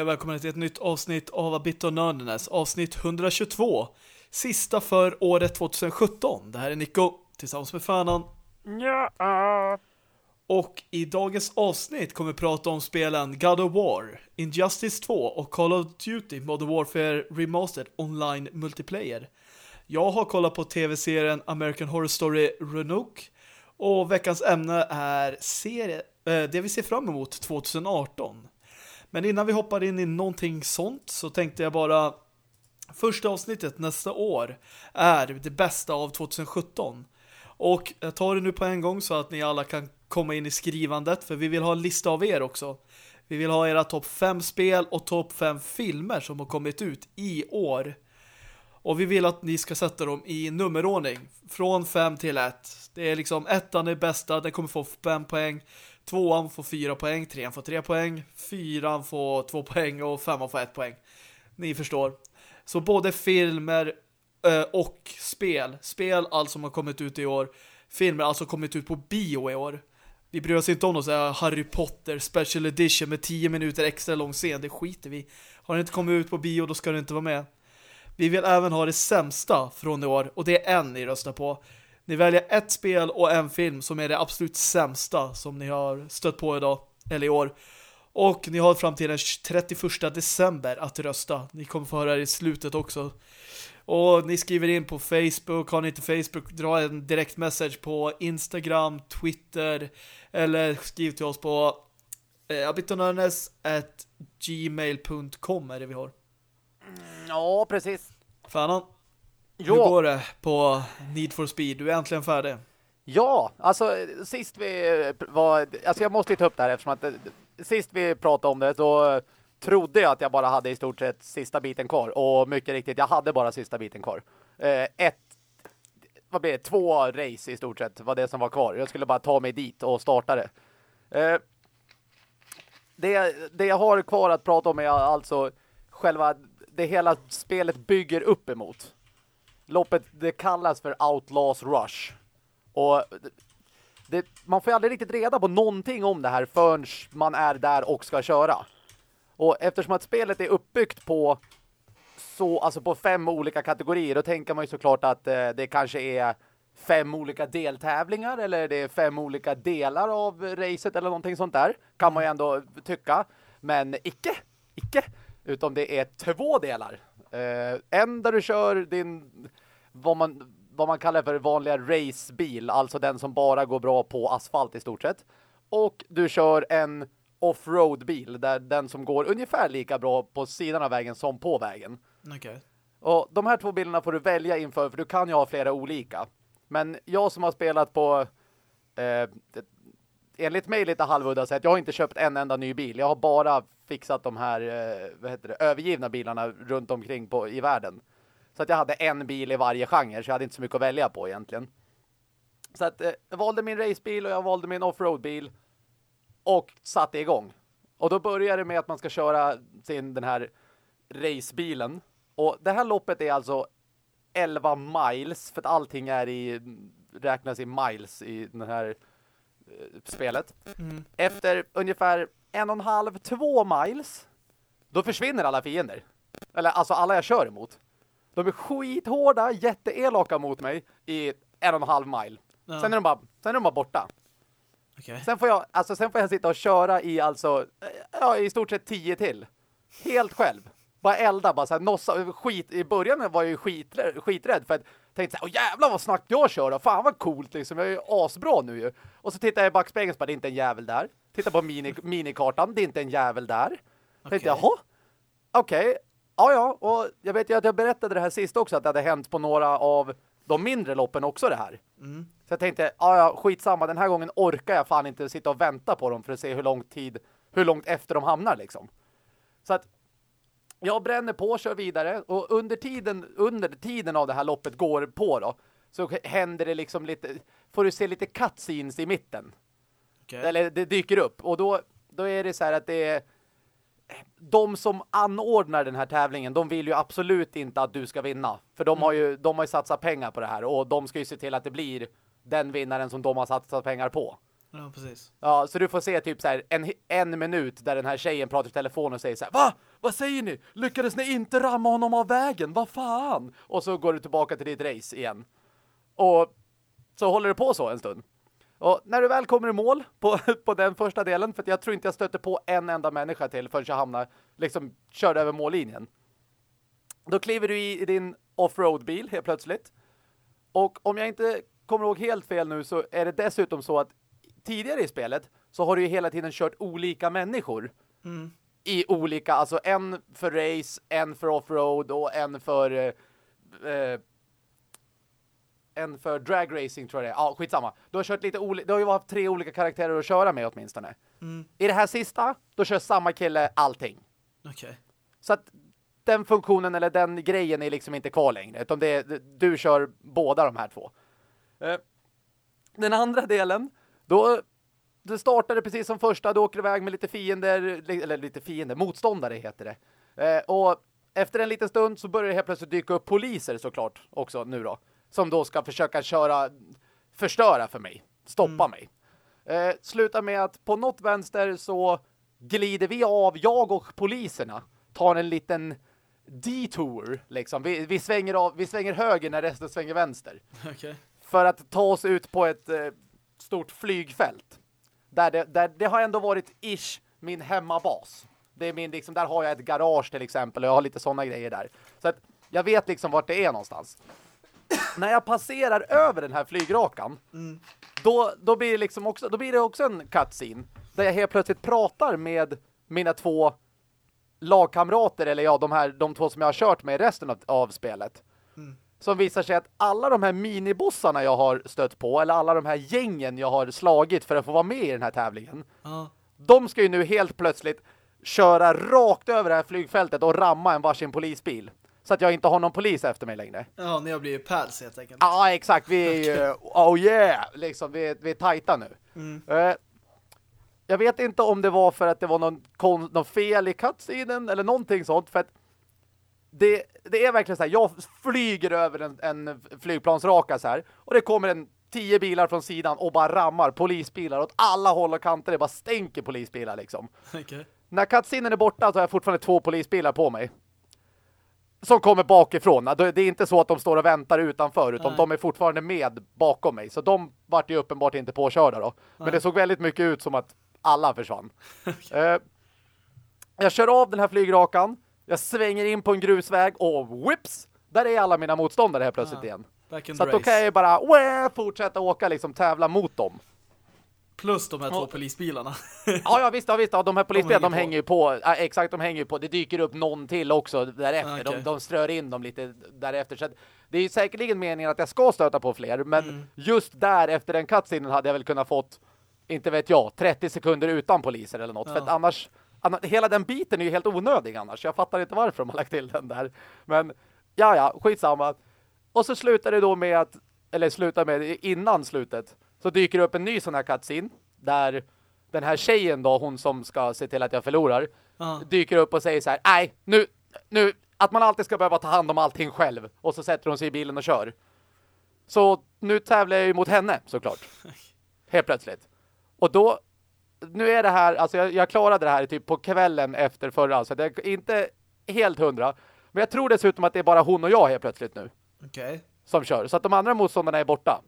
Hej och välkomna till ett nytt avsnitt av A Bit of Nerdiness, avsnitt 122. Sista för året 2017. Det här är Nico tillsammans med Fanan. Ja. Och i dagens avsnitt kommer vi prata om spelen God of War, Injustice 2 och Call of Duty Modern Warfare Remastered Online Multiplayer. Jag har kollat på tv-serien American Horror Story Roanoke och veckans ämne är serie, eh, det vi ser fram emot 2018. Men innan vi hoppar in i någonting sånt så tänkte jag bara första avsnittet nästa år är det bästa av 2017. Och jag tar det nu på en gång så att ni alla kan komma in i skrivandet för vi vill ha en lista av er också. Vi vill ha era topp 5 spel och topp 5 filmer som har kommit ut i år. Och vi vill att ni ska sätta dem i nummerordning från 5 till 1. Det är liksom ettan är bästa, den kommer få 5 poäng. Tvåan får 4 poäng, trean får 3 poäng, fyran får 2 poäng och femman får 1 poäng. Ni förstår. Så både filmer eh, och spel. Spel alltså som har kommit ut i år. Filmer alltså kommit ut på bio i år. Vi bryr oss inte om någon så här Harry Potter Special Edition med 10 minuter extra lång scen. Det skiter vi. Har det inte kommit ut på bio då ska det inte vara med. Vi vill även ha det sämsta från i år och det är en ni röstar på. Ni väljer ett spel och en film som är det absolut sämsta som ni har stött på idag, eller i år. Och ni har fram till den 31 december att rösta. Ni kommer få höra det i slutet också. Och ni skriver in på Facebook, har ni inte Facebook, dra en direkt message på Instagram, Twitter eller skriv till oss på eh, abitonörnes.gmail.com är det vi har. Ja, precis. Fanan, Jo. hur går det på Need for Speed? Du är äntligen färdig. Ja, alltså sist vi var... Alltså jag måste ju ta upp det här eftersom att eh, sist vi pratade om det då trodde jag att jag bara hade i stort sett sista biten kvar. Och mycket riktigt, jag hade bara sista biten kvar. Eh, ett... Vad blir det? Två race i stort sett var det som var kvar. Jag skulle bara ta mig dit och starta det. Eh, det, det jag har kvar att prata om är alltså själva det hela spelet bygger upp emot. Loppet, det kallas för Outlaws Rush. Och det, man får ju aldrig riktigt reda på någonting om det här förrän man är där och ska köra. Och eftersom att spelet är uppbyggt på så, alltså på fem olika kategorier, då tänker man ju såklart att eh, det kanske är fem olika deltävlingar eller det är fem olika delar av racet eller någonting sånt där. Kan man ju ändå tycka. Men icke, icke. Utom det är två delar. Eh, en där du kör din, vad man, vad man kallar för vanliga racebil, alltså den som bara går bra på asfalt i stort sett. Och du kör en offroad-bil, där den som går ungefär lika bra på sidan av vägen som på vägen. Okej. Och de här två bilderna får du välja inför, för du kan ju ha flera olika. Men jag som har spelat på eh, enligt mig lite halvudda sätt, jag har inte köpt en enda ny bil. Jag har bara fixat de här eh, vad heter det, övergivna bilarna runt omkring på, i världen. Så att jag hade en bil i varje genre, så jag hade inte så mycket att välja på egentligen. Så att eh, jag valde min racebil och jag valde min offroadbil och satte igång. Och då börjar det med att man ska köra sin den här racebilen. Och det här loppet är alltså 11 miles, för att allting är i räknas i miles i den här spelet. Mm. Efter ungefär en och en halv, två miles, då försvinner alla fiender. Eller alltså alla jag kör emot. De är skithårda, jätteelaka mot mig i en och en halv mile. Ja. Sen är de bara, sen är de bara borta. Okej. Sen får jag, alltså sen får jag sitta och köra i alltså, ja i stort sett tio till. Helt själv. Bara elda, bara såhär nossa, skit. I början var jag ju skiträdd, skiträdd för att tänkte såhär, åh jävlar vad snabbt jag kör då. Fan vad coolt liksom, jag är ju asbra nu ju. Och så tittar jag i backspegeln så bara, det är inte en jävel där. Tittar på mini, minikartan, det är inte en jävel där. Jag tänkte, jaha, okej, ja ja. Och jag vet ju att jag berättade det här sist också, att det hade hänt på några av de mindre loppen också det här. Mm. Så jag tänkte, ja ja, skitsamma, den här gången orkar jag fan inte sitta och vänta på dem för att se hur lång tid, hur långt efter de hamnar liksom. Så att jag bränner på, kör vidare och under tiden, under tiden av det här loppet går på då, så händer det liksom lite, får du se lite cutscenes i mitten. Okej. Eller det dyker upp och då, då är det så här att det är de som anordnar den här tävlingen, de vill ju absolut inte att du ska vinna. För de har ju, de har ju satsat pengar på det här och de ska ju se till att det blir den vinnaren som de har satsat pengar på. Ja, precis. Ja, så du får se typ så här en, en minut där den här tjejen pratar i telefon och säger så här, Va? Vad säger ni? Lyckades ni inte ramma honom av vägen? Vad fan? Och så går du tillbaka till ditt race igen. Och så håller det på så en stund. Och när du väl kommer i mål på, på den första delen, för jag tror inte jag stöter på en enda människa till förrän jag hamnar, liksom körde över mållinjen. Då kliver du i, i din offroad-bil helt plötsligt. Och om jag inte kommer ihåg helt fel nu så är det dessutom så att tidigare i spelet så har du ju hela tiden kört olika människor. Mm. I olika, alltså en för race, en för offroad och en för eh, eh, en för drag racing tror jag det är. Ja, skitsamma. Du har kört lite olika, du har ju haft tre olika karaktärer att köra med åtminstone. Mm. I det här sista, då kör samma kille allting. Okej. Så att den funktionen eller den grejen är liksom inte kvar längre. Utan det är, du kör båda de här två. Eh, Den andra delen, då det startade precis som första. Du åker iväg med lite fiender, eller lite fiender, motståndare heter det. Eh, Och efter en liten stund så börjar det helt plötsligt dyka upp poliser såklart också nu då. Som då ska försöka köra, förstöra för mig. Stoppa mig. Eh, slutar med att på något vänster så glider vi av, jag och poliserna tar en liten detour liksom. Vi, vi, svänger av, vi svänger höger när resten svänger vänster. Okej. För att ta oss ut på ett eh, stort flygfält. Där det, där det har ändå varit ish min hemmabas. Det är min, liksom, där har jag ett garage till exempel och jag har lite sådana grejer där. Så att jag vet liksom vart det är någonstans. När jag passerar över den här flygrakan då, då, blir det liksom också, då blir det också en cutscene där jag helt plötsligt pratar med mina två lagkamrater eller ja, de här de två som jag har kört med i resten av, av spelet. Som visar sig att alla de här minibossarna jag har stött på eller alla de här gängen jag har slagit för att få vara med i den här tävlingen. Ja. De ska ju nu helt plötsligt köra rakt över det här flygfältet och ramma en varsin polisbil. Så att jag inte har någon polis efter mig längre. Ja, när jag blir pals helt enkelt. Ja, exakt. Vi är ju, oh yeah, liksom, vi, är- vi är tajta nu. Eh, jag vet inte om det var för att det var någon, någon fel i cutscenen eller någonting sånt. För att det, det är verkligen så här, jag flyger över en, en flygplansraka så här. Och det kommer en tio bilar från sidan och bara rammar polisbilar åt alla håll och kanter. Det bara stänker polisbilar liksom. Okej. När cutscenen är borta så har jag fortfarande två polisbilar på mig. Som kommer bakifrån. Det är inte så att de står och väntar utanför utan Nej. de är fortfarande med bakom mig. Så de vart ju uppenbart inte påkörda då. Men det såg väldigt mycket ut som att alla försvann. Eh, jag kör av den här flygrakan. Jag svänger in på en grusväg och whips! Där är alla mina motståndare här plötsligt Ja. igen. Så att då kan jag ju bara wah, fortsätta åka liksom tävla mot dem. Plus de här två Ja. polisbilarna. Ja, ja visst, ja, visst. Ja, de här polisbilarna, de hänger ju på. Ja, exakt, de hänger ju på. Det dyker upp någon till också därefter. Okej. De, de strör in dem lite därefter. Så att det är ju säkerligen meningen att jag ska stöta på fler. Men Mm. just där, efter den cutscenen, hade jag väl kunnat fått, inte vet jag, 30 sekunder utan poliser eller något. För Ja. att annars, annars, hela den biten är ju helt onödig annars. Jag fattar inte varför de har lagt till den där. Men, ja, ja, skitsamma. Och så slutar det då med att, eller slutar med, innan slutet, så dyker det upp en ny sån här cutscene. Där den här tjejen då, hon som ska se till att jag förlorar, Ja. dyker upp och säger så här, nej, nu, nu, att man alltid ska behöva ta hand om allting själv. Och så sätter hon sig i bilen och kör. Så nu tävlar jag ju mot henne, såklart. Helt plötsligt. Och då, nu är det här, alltså jag, jag klarade det här typ på kvällen efter förra, så det är inte helt hundra. Men jag tror dessutom att det är bara hon och jag helt plötsligt nu Okej. som kör. Så att de andra motståndarna är borta.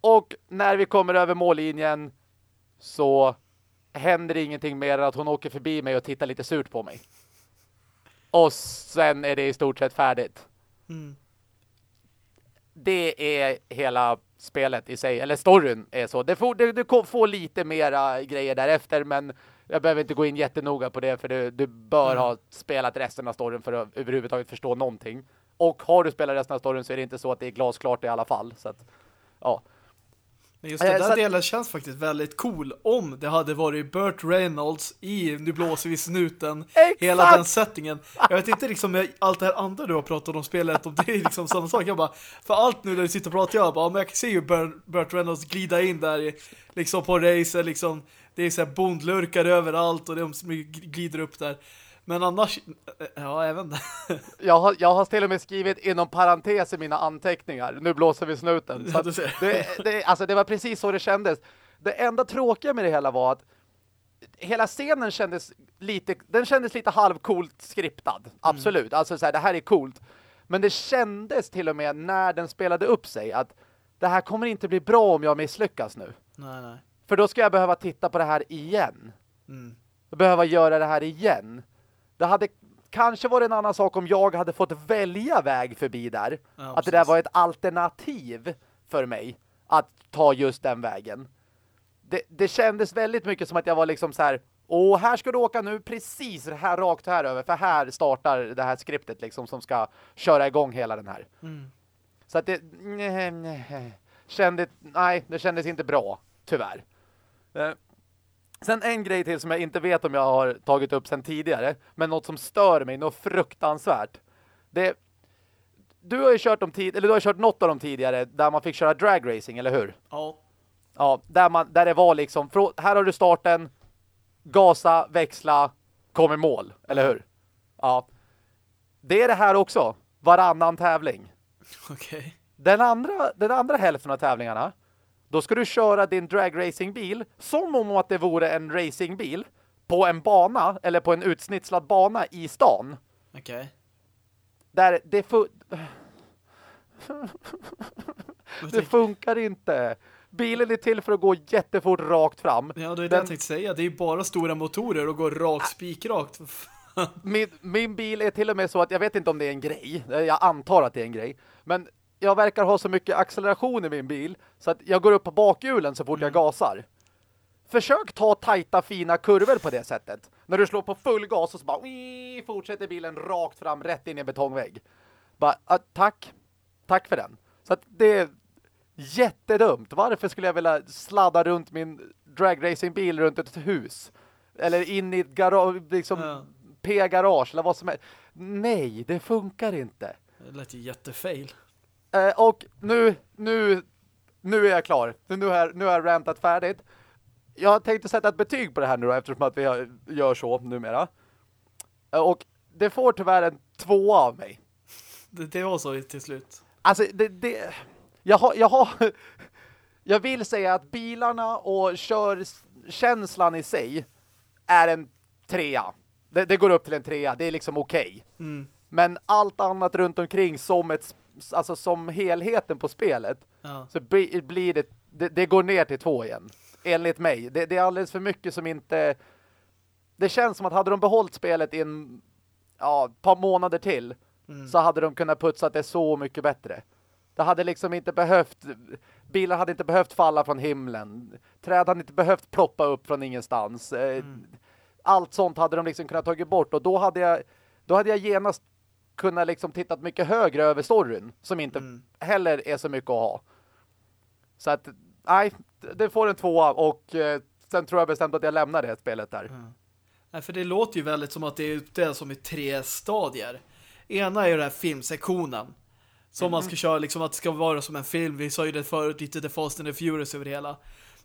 Och när vi kommer över mållinjen så händer ingenting mer än att hon åker förbi mig och tittar lite surt på mig. Och sen är det i stort sett färdigt. Mm. Det är hela spelet i sig. Eller storyn är så. Det får, du får lite mera grejer därefter men jag behöver inte gå in jättenoga på det för du, du bör ha spelat resten av storyn för att överhuvudtaget förstå någonting. Och har du spelat resten av storyn så är det inte så att det är glasklart i alla fall. Så att, ja. Men just den där att- delen känns faktiskt väldigt cool om det hade varit Burt Reynolds i Nu blåser vi snuten Exakt! hela den settingen. Jag vet inte liksom allt det här andra du har pratat om spelet om det är liksom samma sak. Jag bara, för allt nu när du sitter och pratar jag bara, men jag kan se ju Burt, Burt Reynolds glida in där i, liksom på racer liksom. Det är så här bondlurkar överallt och de glider upp där. Men annars, ja, även Jag har, jag har till och med skrivit inom parentes i mina anteckningar. Nu blåser vi snuten. Så det, det, alltså det var precis så det kändes. Det enda tråkiga med det hela var att hela scenen kändes lite, den kändes lite halvcoolt skriptad. Absolut. Alltså så här, det här är coolt. Men det kändes till och med när den spelade upp sig att det här kommer inte bli bra om jag misslyckas nu. Nej, nej. För då ska jag behöva titta på det här igen. Mm. Behöva göra det här igen. Det hade kanske varit en annan sak om jag hade fått välja väg förbi där. Ja, att det där precis. var ett alternativ för mig att ta just den vägen. Det, det kändes väldigt mycket som att jag var liksom så här och här ska du åka nu precis här rakt här över för här startar det här skriptet liksom som ska köra igång hela den här. Mm. Så att det nej, nej, kände, nej, det kändes inte bra, tyvärr. Sen en grej till som jag inte vet om jag har tagit upp sen tidigare, men något som stör mig något fruktansvärt. Det du har ju kört dem tid eller du har kört något av dem tidigare där man fick köra drag racing, eller hur? Ja. Ja, där man där det var liksom här har du starten, gasa, växla, kom i mål, eller hur? Ja. Det är det här också, varannan tävling. Okej. Den andra, den andra hälften av tävlingarna, då ska du köra din dragracingbil som om att det vore en racingbil på en bana eller på en utsnitslad bana i stan. Okej. Där det, fu det funkar inte. Bilen är till för att gå jättefort rakt fram. Ja, det är det Den- jag tänkte säga. Det är bara stora motorer och går rakt spikrakt. Min, min bil är till och med så att jag vet inte om det är en grej. Jag antar att det är en grej. Men jag verkar ha så mycket acceleration i min bil så att jag går upp på bakhjulen så fort jag gasar. Försök ta tajta fina kurvor på det sättet. När du slår på full gas och så bara fortsätter bilen rakt fram rätt in i en betongvägg. Bara, ah, tack. Tack för den. Så att det är jättedumt. Varför skulle jag vilja sladda runt min dragracingbil runt ett hus? Eller in i ett garage, liksom Ja. P-garage eller vad som är. Nej, det funkar inte. Det lät ju jättefail. Eh, och nu, nu, nu är jag klar. Nu har, nu har jag rantat färdigt. Jag tänkte sätta ett betyg på det här nu då, eftersom att vi har- gör så numera. Eh, och det får tyvärr en två av mig. Det, det var så till slut. Alltså, det, det, jag har, jag har, jag vill säga att bilarna och körkänslan i sig är en trea. Det, det går upp till en trea, det är liksom okej. Mm. Men allt annat runt omkring som ett, alltså som helheten på spelet Ja. så bli- blir det, det, det går ner till två igen. Enligt mig. Det, det är alldeles för mycket som inte, det känns som att hade de behållit spelet i en, ja, par månader till Mm. så hade de kunnat putsa det så mycket bättre. Det hade liksom inte behövt, bilar hade inte behövt falla från himlen. Träd hade inte behövt ploppa upp från ingenstans. Eh, Mm. Allt sånt hade de liksom kunnat tagit bort och då hade jag, då hade jag genast kunnat liksom tittat mycket högre över storyn som inte Mm. heller är så mycket att ha. Så att, nej, det får en tvåa och eh, sen tror jag bestämt att jag lämnar det spelet där. Nej, för det låter ju väldigt som att det är ute som i tre stadier. Ena är ju den här filmsektionen. Som man ska köra liksom att det ska vara som en film. Vi sa ju det förut, lite The Fast and the Furious över det hela. Det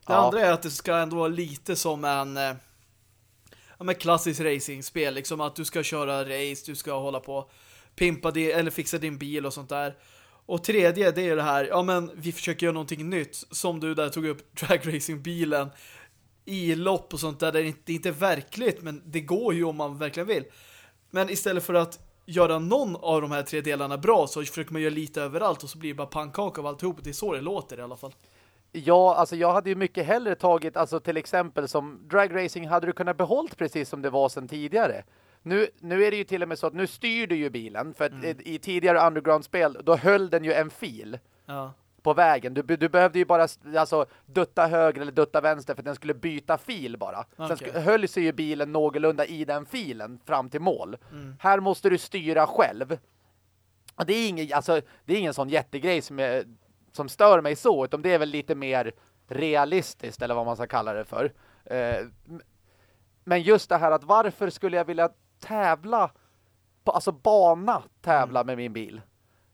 Ja. andra är att det ska ändå vara lite som en eh, ja, men klassisk racingspel. Liksom att du ska köra race, du ska hålla på pimpa det, eller fixa din bil och sånt där. Och tredje, det är det här, ja men vi försöker göra någonting nytt. Som du där tog upp, dragracingbilen i lopp och sånt där. Det är inte, det är inte verkligt, men det går ju om man verkligen vill. Men istället för att göra någon av de här tre delarna bra så försöker man göra lite överallt och så blir det bara pannkaka av alltihop. Det är så det låter i alla fall. Ja, alltså jag hade ju mycket hellre tagit, alltså till exempel som dragracing hade du kunnat behållt precis som det var sedan tidigare. Nu, nu är det ju till och med så att nu styr du ju bilen, för att i, i tidigare underground-spel då höll den ju en fil Ja. på vägen. Du, du behövde ju bara alltså, dutta höger eller dutta vänster för att den skulle byta fil bara. Sen Okej. sk- höll sig ju bilen någorlunda i den filen fram till mål. Här måste du styra själv. Och det är ingen, alltså, det är ingen sån jättegrej som, är, som stör mig så, utan det är väl lite mer realistiskt eller vad man ska kalla det för. Eh, men just det här att varför skulle jag vilja tävla på, alltså bana tävla med min bil?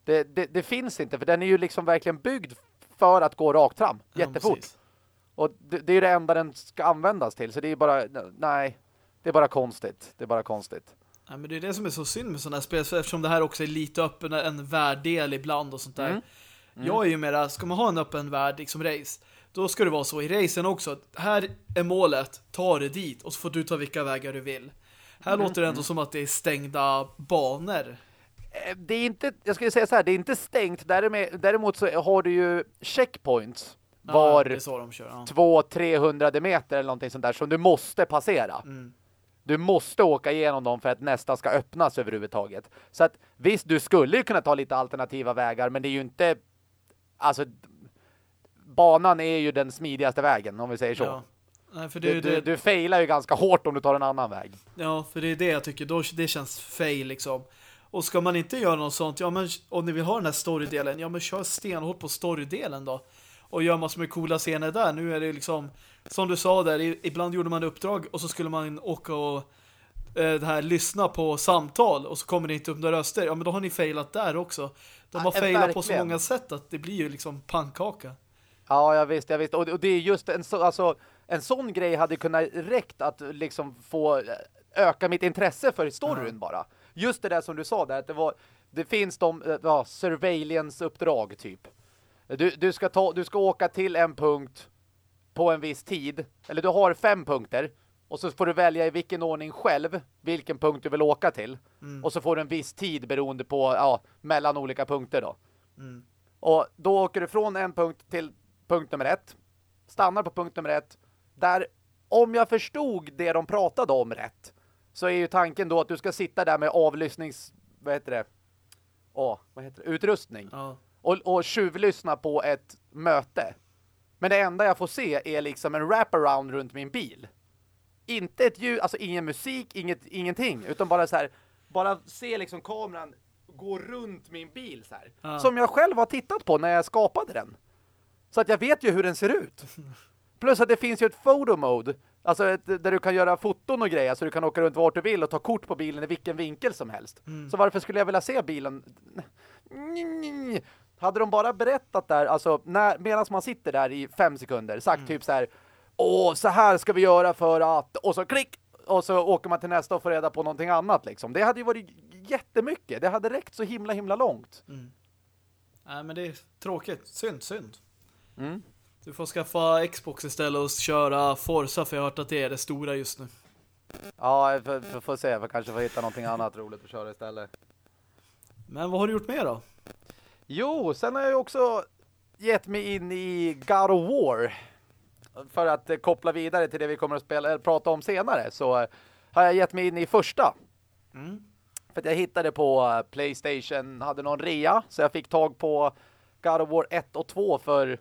Det, det, det finns inte, för den är ju liksom verkligen byggd för att gå rakt fram, Ja, jättefort. precis. Och det, det är ju det enda den ska användas till, så det är bara, nej, det är bara konstigt. Det är bara konstigt. Ja, men det är det som är så synd med sådana här spel, så eftersom det här också är lite öppen, en världsdel ibland och sånt där. Mm. Jag är ju mera, ska man ha en öppen värld, liksom race, Då ska det vara så i racen också. Här är målet, ta det dit och så får du ta vilka vägar du vill. Här mm. låter det ändå som att det är stängda banor. Eh, det är inte, jag skulle säga så här, det är inte stängt. Däremot så har du ju checkpoints var ja, ja. 200-300 meter eller någonting sånt där som du måste passera. Mm. Du måste åka igenom dem för att nästa ska öppnas överhuvudtaget. Så att visst, du skulle ju kunna ta lite alternativa vägar, men det är ju inte alltså banan är ju den smidigaste vägen om vi säger så. Ja. Nej, för det, du, det... du failar ju ganska hårt om du tar en annan väg. Ja, för det är det jag tycker. Då, det känns fail liksom. Och ska man inte göra något sånt, ja men om ni vill ha den här storydelen, ja men kör stenhårt på storydelen då. Och gör massor med coola scener där. Nu är det liksom, som du sa där, ibland gjorde man uppdrag och så skulle man åka och eh, det här, lyssna på samtal och så kommer det inte upp några röster. Ja men då har ni failat där också. De har ja, failat på så många sätt att det blir ju liksom pannkaka. Ja, jag visst, jag visst. Och, och det är just en så, alltså en sån grej hade kunnat räckt att liksom få eh, öka mitt intresse för storyn mm. bara. Just det där som du sa där, att det var det finns de eh, ja, surveillance-uppdrag typ. Du, du, ska ta, du ska åka till en punkt på en viss tid. Eller du har fem punkter. Och så får du välja i vilken ordning själv vilken punkt du vill åka till. Mm. Och så får du en viss tid beroende på, ja, mellan olika punkter då. Mm. Och då åker du från en punkt till punkt nummer ett. Stannar på punkt nummer ett. Där, om jag förstod det de pratade om rätt, så är ju tanken då att du ska sitta där med avlyssnings... Vad heter det? Åh, vad heter det? Utrustning. Ja. Och, och tjuvlyssna på ett möte. Men det enda jag får se är liksom en wraparound runt min bil. Inte ett ljud, alltså ingen musik, inget, ingenting. Utan bara så här, bara se liksom kameran gå runt min bil så här. Ja. Som jag själv har tittat på när jag skapade den. Så att jag vet ju hur den ser ut. Plus att det finns ju ett photo mode. Alltså ett, där du kan göra foton och grejer så du kan åka runt vart du vill och ta kort på bilen i vilken vinkel som helst. Mm. Så varför skulle jag vilja se bilen? Hade de bara berättat där, alltså medan man sitter där i fem sekunder, sagt mm. typ så här Åh, så här ska vi göra för att... Och så klick! Och så åker man till nästa och får reda på någonting annat liksom. Det hade ju varit jättemycket. Det hade räckt så himla himla långt. Mm. Nej, men det är tråkigt. Synd, synd. Mm. Du får skaffa Xbox istället och köra Forza för jag har hört att det är det stora just nu. Ja, vi får, får se. Jag kanske får hitta någonting annat roligt att köra istället. Men vad har du gjort mer då? Jo, sen har jag också gett mig in i God of War. För att koppla vidare till det vi kommer att spela, prata om senare så har jag gett mig in i första. Mm. För att jag hittade på Playstation, hade någon rea så jag fick tag på God of War 1 och 2 för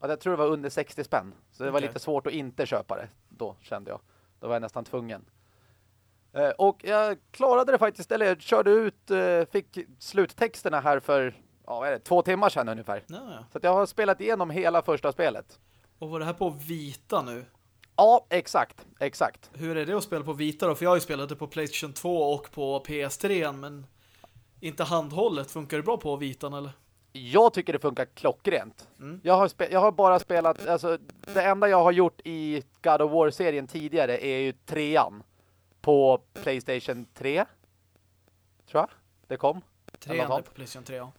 jag tror det var under 60 spänn. Så det okay. var lite svårt att inte köpa det då kände jag. Då var jag nästan tvungen. Och jag klarade det faktiskt, eller jag körde ut, fick sluttexterna här för ja, vad är det, två timmar sedan ungefär. Ja, ja. Så jag har spelat igenom hela första spelet. Och var det här på vita nu? Ja, exakt, exakt. Hur är det att spela på vita då? För jag har ju spelat det på Playstation 2 och på PS3 men inte handhållet. Funkar det bra på vitan eller? Jag tycker det funkar klockrent. Mm. Jag, har jag har bara spelat, alltså det enda jag har gjort i God of War-serien tidigare är ju trean på Playstation 3. Tror jag det kom. Trean på Playstation 3, ja.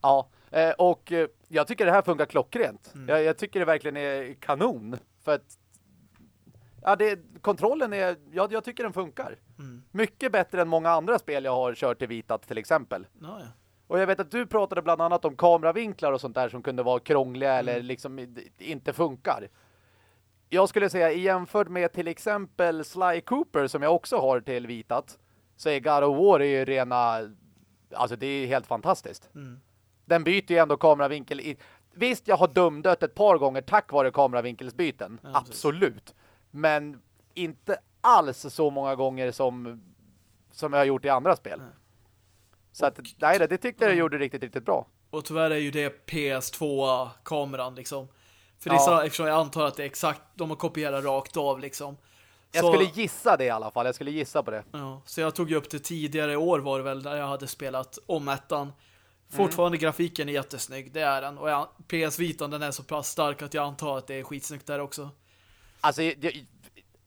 Ja, eh, och eh, jag tycker det här funkar klockrent. Mm. Jag, jag, tycker det verkligen är kanon. För att ja, det, kontrollen är, jag, jag tycker den funkar. Mm. Mycket bättre än många andra spel jag har kört i Vitat till exempel. Ja, ja. Och jag vet att du pratade bland annat om kameravinklar och sånt där som kunde vara krångliga mm. eller liksom inte funkar. Jag skulle säga jämfört med till exempel Sly Cooper som jag också har till Vitat så är God of War är ju rena alltså det är helt fantastiskt. Mm den byter ju ändå kameravinkel. I, visst, jag har dumdött ett par gånger tack vare kameravinkelsbyten. Ja, Absolut. Men inte alls så många gånger som, som jag har gjort i andra spel. Nej. Så att, nej, det tyckte jag gjorde riktigt, riktigt bra. Och tyvärr är ju det PS2-kameran liksom. För det är så, eftersom jag antar att det är exakt, de har kopierat rakt av liksom. Jag så, skulle gissa det i alla fall, jag skulle gissa på det. Ja, så jag tog ju upp det tidigare år var det väl, där jag hade spelat om ettan. Fortfarande mm. grafiken är jättesnygg, det är den. Och jag, PS Vita den är så pass stark att jag antar att det är skitsnyggt där också. Alltså, det,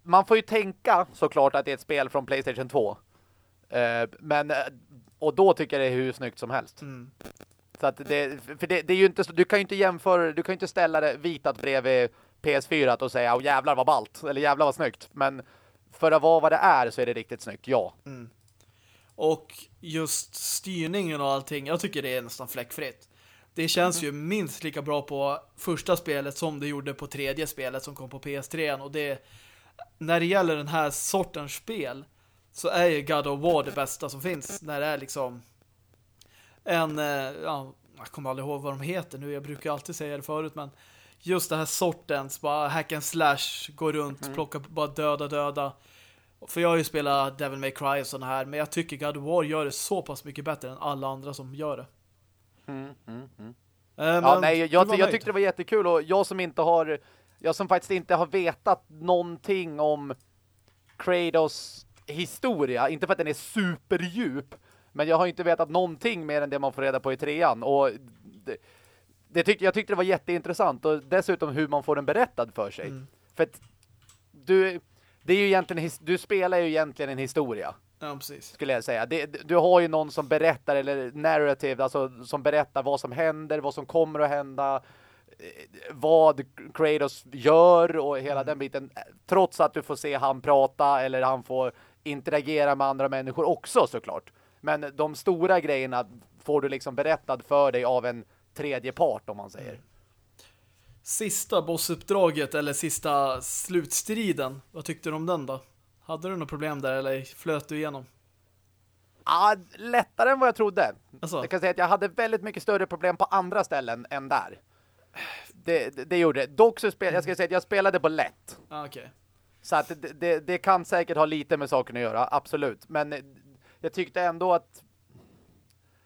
man får ju tänka såklart att det är ett spel från Playstation 2. Uh, eh, men, eh, och då tycker jag det är hur snyggt som helst. Mm. Så att det, för det, det är ju inte så, du kan ju inte jämföra, du kan ju inte ställa det vitat bredvid PS4 och säga, åh jävlar vad ballt, eller jävlar vad snyggt. Men för att vara vad det är så är det riktigt snyggt, ja. Mm. Och just styrningen och allting, jag tycker det är nästan fläckfritt. Det känns mm. ju minst lika bra på första spelet som det gjorde på tredje spelet som kom på PS3 och det när det gäller den här sortens spel så är ju God of War det bästa som finns när det är liksom en, eh, ja, jag kommer aldrig ihåg vad de heter nu, jag brukar alltid säga det förut men just den här sortens, bara hack and slash, gå runt, mm. plocka, bara döda, döda för jag har ju spelat Devil May Cry och sådana här men jag tycker God of War gör det så pass mycket bättre än alla andra som gör det mm, mm, mm. Äh, ja, nej, jag, jag, jag tyckte det var jättekul och jag som inte har jag som faktiskt inte har vetat någonting om Kratos historia, inte för att den är superdjup, men jag har inte vetat någonting mer än det man får reda på i trean och det, det tyck, jag tyckte det var jätteintressant och dessutom hur man får den berättad för sig. Mm. För att du, det är ju egentligen, du spelar ju egentligen en historia. Ja, precis. Skulle jag säga. Det, du har ju någon som berättar, eller narrative, alltså som berättar vad som händer, vad som kommer att hända, vad Kratos gör och hela mm. den biten. Trots att du får se han prata eller han får interagera med andra människor också såklart. Men de stora grejerna får du liksom berättad för dig av en tredje part om man säger. Sista bossuppdraget eller sista slutstriden, vad tyckte du om den då? Hade du något problem där eller flöt du igenom? Ja, lättare än vad jag trodde. Alltså. Jag kan säga att jag hade väldigt mycket större problem på andra ställen än där. Det, det, det gjorde det. Dock så spelade jag ska säga att jag spelade på lätt. Ah, okay. Så att det, det, det, kan säkert ha lite med saken att göra, absolut. Men jag tyckte ändå att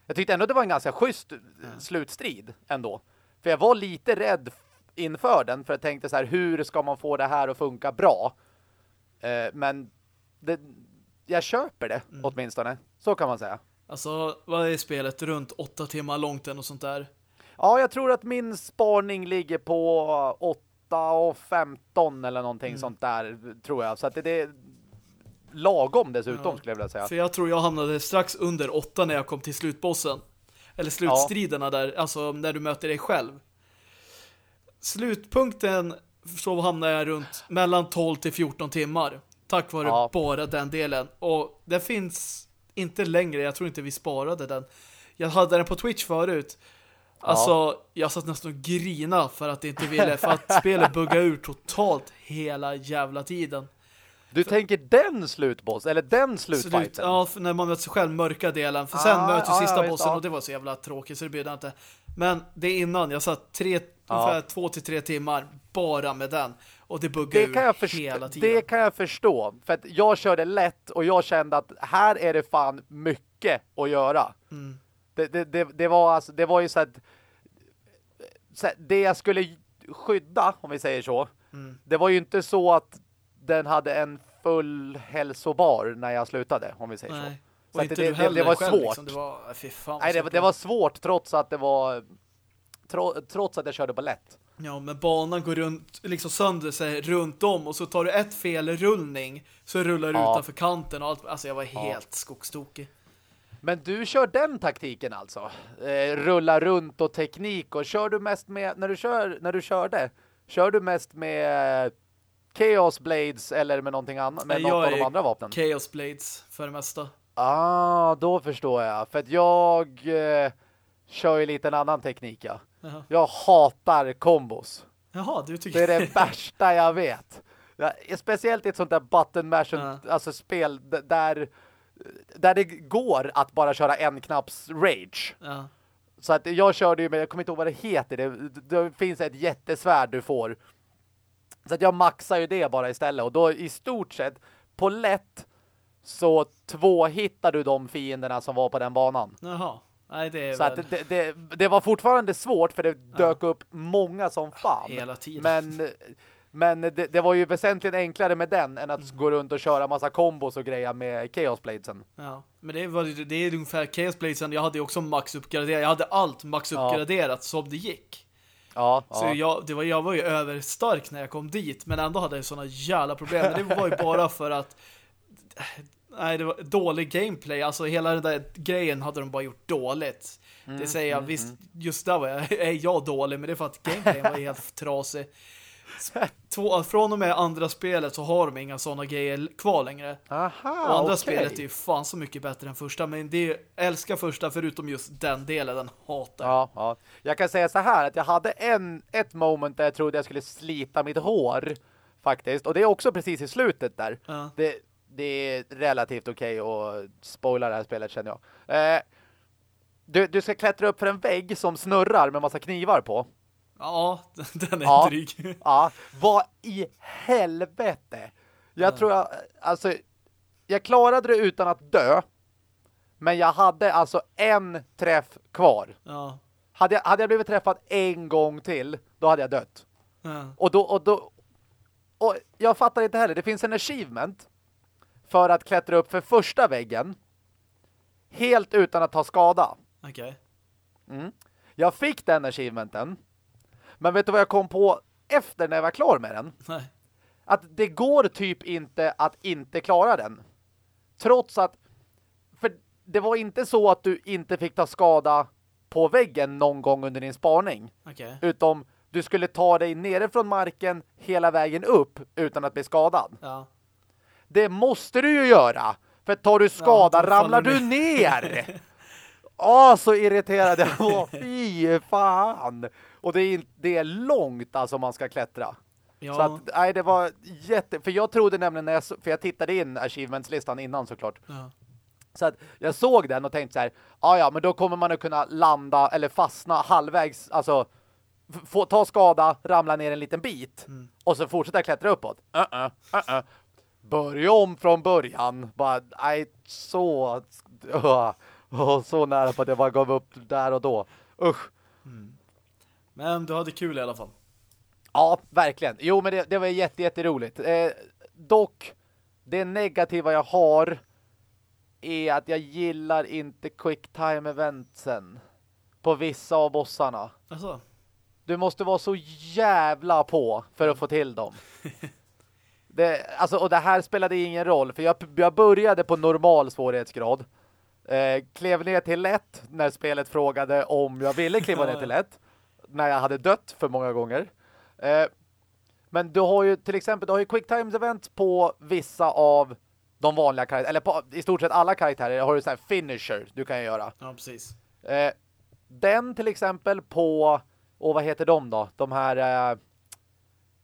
jag tyckte ändå att det var en ganska schysst slutstrid ändå. För jag var lite rädd inför den för jag tänkte så här, hur ska man få det här att funka bra? Eh, men det, jag köper det mm. åtminstone. Så kan man säga. Alltså, vad är spelet? Runt åtta timmar långt och sånt där? Ja, jag tror att min sparning ligger på 8 och 15 eller någonting mm. sånt där, tror jag. Så att det, det är lagom dessutom, ja. skulle jag vilja säga. För jag tror jag hamnade strax under 8 när jag kom till slutbossen. Eller slutstriderna ja. där, alltså när du möter dig själv. Slutpunkten så hamnar jag runt mellan 12 till 14 timmar. Tack vare ja. bara den delen. Och det finns inte längre, jag tror inte vi sparade den. Jag hade den på Twitch förut. Alltså, ja. jag satt nästan och grina för att det inte ville, för att spelet buggar ur totalt hela jävla tiden. Du för, tänker den slutboss, eller den slutfighten? Slut, ja, när man möter sig själv mörka delen. För sen ah, möter ah, sista vet, bossen ja. och det var så jävla tråkigt så det bjöd inte. Men det innan, jag satt tre, ja. ungefär två till tre timmar bara med den. Och det buggar det kan jag hela tiden. Det kan jag förstå. För att jag körde lätt och jag kände att här är det fan mycket att göra. Mm. Det, det, det, det, var alltså, det var ju så att så det jag skulle skydda, om vi säger så, mm. det var ju inte så att den hade en full hälsobar när jag slutade, om vi säger Nej. så. Så det, det, det, det, var själv, svårt. Liksom. Det var, fan, Nej, det, det var svårt trots att det var trots att jag körde på lätt. Ja, men banan går runt, liksom sönder sig runt om och så tar du ett fel rullning så rullar du ja. utanför kanten och allt. Alltså jag var helt ja. skogstokig. Men du kör den taktiken alltså? Eh, rulla runt och teknik och kör du mest med, när du kör, när du kör det, kör du mest med Chaos Blades eller med någonting annat, med något av de andra vapnen? Chaos Blades för det mesta. Ah, då förstår jag. För att jag eh, kör ju lite en annan teknik, ja. Jaha. Jag hatar kombos. Jaha, du tycker... Det är det värsta jag vet. Ja, speciellt i ett sånt där button mash, alltså spel där där det går att bara köra en knapps rage. Ja. Så att jag körde ju med, jag kommer inte ihåg vad det heter, det, det finns ett jättesvärd du får. Så att jag maxar ju det bara istället. Och då i stort sett, på lätt så två hittar du de fienderna som var på den banan. Jaha. Nej, det så väl... att det, det, det, var fortfarande svårt för det dök ja. upp många som fan. Hela tiden. Men men det, det, var ju väsentligt enklare med den än att mm. gå runt och köra massa kombos och grejer med Chaos Bladesen. Ja, men det, var, det är ungefär Chaos Bladesen. Jag hade ju också max uppgraderat. Jag hade allt max uppgraderat ja. som det gick. Ja, så ja. Jag, det var, jag var ju överstark när jag kom dit. Men ändå hade jag sådana jävla problem. Men det var ju bara för att Nej, det var dålig gameplay. Alltså hela den där grejen hade de bara gjort dåligt. Mm, det säger jag, visst, just där var jag, är jag dålig, men det är för att gameplayen var helt trasig. Två, från och med andra spelet så har de inga sådana grejer kvar längre. Aha, och andra okej. spelet är ju fan så mycket bättre än första, men det är, älskar första förutom just den delen, den hatar. Ja, ja. Jag kan säga så här att jag hade en, ett moment där jag trodde jag skulle slita mitt hår faktiskt. Och det är också precis i slutet där. Ja. Det, det är relativt okej att spoila det här spelet känner jag. Eh, du, du ska klättra upp för en vägg som snurrar med massa knivar på. Ja, den är Ja. dryg. Ja, vad i helvete. Jag tror jag, alltså, jag klarade det utan att dö. Men jag hade alltså en träff kvar. Ja. Hade jag, hade jag blivit träffad en gång till, då hade jag dött. Ja. Och då, och då, och jag fattar inte heller, det finns en achievement för att klättra upp för första väggen helt utan att ta skada. Okej. Jag fick den achievementen, men vet du vad jag kom på efter när jag var klar med den? Nej. Att det går typ inte att inte klara den. Trots att, för det var inte så att du inte fick ta skada på väggen någon gång under din spaning. Okej. Utom du skulle ta dig nere från marken hela vägen upp utan att bli skadad. Ja. Det måste du ju göra. För tar du skada då ramlar du ner. Åh, så irriterad jag var. Fy fan. Och det är, det är långt alltså man ska klättra. Ja. Så att, nej, det var jätte... För jag trodde nämligen när jag... För jag tittade in achievementslistan innan såklart. ja. Så att jag såg den och tänkte så här, ja ja, men då kommer man att kunna landa eller fastna halvvägs, alltså få ta skada, ramla ner en liten bit och så fortsätta klättra uppåt. Uh-uh, uh-uh. Börja om från början. Bara, nej, så uh, uh, så nära på att jag bara gav upp där och då. Usch. Men du hade kul i alla fall. Ja, verkligen. Jo, men det, det var jätte, jätteroligt. Eh, dock, det negativa jag har är att jag gillar inte quick time eventsen på vissa av bossarna. Alltså. Du måste vara så jävla på för att få till dem. Det, alltså, och det här spelade ingen roll, för jag, jag började på normal svårighetsgrad. Eh, klev ner till lätt när spelet frågade om jag ville kliva ner till lätt. När jag hade dött för många gånger. Eh, men du har ju till exempel, du har ju quick times event på vissa av de vanliga karaktärerna, eller på i stort sett alla karaktärer har du så här finisher du kan göra. Ja, precis. Eh, den till exempel på, och vad heter de då? De här, eh,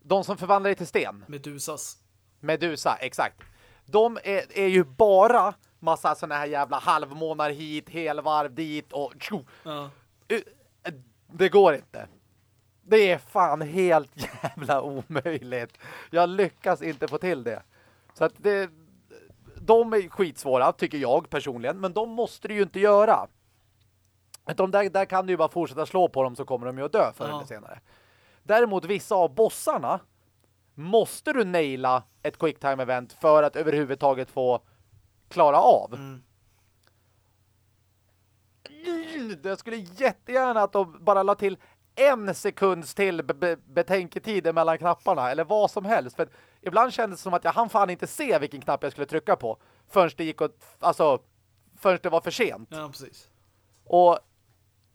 de som förvandlar dig till sten. Medusas. Medusa, exakt. De är, är ju bara massa såna här jävla halvmånar hit, helvarv dit och tjo, Ja. Det går inte. Det är fan helt jävla omöjligt. Jag lyckas inte få till det. Så att det, de är skitsvåra, tycker jag personligen. Men de måste du ju inte göra. Utan där, där kan du ju bara fortsätta slå på dem så kommer de ju att dö förr Ja. eller senare. Däremot vissa av bossarna måste du naila ett quick time event för att överhuvudtaget få klara av. Mm. Jag skulle jättegärna att de bara la till en sekunds till be- be- betänketid mellan knapparna eller vad som helst. För ibland kändes det som att jag hann fan inte se vilken knapp jag skulle trycka på förrän det gick åt, alltså förrän det var för sent. Ja, precis. Och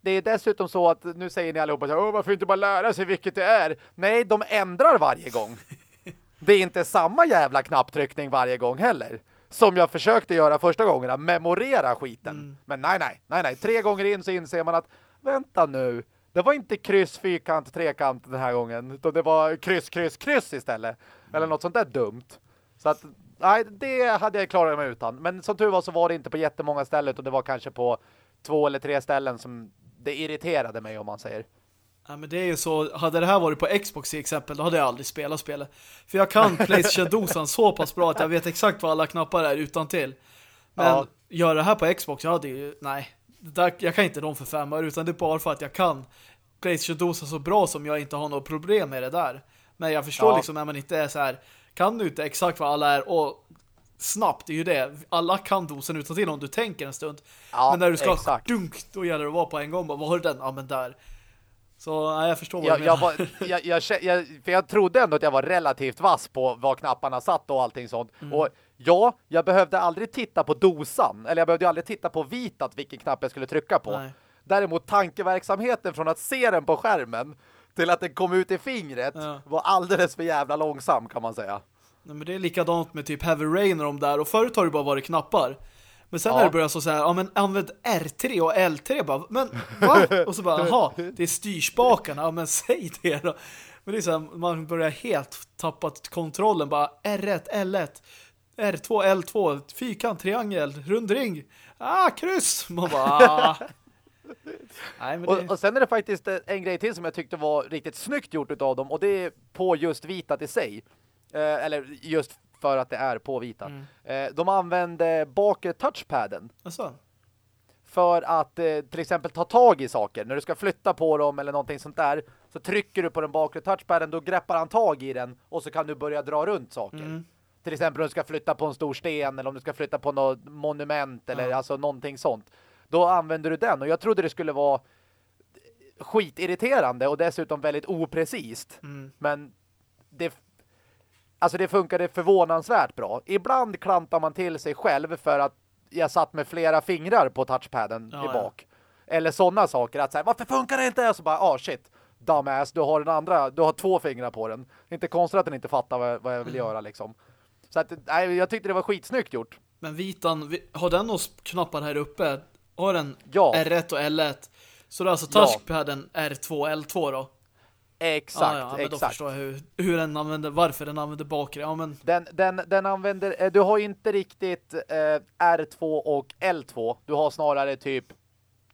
det är dessutom så att nu säger ni allihopa Åh, varför inte bara lära sig vilket det är? Nej, de ändrar varje gång. Det är inte samma jävla knapptryckning varje gång heller. Som jag försökte göra första gångerna, memorera skiten. Men nej, nej, nej, nej. Tre gånger in så inser man att, vänta nu, det var inte kryss, fyrkant, trekant den här gången. Utan det var kryss, kryss, kryss istället. Eller något sånt där dumt. Så att, nej, det hade jag klarat mig utan. Men som tur var så var det inte på jättemånga ställen utan det var kanske på två eller tre ställen som det irriterade mig om man säger. Ja, men det är ju så, hade det här varit på Xbox till exempel, då hade jag aldrig spelat spelet. För jag kan Playstation-dosan så pass bra att jag vet exakt vad alla knappar är utan till. Men Ja. gör det här på Xbox, jag hade ju, nej. Där, jag kan inte dem för fem år, utan det är bara för att jag kan Playstation-dosan så bra som jag inte har något problem med det där. Men jag förstår Ja. liksom när man inte är så här, kan du inte exakt vad alla är och snabbt, det är ju det. Alla kan dosen utan till om du tänker en stund. Ja, men när du ska exakt. dunk, då gäller det att vara på en gång. Bara, vad har du den? Ja, men där. Så nej, jag förstår vad jag, du jag, menar. var, jag, jag, jag, för jag trodde ändå att jag var relativt vass på var knapparna satt och allting sånt. Mm. Och ja, jag behövde aldrig titta på dosan. Eller jag behövde aldrig titta på vitat vilken knapp jag skulle trycka på. Nej. Däremot tankeverksamheten från att se den på skärmen till att den kom ut i fingret Ja. var alldeles för jävla långsam kan man säga. Nej, men det är likadant med typ Heavy Rain och de där. Och förut har det bara varit knappar. Men sen Ja. när det börjar så så här, ja men använd R3 och L3 bara, men va? Och så bara, jaha, det är styrspakarna, ja men säg det då. Men det är så här, man börjar helt tappa kontrollen, bara R1, L1, R2, L2, fyrkant, triangel, rundring, ah, kryss. Man bara, ah. Nej, det... Och, och sen är det faktiskt en grej till som jag tyckte var riktigt snyggt gjort utav dem och det är på just vitat i sig. Eh, eller just för att det är på vita. Mm. Eh, de använde bakre touchpaden Alltså, för att eh, till exempel ta tag i saker. När du ska flytta på dem eller någonting sånt där så trycker du på den bakre touchpaden, då greppar han tag i den och så kan du börja dra runt saker. Mm. Till exempel om du ska flytta på en stor sten eller om du ska flytta på något monument eller Ja. alltså någonting sånt. Då använder du den och jag trodde det skulle vara skitirriterande och dessutom väldigt oprecist. mm. Men det alltså det funkade förvånansvärt bra. Ibland klantar man till sig själv för att jag satt med flera fingrar på touchpaden Ja, i ja. bak. Eller sådana saker att säga, varför funkar det inte? Och så bara, ah shit, dumbass, du har den andra, du har två fingrar på den. Inte konstigt att den inte fattar vad, vad jag vill Mm. göra liksom. Så att, nej, jag tyckte det var skitsnyggt gjort. Men vitan, vi- har den några knappar här uppe? Har den Ja. R1 och L1? Så det är alltså Ja. touchpaden R2 och L2 då? Exakt, ja, ja, men då exakt. förstår jag hur, hur den använder, varför den använder bakre. Ja, men Den, den, den använder, eh, du har inte riktigt eh, R2 och L2. Du har snarare typ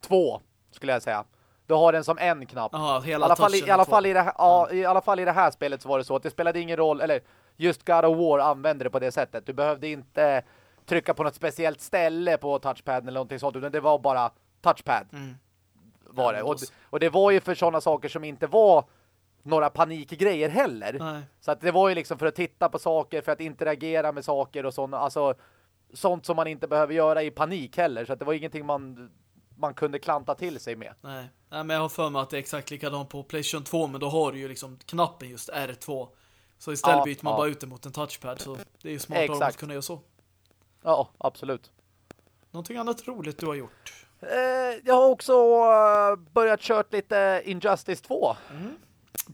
två, skulle jag säga. Du har den som en knapp. aha, I hela alla, fall, i, i, alla fall i, det här, ja, I alla fall i det här spelet så var det så att det spelade ingen roll, eller just God of War använde det på det sättet. Du behövde inte trycka på något speciellt ställe på touchpaden eller någonting sånt, utan det var bara touchpad Mm. var det. men Och, då och det var ju för sådana saker som inte var några panikgrejer heller. Nej. Så att det var ju liksom för att titta på saker, för att interagera med saker och sånt. Alltså sånt som man inte behöver göra i panik heller. Så att det var ingenting man, man kunde klanta till sig med. Nej. Nej, men jag har för mig att det är exakt likadant på PlayStation 2, men då har du ju liksom knappen just R2. Så istället Ja, byter man ja. bara ut det mot en touchpad, så det är ju smart dem att Exakt. kunna göra så. Ja, absolut. Någonting annat roligt du har gjort? Eh, jag har också eh, börjat kört lite Injustice 2.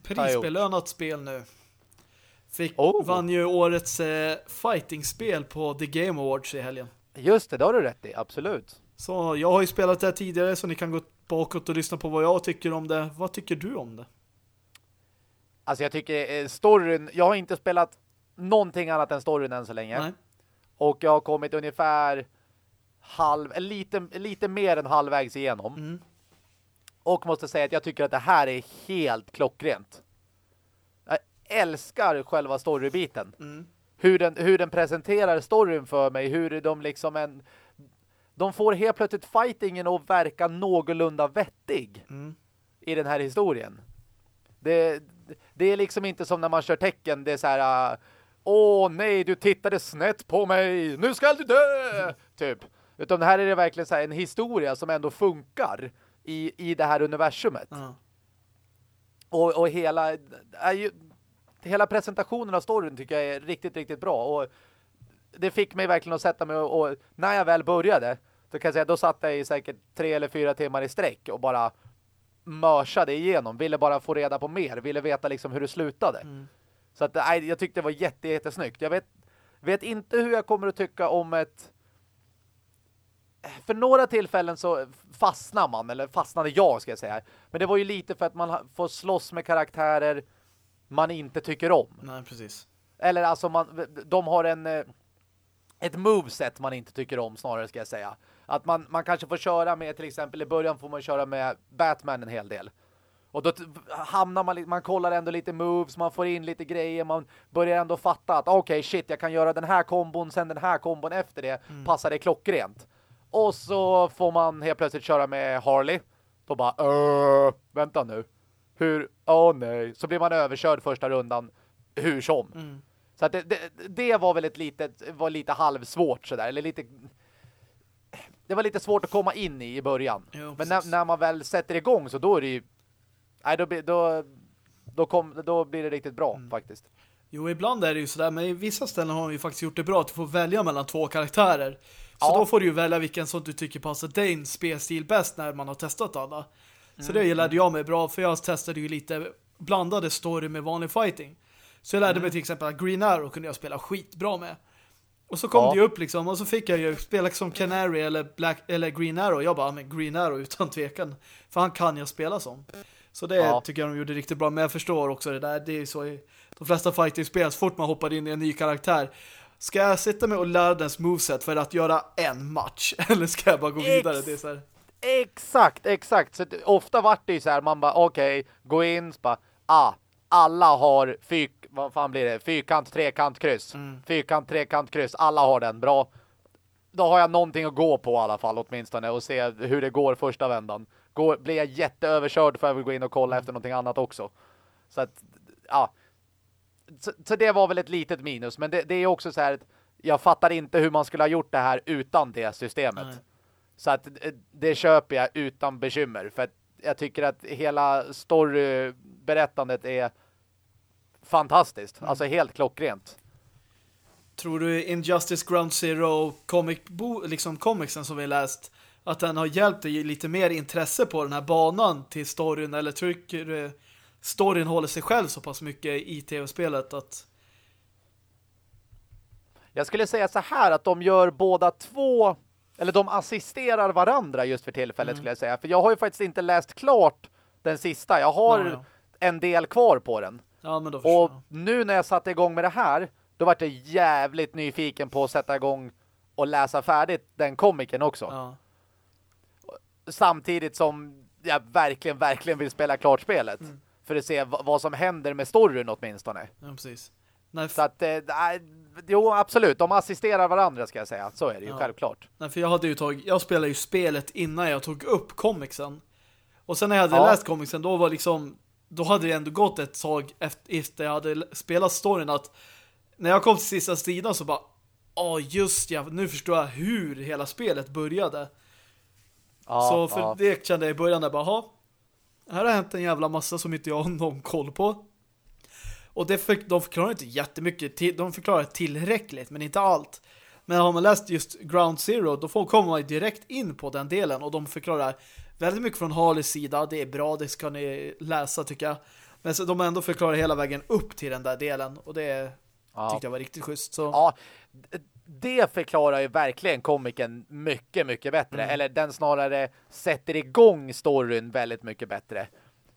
Prisbelönat spel nu. Fick, Oh. Vann ju årets eh, fighting-spel på The Game Awards i helgen. Just det, det har du rätt i, absolut. Så jag har ju spelat det här tidigare så ni kan gå bakåt och lyssna på vad jag tycker om det. Vad tycker du om det? Alltså jag tycker eh, storyn, jag har inte spelat någonting annat än storyn än så länge. Nej. Och jag har kommit ungefär halv, lite, lite mer än halvvägs igenom. Mm. Och måste säga att jag tycker att det här är helt klockrent. Jag älskar själva storybiten. Mm. Hur den, hur den presenterar storyn för mig. Hur de liksom en... De får helt plötsligt fightingen att verka någorlunda vettig Mm. i den här historien. Det, det är liksom inte som när man kör tecken. Det är så här... Åh nej, du tittade snett på mig. Nu ska du dö! Typ. Utan här är det verkligen så här en historia som ändå funkar i, i det här universumet. Ja. Och, och hela, ju, hela presentationen av storyn tycker jag är riktigt, riktigt bra. Och det fick mig verkligen att sätta mig och, och när jag väl började, då kan jag säga, då satt jag i säkert tre eller fyra timmar i sträck och bara mörsade igenom. Ville bara få reda på mer. Ville veta liksom hur det slutade. Mm. Så att, nej, jag tyckte det var jätte, jättesnyggt. Jag vet, vet inte hur jag kommer att tycka om ett för några tillfällen så fastnar man, eller fastnade jag ska jag säga. Men det var ju lite för att man får slåss med karaktärer man inte tycker om. Nej, precis. Eller alltså man, de har en eh, ett moveset man inte tycker om snarare ska jag säga. Att man, man kanske får köra med till exempel i början får man köra med Batman en hel del. Och då hamnar man, man kollar ändå lite moves, man får in lite grejer, man börjar ändå fatta att okej shit jag kan göra den här kombon, sen den här kombon efter det, passar det klockrent. Och så får man helt plötsligt köra med Harley. Då bara, "Öh, vänta nu. Hur, åh nej. Så blir man överkörd första rundan hur som. Mm. Så att det, det, det var väl ett litet, var lite halvsvårt sådär, eller lite det var lite svårt att komma in i i början. Jo, Men när, när man väl sätter igång så då är det ju nej, då, då, då, kom, då blir det riktigt bra Mm. faktiskt. Jo, ibland är det ju sådär, men i vissa ställen har de ju faktiskt gjort det bra att du får välja mellan två karaktärer. Så då får du ju välja vilken som du tycker passar din spelstil bäst när man har testat alla. Så Mm. det gillade jag mig bra, för jag testade ju lite blandade story med vanlig fighting. Så jag lärde Mm. mig till exempel att Green Arrow kunde jag spela skitbra med. Och så kom Ja. det ju upp liksom, och så fick jag ju spela som Canary eller, Black, eller Green Arrow. Jag bara, men Green Arrow utan tvekan. För han kan jag spela som. Så det Ja. tycker jag de gjorde riktigt bra. Men jag förstår också det där. Det är så i de flesta fighting-spel, så fort man hoppar in i en ny karaktär. Ska jag sitta med och lära dens moveset för att göra en match? Eller ska jag bara gå vidare? Ex- Det är så här. Exakt, exakt. Så ofta vart det ju så här, man bara okej, gå in, bara, ah, alla har fyr, vad fan blir det? Fyrkant, trekant, kryss. Mm. Fyrkant, trekant, kryss. Alla har den, bra. Då har jag någonting att gå på i alla fall åtminstone och se hur det går första vändan. Går, blir jag jätteöverkörd får jag väl gå in och kolla efter någonting annat också. Så att, ja. Så, så det var väl ett litet minus, men det, det är också så här att jag fattar inte hur man skulle ha gjort det här utan det systemet. Nej. Så att eh, det köper jag utan bekymmer. För att jag tycker att hela storyberättandet är fantastiskt. Alltså helt klockrent. Tror du Injustice Ground Zero comic liksom comicsen som vi läst att den har hjälpt dig lite mer intresse på den här banan till storyn eller tycker storyn håller sig själv så pass mycket i tv-spelet att Jag skulle säga så här att de gör båda två eller de assisterar varandra just för tillfället skulle jag säga. För jag har ju faktiskt inte läst klart den sista. Jag har Ja, ja. en del kvar på den. ja Och jag. nu när jag satte igång med det här, då var jag jävligt nyfiken på att sätta igång och läsa färdigt den komiken också. Ja. Samtidigt som jag verkligen, verkligen vill spela klart spelet. Mm. För att se vad som händer med storyn åtminstone. ja, precis. Nej, Så att, eh, jo absolut, de assisterar varandra ska jag säga. Så är det ju, Ja. självklart. Nej, för jag hade ju tagit, jag spelade ju spelet innan jag tog upp comicsen. Och sen när jag hade Ja. läst comicsen, då var liksom då hade det ändå gått ett tag efter, jag hade spelat storyn att när jag kom till sista sidan så bara Ja, just ja, nu förstår jag hur hela spelet började. Ja, så för ja. det kände jag i början där bara, "Ha, här har hänt en jävla massa som inte jag har någon koll på. Och det för, de förklarar inte jättemycket, till, de förklarar tillräckligt, men inte allt. Men har man läst just Ground Zero, då får, kommer man direkt in på den delen och de förklarar väldigt mycket från Harleys sida. Det är bra, det ska ni läsa tycker jag. Men så de har ändå förklarat hela vägen upp till den där delen och det Ja. tyckte jag var riktigt schysst. Så. Ja, det förklarar ju verkligen komiken mycket, mycket bättre. Mm. Eller den snarare sätter igång storyn väldigt mycket bättre.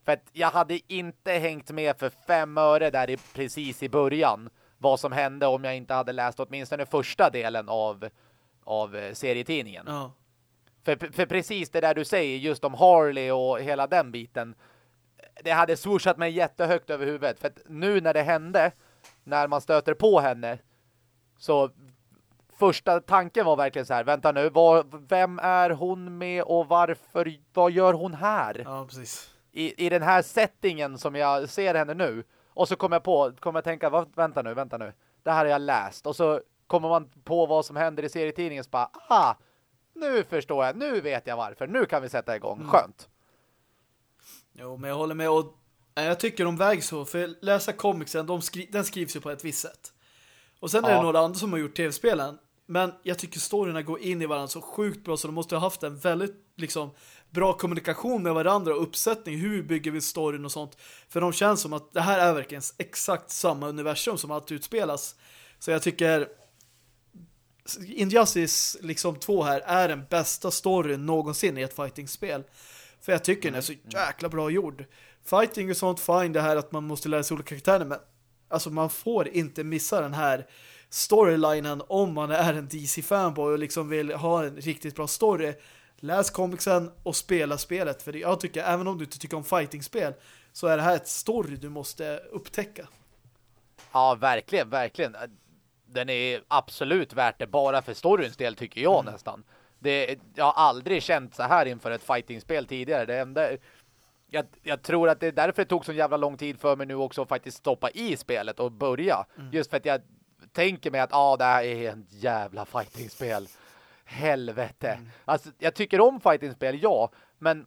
För att jag hade inte hängt med för fem öre där i, precis i början vad som hände om jag inte hade läst åtminstone första delen av, av eh, serietidningen. Ja. För, för precis det där du säger, just om Harley och hela den biten, det hade swooshat mig jättehögt över huvudet. För att nu när det hände, när man stöter på henne, så första tanken var verkligen så här, vänta nu, vad, vem är hon med och varför, vad gör hon här? ja, precis. I, I den här settingen som jag ser henne nu. Och så kommer jag på, kommer jag tänka, vad, vänta nu, vänta nu. Det här har jag läst. Och så kommer man på vad som händer i serietidningen så bara, ah, nu förstår jag, nu vet jag varför. Nu kan vi sätta igång, skönt. Jo, men jag håller med och jag tycker de väger så, för läsa comicsen, de skri den skrivs ju på ett visst sätt. Och sen är Ja. det några andra som har gjort tv-spelen, men jag tycker storyna går in i varandra så sjukt bra så de måste ha haft en väldigt liksom bra kommunikation med varandra och uppsättning, hur bygger vi storyn och sånt. För de känns som att det här är verkligen exakt samma universum som alltid utspelas. Så jag tycker Injustice liksom två här är den bästa storyn någonsin i ett fighting-spel. För jag tycker den är så jäkla bra gjord. Fighting och sånt, fine det här att man måste lära sig olika karaktärer, men alltså man får inte missa den här storylinen om man är en DC-fanboy och liksom vill ha en riktigt bra story. Läs comicsen och spela spelet. För jag tycker, även om du inte tycker om fighting-spel, så är det här ett story du måste upptäcka. Ja, verkligen, verkligen. Den är absolut värt det bara för storyns del tycker jag nästan. Det, jag har aldrig känt så här inför ett fightingspel tidigare. Det enda, jag, jag tror att det är därför det tog så jävla lång tid för mig nu också att faktiskt stoppa i spelet och börja. Just för att jag tänker mig att ah, det här är en jävla fightingspel. Helvete. Alltså, jag tycker om fightingspel, ja. Men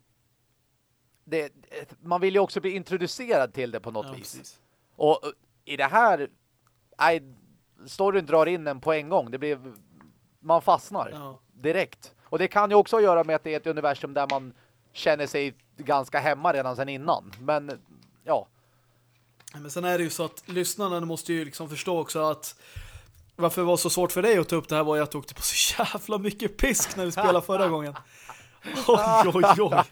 det, man vill ju också bli introducerad till det på något Ja, vis. precis. Och uh, i det här nej, storyn drar in en på en gång. Det blir man fastnar Ja. direkt. Och det kan ju också göra med att det är ett universum där man känner sig ganska hemma redan sedan innan. Men ja, Men sen är det ju så att lyssnarna måste ju liksom förstå också att varför det var så svårt för dig att ta upp det här var ju att du åkte på så jävla mycket pisk när vi spelade förra gången. Oj, oj, oj.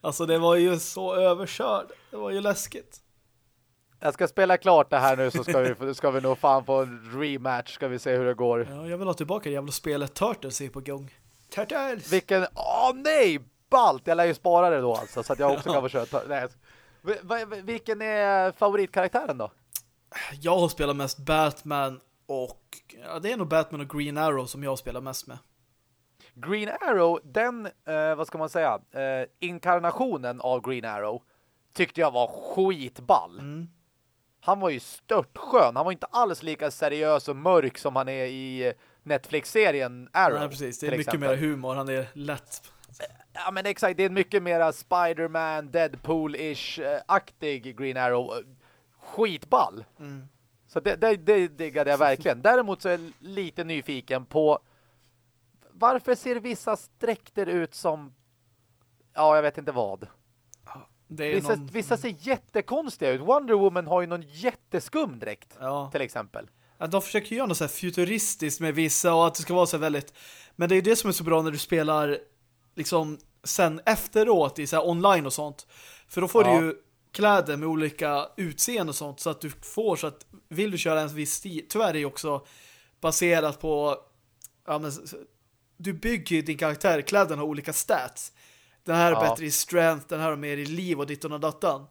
Alltså det var ju så överkörd. Det var ju läskigt. jag ska spela klart det här nu så ska vi, ska vi nog fan få en rematch. Ska vi se hur det går. Ja, jag vill ha tillbaka det jävla spelet Turtles är på gång. Turtles! Vilken, åh nej, balt! Jag lär ju spara det då alltså, så att jag också kan få köra. Nej. Vilken är favoritkaraktären då? Jag har spelat mest Batman och ja, det är nog Batman och Green Arrow som jag spelar mest med. Green Arrow, den, eh, vad ska man säga, eh, inkarnationen av Green Arrow tyckte jag var skitball. Mm. Han var ju störtskön. Han var inte alls lika seriös och mörk som han är i Netflix-serien Arrow. Nej, precis. Det är mycket exempel. mer humor. Han är lätt. Ja, men exakt. Det är mycket mera Spider-Man, Deadpool-ish-aktig Green Arrow. Skitball. Mm. Så det, det, det diggade jag verkligen. Däremot så är jag lite nyfiken på varför ser vissa dräkter ut som ja, jag vet inte vad. Vissa, någon... vissa ser jättekonstiga ut. Wonder Woman har ju någon jätteskum dräkt Ja. till exempel. Ja, de försöker göra något så futuristiskt med vissa och att det ska vara så väldigt... Men det är ju det som är så bra när du spelar liksom sen efteråt i så online och sånt. För då får Ja. du ju kläder med olika utseende och sånt så att du får så att vill du köra en viss stil. Tyvärr är det också baserat på ja, men, du bygger ju din karaktär. Kläderna har olika stats. Den här är Ja. bättre i strength, den här har mer i liv och dittan och dattan.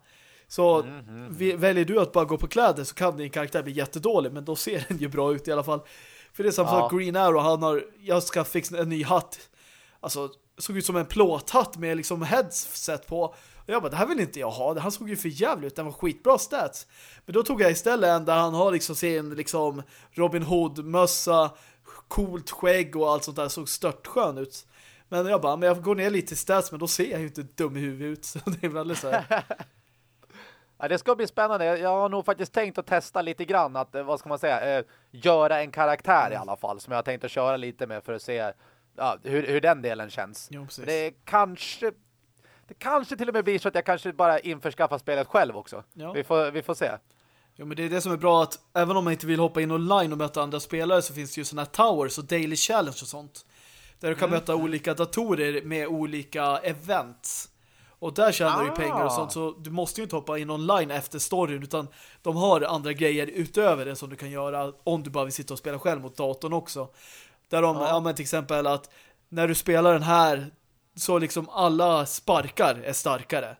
Så Mhm. vi- väljer du att bara gå på kläder så kan din karaktär bli jättedålig men då ser den ju bra ut i alla fall. För det är samma Ja. Green Arrow, han har jag ska fixa en ny hatt. Alltså såg ut som en plåthatt med liksom headset på. Och jag bara, det här vill inte jag ha. Han såg ju för jävligt ut. Den var skitbra stats. Men då tog jag istället en där han har liksom sin liksom Robin Hood-mössa, coolt skägg och allt sånt där. Såg störtskön ut. Men jag bara, men jag går ner lite i stats men då ser jag ju inte dum i huvudet ut. Så det är väldigt så här. Ja, det ska bli spännande. Jag har nog faktiskt tänkt att testa lite grann att, eh, vad ska man säga, eh, göra en karaktär i alla fall som jag har tänkt att köra lite med för att se ja, hur, hur den delen känns. Jo. Det kanske det kanske till och med blir så att jag kanske bara införskaffar spelet själv också. Ja. Vi, får, vi får se. Ja, men det är det som är bra att även om man inte vill hoppa in online och möta andra spelare så finns det ju sådana här towers och daily challenge och sånt. Där du kan möta olika datorer med olika events. Och där tjänar du Ah. pengar och sånt så du måste ju inte hoppa in online efter storyn utan de har andra grejer utöver det som du kan göra om du bara vill sitta och spela själv mot datorn också. Där de, Ja. ja. men till exempel att när du spelar den här så liksom alla sparkar är starkare.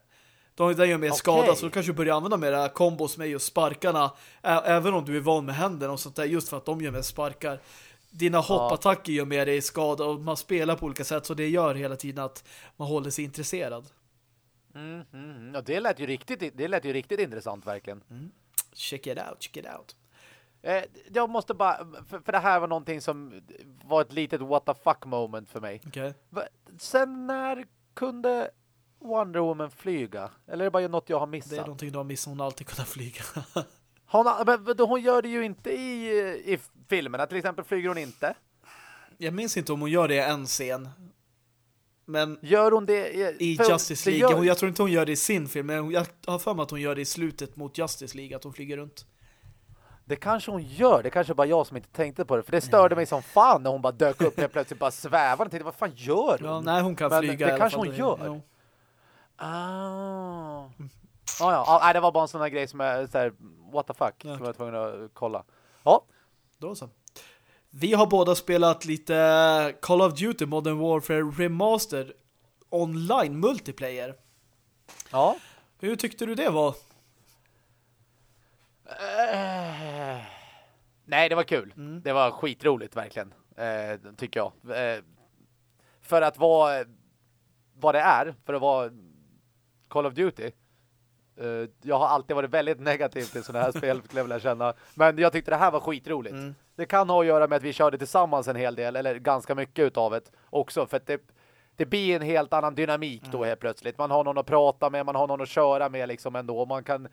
De, den gör mer Okej. skada så du kanske börjar använda mera kombos med just sparkarna även om du är van med händerna och sånt där just för att de gör mer sparkar. Dina hoppattacker gör mer dig skada och man spelar på olika sätt så det gör hela tiden att man håller sig intresserad. Mm, mm, mm. Ja, det lät ju riktigt, det lät ju riktigt intressant verkligen. Check it out, check it out. Eh, jag måste bara, för, för det här var någonting som var ett litet what the fuck moment för mig. Va- Sen när kunde Wonder Woman flyga? Eller är det bara något jag har Det är missat? någonting du har missat. Hon har alltid kunnat flyga. Hon, men hon gör det ju inte i, i filmerna. Till exempel flyger hon inte. Jag minns inte om hon gör det i en scen. Men Gör hon det i, för- Justice League. gör- jag tror inte hon gör det i sin film. Men jag har för mig att hon gör det i slutet mot Justice League. Att hon flyger runt. Det kanske hon gör. Det kanske bara jag som inte tänkte på det. För det störde mig som fan när hon bara dök upp helt plötsligt bara svävade. Jag tänkte, vad fan gör hon? Ja, nej, hon kan Men flyga det kanske hon gör. Jo. Ah. Ah, ja, ah, nej, det var bara en sån här grej som är så här, what the fuck, Ja, som jag var tvungen att kolla. Ja, Då så. Vi har båda spelat lite Call of Duty Modern Warfare Remastered online multiplayer. ja. Hur tyckte du det var? Eh, nej, det var kul. Mm. Det var skitroligt, verkligen. Eh, tycker jag. Eh, för att vara vad det är, för att vara Call of Duty. Jag har alltid varit väldigt negativ till sådana här spel, skulle jag vilja känna. Men jag tyckte det här var skitroligt. Mm. Det kan ha att göra med att vi körde tillsammans en hel del, eller ganska mycket utav det också. För att det, det blir en helt annan dynamik då helt plötsligt. Man har någon att prata med, man har någon att köra med liksom ändå. Man kan,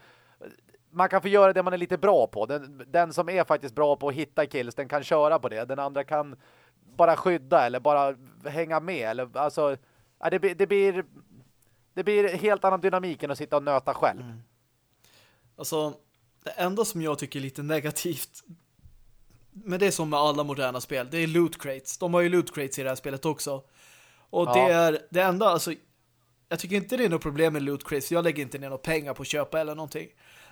man kan få göra det man är lite bra på. Den, den som är faktiskt bra på att hitta kills, den kan köra på det. Den andra kan bara skydda eller bara hänga med. Eller, alltså, det, det blir det blir helt annan dynamik än att sitta och nöta själv. Mm. Alltså, det enda som jag tycker är lite negativt men det är som med alla moderna spel, det är loot crates. De har ju loot crates i det här spelet också. Och ja. det är det enda, alltså jag tycker inte det är något problem med loot crates. Jag lägger inte ner några pengar på att köpa eller någonting.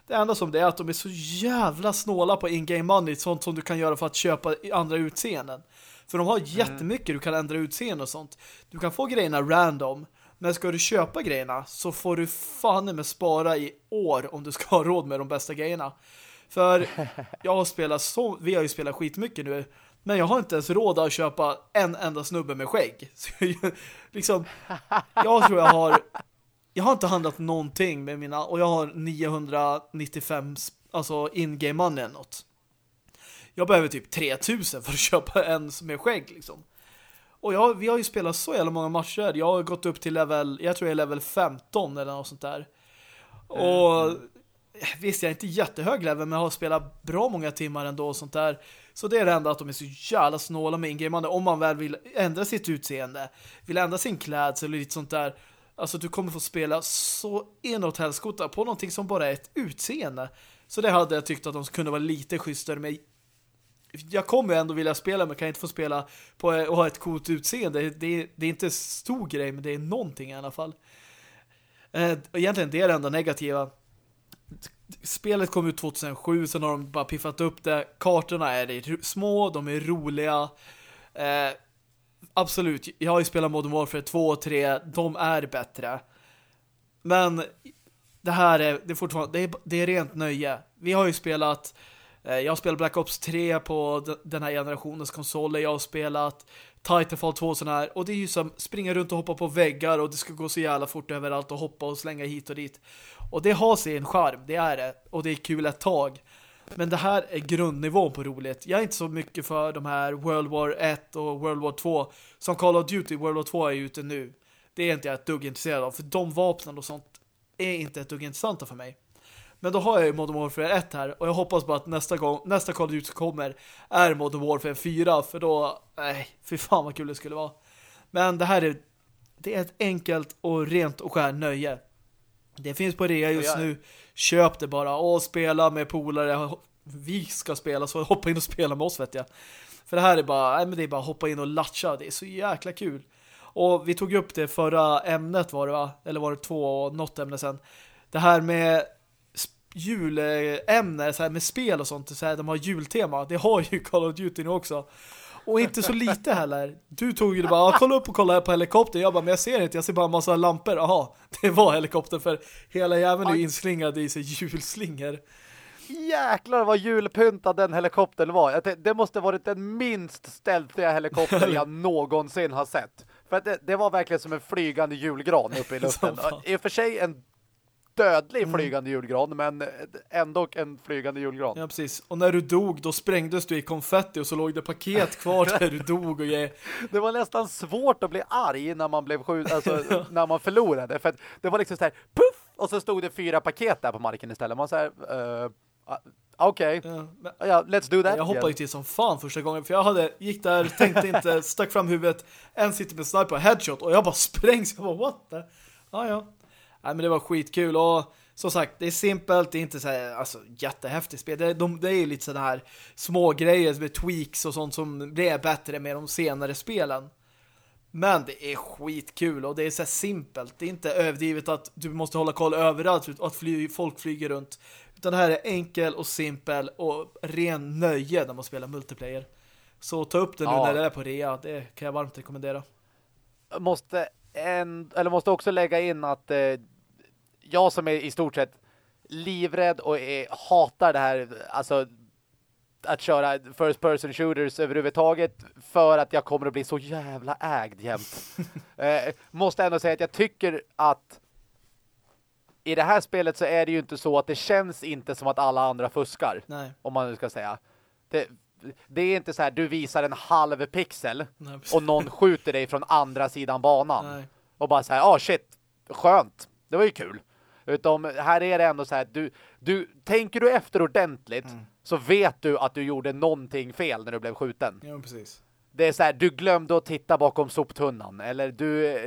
Det enda som det är att de är så jävla snåla på in-game money, sånt som du kan göra för att köpa andra utseenden. För de har mm. jättemycket du kan ändra utseende och sånt. Du kan få grejerna random. Men ska du köpa grejerna så får du fan med spara i år om du ska ha råd med de bästa grejerna. För jag har spelat så, vi har ju spelat skitmycket nu, men jag har inte ens råd att köpa en enda snubbe med skägg. Så liksom, jag tror jag har jag har inte handlat någonting med mina och jag har 995 alltså in-game money eller något. Jag behöver typ 3000 för att köpa en med skägg liksom. Och jag, vi har ju spelat så jävla många matcher. Jag har gått upp till level, jag tror jag är level 15 eller något sånt där. Och mm. visst, jag är inte jättehög level, men jag har spelat bra många timmar ändå och sånt där. Så det är det enda att de är så jävla snåla med ingame om man väl vill ändra sitt utseende, vill ändra sin klädsel eller lite sånt där. Alltså du kommer få spela så inåt helskota på någonting som bara är ett utseende. Så det hade jag tyckt att de kunde vara lite schysstare med jag kommer ändå vilja spela men kan inte få spela på och ha ett coolt utseende. Det, det är inte stor grej men det är någonting i alla fall. Eh, egentligen det är det enda negativa. Spelet kom ut 2007 sen har de bara piffat upp det. Kartorna är små, de är roliga. Eh, Absolut, jag har ju spelat Modern Warfare 2 och 3. De är bättre. Men det här är, det är fortfarande det är, det är rent nöje. Vi har ju spelat Eh, jag har spelat Black Ops 3 på den här generationens konsoler. Jag har spelat Titanfall 2 och sån här. Och det är ju som springa runt och hoppa på väggar och det ska gå så jävla fort överallt och hoppa och slänga hit och dit. Och det har sin charm, det är det. Och det är kul ett tag. Men det här är grundnivån på roligt. Jag är inte så mycket för de här World War 1 och World War 2 som Call of Duty World War 2 är ute nu. Det är inte jag ett dugg intresserad av. För de vapnen och sånt är inte ett dugg intressanta för mig. Men då har jag ju Modern Warfare 1 här och jag hoppas bara att nästa gång nästa Call of Duty kommer är Modern Warfare 4 för då, nej, fy fan vad kul det skulle vara. Men det här är det är ett enkelt och rent och skär nöje. Det finns på rea just nu. Köp det bara och spela med polare. Vi ska spela så hoppa in och spela med oss vet jag. För det här är bara, nej men det är bara hoppa in och latcha. Det är så jäkla kul. Och vi tog upp det förra ämnet var det va? Eller var det två och något ämne sen. Det här med julämne så här med spel och sånt så här, de har jultema. Det har ju Call of Duty nu också. Och inte så lite heller. Du tog ju det bara, kolla upp och kolla på helikopter. Jag bara, men jag ser inte, jag ser bara en massa lampor. Aha, det var helikopter för hela jäveln är inslingad i sig julslingor. Jäklar vad julpyntad den helikoptern var. Det, det måste varit den minst ställtiga helikopter jag någonsin har sett. För det, det, var verkligen som en flygande julgran uppe i luften. I och för sig en dödlig mm. flygande julgran men ändå en flygande julgran. Ja, precis. Och när du dog då sprängdes du i konfetti och så låg det paket kvar där du dog och ge... Det var nästan svårt att bli arg när man blev skjut, alltså när man förlorade för det var liksom så här puff och så stod det fyra paket där på marken istället. Man så här uh, Okej, okay. ja, ja, let's do that. Jag hoppade ju till som fan första gången för jag hade, gick där, tänkte inte, stack fram huvudet, en sitter med sniper, headshot och jag bara sprängs. Jag bara, what the? Ah, ja, Nej, men det var skitkul och som sagt, det är simpelt, det är inte så här, alltså, jättehäftigt spel. Det, de, det är ju lite sådana här små grejer med tweaks och sånt som blir bättre med de senare spelen. Men det är skitkul och det är så simpelt. Det är inte överdrivet att du måste hålla koll överallt att fly, folk flyger runt. Utan det här är enkel och simpel och ren nöje när man spelar multiplayer. Så ta upp det nu ja. när det är på rea. Det kan jag varmt rekommendera. Måste en, eller måste också lägga in att eh, jag som är i stort sett livrädd och är, hatar det här, alltså att köra first person shooters överhuvudtaget för att jag kommer att bli så jävla ägd jämt. eh, måste ändå säga att jag tycker att i det här spelet så är det ju inte så att det känns inte som att alla andra fuskar. Nej. Om man nu ska säga. Det, det är inte så här, du visar en halv pixel Nej, och någon skjuter dig från andra sidan banan. Nej. Och bara så här, ah shit, skönt. Det var ju kul. Utom här är det ändå så här, du, du tänker du efter ordentligt Mm. så vet du att du gjorde någonting fel när du blev skjuten. Ja, precis. Det är så här, du glömde att titta bakom soptunnan. Eller du,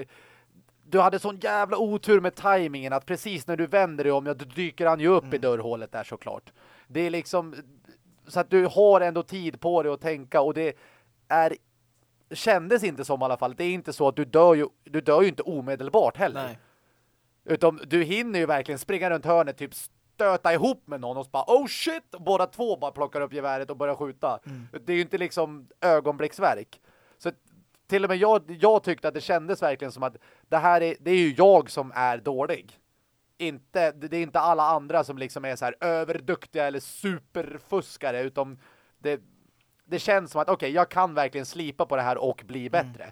du hade sån jävla otur med tajmingen att precis när du vänder dig om, ja, då dyker han ju upp Mm. i dörrhålet där såklart. Det är liksom så att du har ändå tid på dig att tänka och det är kändes inte som i alla fall. Det är inte så att du dör ju, du dör ju inte omedelbart heller. Nej. Utan du hinner ju verkligen springa runt hörnet, typ stöta ihop med någon och så bara, oh shit! Båda två bara plockar upp geväret och börjar skjuta. Det är ju inte liksom ögonblicksverk. Så till och med jag, jag tyckte att det kändes verkligen som att det här är, det är ju jag som är dålig. Inte, det är inte alla andra som liksom är så här överduktiga eller superfuskare, utan det, det känns som att okej, jag kan verkligen slipa på det här och bli bättre.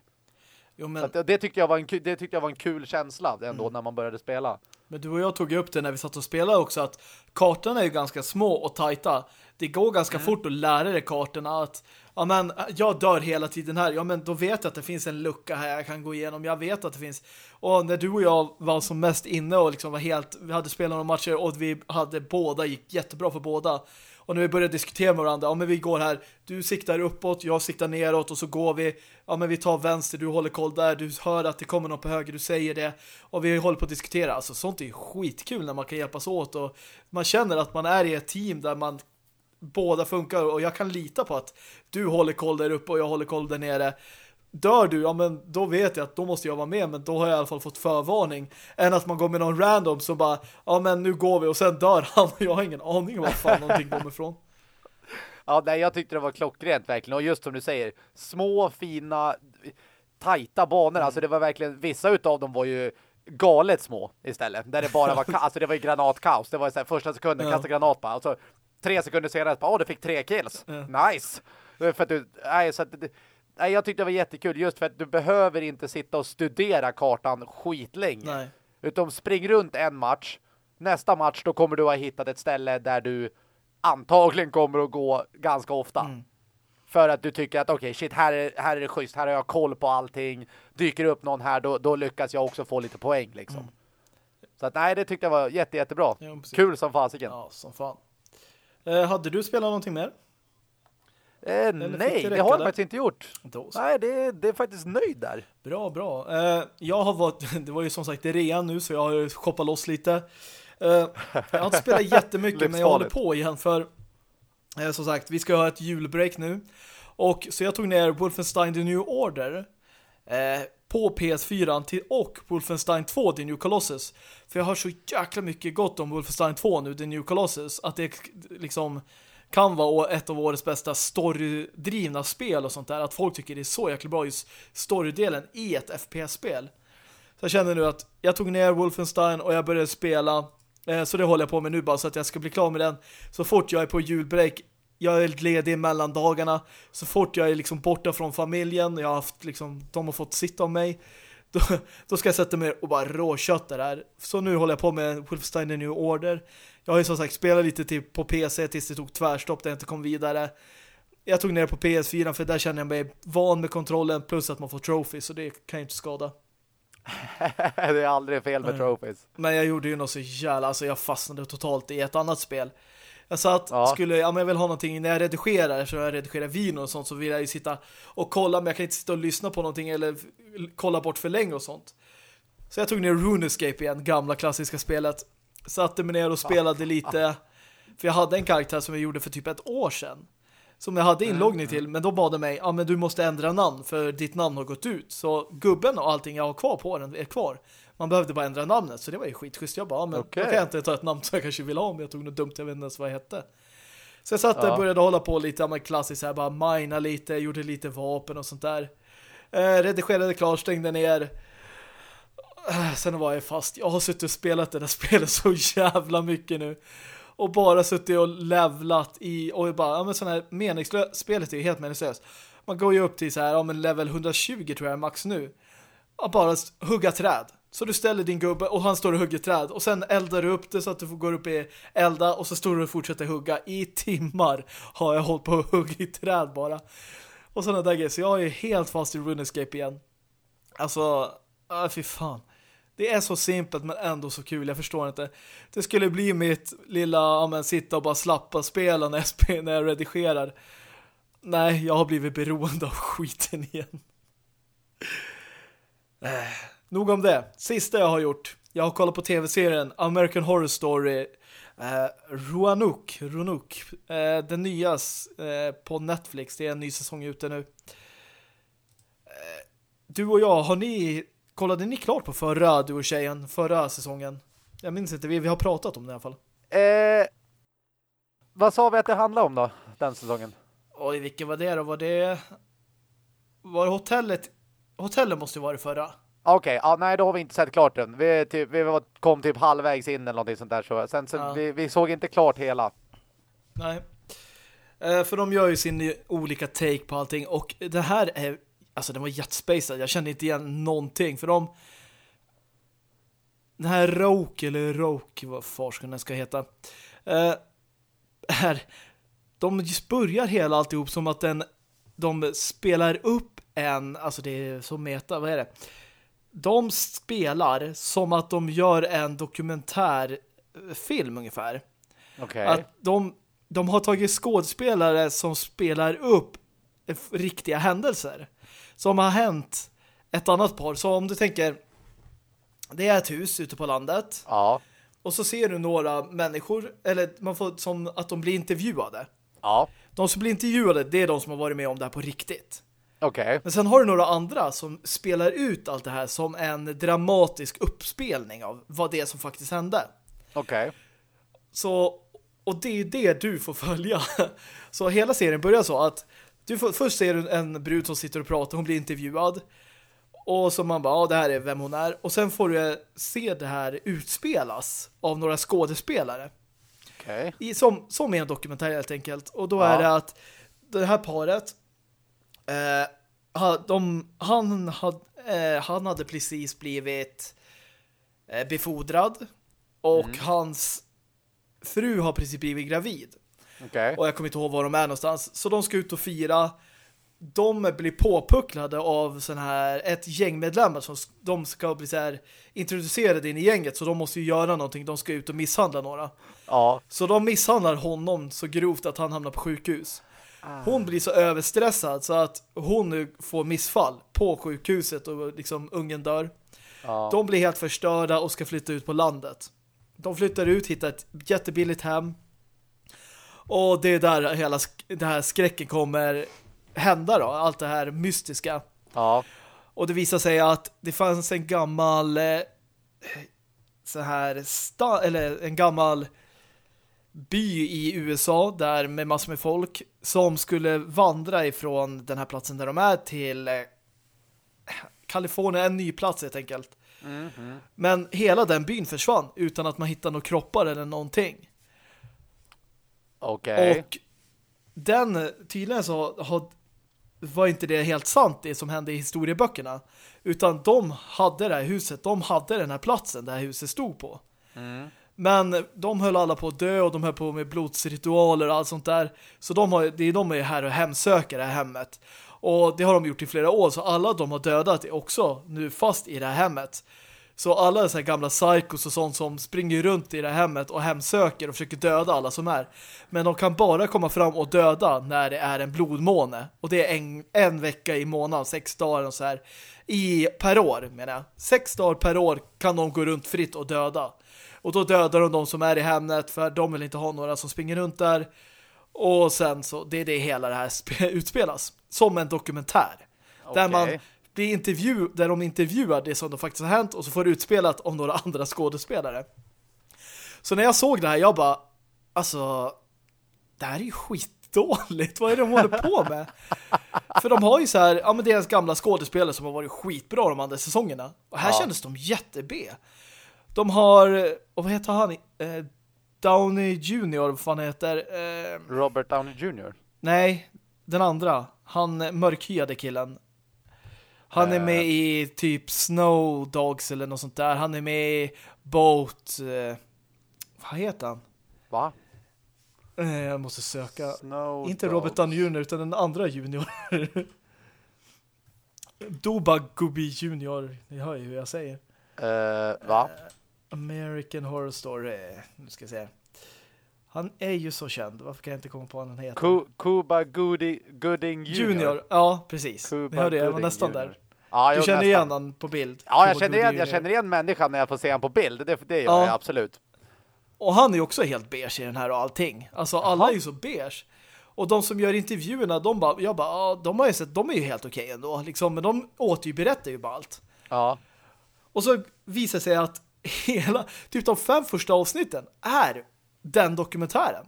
Jo, men, att det, det, tyckte jag var en, det tyckte jag var en kul känsla ändå när man började spela. men du och jag tog upp det när vi satt och spelade också att kartorna är ju ganska små och tajta. Det går ganska fort att lära dig kartorna att ja men jag dör hela tiden här. Ja men då vet jag att det finns en lucka här jag kan gå igenom. Jag vet att det finns. Och när du och jag var som mest inne och liksom var helt vi hade spelat några matcher och vi hade båda gick jättebra för båda. Och när vi börjar diskutera med varandra, ja men vi går här, du siktar uppåt, jag siktar neråt och så går vi, ja men vi tar vänster, du håller koll där, du hör att det kommer någon på höger, du säger det och vi håller på att diskutera. Alltså sånt är ju skitkul när man kan hjälpas åt och man känner att man är i ett team där man båda funkar och jag kan lita på att du håller koll där uppe och jag håller koll där nere. Dör du, ja men då vet jag att då måste jag vara med men då har jag i alla fall fått förvarning än att man går med någon random som bara, ja men nu går vi och sen dör han och jag har ingen aning om var fan någonting kommer ifrån. Ja, nej, jag tyckte det var klockrent verkligen. Och just som du säger, små, fina, tajta banor. Alltså det var verkligen, vissa utav dem var ju galet små istället. Där det bara var, alltså det var ju granatkaos. Det var så här, första sekunden, Ja. kasta granat bara. Alltså tre sekunder senare, bara, åh, du fick tre kills. Nice! För att du, nej, så att, det- nej, jag tyckte det var jättekul just för att du behöver inte sitta och studera kartan skitlänge. Nej. Utan spring runt en match. Nästa match då kommer du ha hittat ett ställe där du antagligen kommer att gå ganska ofta. Mm. För att du tycker att okej, shit, här är, här är det schysst. Här har jag koll på allting. Dyker upp någon här, då, då lyckas jag också få lite poäng liksom. Mm. Så att nej, det tyckte jag var jätte, jättebra. Ja. Kul som fasiken. Ja, som fan. Eh, hade du spelat någonting mer? Eh, nej, det har jag faktiskt inte gjort. Nej, det, det är faktiskt nöjd där. Bra, bra. Eh, jag har varit, det var ju som sagt rean nu så jag har shoppat loss lite. Eh, jag har inte spelat jättemycket men jag håller på igen för eh, som sagt, vi ska ha ett julbreak nu. Och så jag tog ner Wolfenstein The New Order eh, på PS4 till, och Wolfenstein 2 The New Colossus. För jag har så jäkla mycket gott om Wolfenstein 2 nu, The New Colossus, att det liksom kan vara ett av årets bästa storydrivna spel och sånt där. Att folk tycker det är så jäkla bra just storydelen i ett FPS-spel. Så jag känner nu att jag tog ner Wolfenstein och jag började spela. Eh, så det håller jag på med nu bara så att jag ska bli klar med den. Så fort jag är på julbreak, jag är ledig mellan dagarna. Så fort jag är liksom borta från familjen, jag har haft liksom, de har fått sitta om mig. Då, då ska jag sätta mig och bara råkötta det här. Så nu håller jag på med Wolfenstein The New Order. Jag har ju som sagt spelat lite till på PC tills det tog tvärstopp där jag inte kom vidare. Jag tog ner på PS4 för där känner jag mig van med kontrollen plus att man får trophies så det kan ju inte skada. det är aldrig fel med trophies. Men jag gjorde ju något så jävla, alltså jag fastnade totalt i ett annat spel. Jag satt, Ja. skulle, ja men jag vill ha någonting när jag redigerar, eftersom jag redigerar vin och sånt så vill jag ju sitta och kolla, men jag kan inte sitta och lyssna på någonting eller kolla bort för länge och sånt. Så jag tog ner RuneScape igen, gamla klassiska spelet. Satte mig ner och spelade lite, för jag hade en karaktär som jag gjorde för typ ett år sedan. Som jag hade inloggning till, men då bad de mig, ja men du måste ändra namn för ditt namn har gått ut. Så gubben och allting jag har kvar på den är kvar. Man behövde bara ändra namnet, så det var ju skitschysst. Jag bara, ja, men Okej. då kan jag inte ta ett namn som jag kanske vill ha om jag tog något dumt, jag vet inte ens vad jag hette. Så jag satt där Ja. och började hålla på lite, men klassiskt här, bara mina lite, gjorde lite vapen och sånt där. Eh, redigerade klart, stängde ner. Äh, sen var jag fast. Jag har suttit och spelat det där spelet så jävla mycket nu. Och bara suttit och levlat i och bara, ja men sån här meningslöst, spelet är ju helt meningslöst. Man går ju upp till så här, ja men level 120 tror jag max nu. Och bara hugga träd. Så du ställer din gubbe och han står och hugger träd. Och sen eldar du upp det så att du får gå upp i elda. Och så står du och fortsätter hugga. I timmar har jag hållit på att hugga i träd bara. Och sådana där grejer. Så jag är helt fast i RuneScape igen. Alltså, äh, fy fan. Det är så simpelt men ändå så kul, jag förstår inte. Det skulle bli mitt lilla, ja men sitta och bara slappa spela när jag, när jag redigerar. Nej, jag har blivit beroende av skiten igen. Äh, nog om det. Sista jag har gjort. Jag har kollat på tv-serien American Horror Story eh, Roanoke, Roanoke eh, den nya eh, på Netflix. Det är en ny säsong ute nu. Eh, du och jag, har ni kollade ni klart på förra, du och tjejen, förra säsongen? Jag minns inte, vi, vi har pratat om det i alla fall. Eh, vad sa vi att det handlade om då, den säsongen? Oj, vilken var det då? Var det... Var hotellet... Hotellet måste ju vara det förra. Okej, okay, ja, nej då har vi inte sett klart den. Vi, typ, vi var, kom typ halvvägs in eller någonting sånt där. Så. Sen så, ja. vi, vi, såg inte klart hela. Nej. Eh, för de gör ju sin olika take på allting. Och det här är... Alltså den var jättespacad. Jag kände inte igen någonting. För de... Den här Roke, eller Roke, vad farskan den ska heta. Eh, här, de börjar hela alltihop som att den, de spelar upp en, alltså det är så meta, vad är det? De spelar som att de gör en dokumentärfilm ungefär. Okay. Att de, de har tagit skådespelare som spelar upp riktiga händelser som har hänt ett annat par. Så om du tänker det är ett hus ute på landet. Ja. Och så ser du några människor eller man får som att de blir intervjuade. Ja. De som blir intervjuade, det är de som har varit med om det här på riktigt. Okej. Okay. Men sen har du några andra som spelar ut allt det här som en dramatisk uppspelning av vad det är som faktiskt hände. Okej. Okay. Så, och det är det du får följa. Så hela serien börjar så att du får, först ser du en brud som sitter och pratar, hon blir intervjuad. Och så man bara, ja det här är vem hon är. Och sen får du se det här utspelas av några skådespelare. Okay. I, som, som är en dokumentär helt enkelt. Och då ja. är det att det här paret eh, de, han, had, eh, han hade precis blivit eh, befordrad och mm. hans fru har precis blivit gravid. Okay. Och jag kommer inte ihåg var de är någonstans. Så de ska ut och fira. De blir påpucklade av sån här ett gängmedlemmar som de ska bli så här introducerade in i gänget så de måste ju göra någonting. De ska ut och misshandla några. Ja. Så de misshandlar honom så grovt att han hamnar på sjukhus. Ah. Hon blir så överstressad så att hon nu får missfall på sjukhuset och liksom ungen dör. Ja. De blir helt förstörda och ska flytta ut på landet. De flyttar ut, hittar ett jättebilligt hem och det är där hela det här skräcken kommer hända då. Allt det här mystiska. Ja. Och det visar sig att det fanns en gammal eh, så här eller en gammal by i USA där med massor med folk som skulle vandra ifrån den här platsen där de är till eh, Kalifornien, en ny plats helt enkelt. Mm -hmm. Men hela den byn försvann utan att man hittade några kroppar eller någonting. Okay. Och den, tydligen så har, var inte det helt sant det som hände i historieböckerna. Utan de hade det här huset, de hade den här platsen där huset stod på. Mm. Men de höll alla på att dö och de höll på med blodsritualer och allt sånt där. Så de, har, det är de är här och hemsöker det här hemmet. Och det har de gjort i flera år så alla de har dödat är också nu fast i det här hemmet. Så alla så här gamla psykos och sånt som springer runt i det här hemmet och hemsöker och försöker döda alla som är. Men de kan bara komma fram och döda när det är en blodmåne. Och det är en, en vecka i månaden, sex dagar och så här. I, per år menar jag. Sex dagar per år kan de gå runt fritt och döda. Och då dödar de de som är i hemmet för de vill inte ha några som springer runt där. Och sen så, det är det hela det här utspelas. Som en dokumentär. Okay. Där man blir intervju där de intervjuar det som då faktiskt har hänt och så får det utspelat om några andra skådespelare. Så när jag såg det här, jag bara alltså, det här är ju skitdåligt. Vad är det de håller på med? För de har ju så här, ja men deras gamla skådespelare som har varit skitbra de andra säsongerna. Och här ja. kändes de jätte-B. De har, och vad heter han? Eh, Downey Jr. vad fan heter? Eh, Robert Downey Jr. Nej, den andra. Han mörkhyade killen. Han är med i typ Snow Dogs eller något sånt där. Han är med i Boat... Eh, vad heter han? Va? Eh, jag måste söka. Snow Inte Dogs. Robert Downey Jr. utan den andra junior. Doba Gubi Junior. Ni hör ju hur jag säger. Eh, va? American Horror Story. Nu ska jag se. Han är ju så känd. Varför kan jag inte komma på vad han heter? Cuba Gooding Junior. Junior. Ja, precis. Cuba Ni hörde, jag var nästan Junior. där. Ja, Du känner nästan. igen han på bild. Ja, jag känner, igen, jag känner igen människan när jag får se han på bild. Det, det gör Ja. jag absolut. Och han är ju också helt beige i den här och allting. Alltså alla Jaha. är ju så beige. Och de som gör intervjuerna, de bara, jag bara, de har ju sett, de är ju helt okej ändå. Liksom, men de åter ju bara allt. Ja. Och så visar sig att hela, typ de fem första avsnitten är den dokumentären.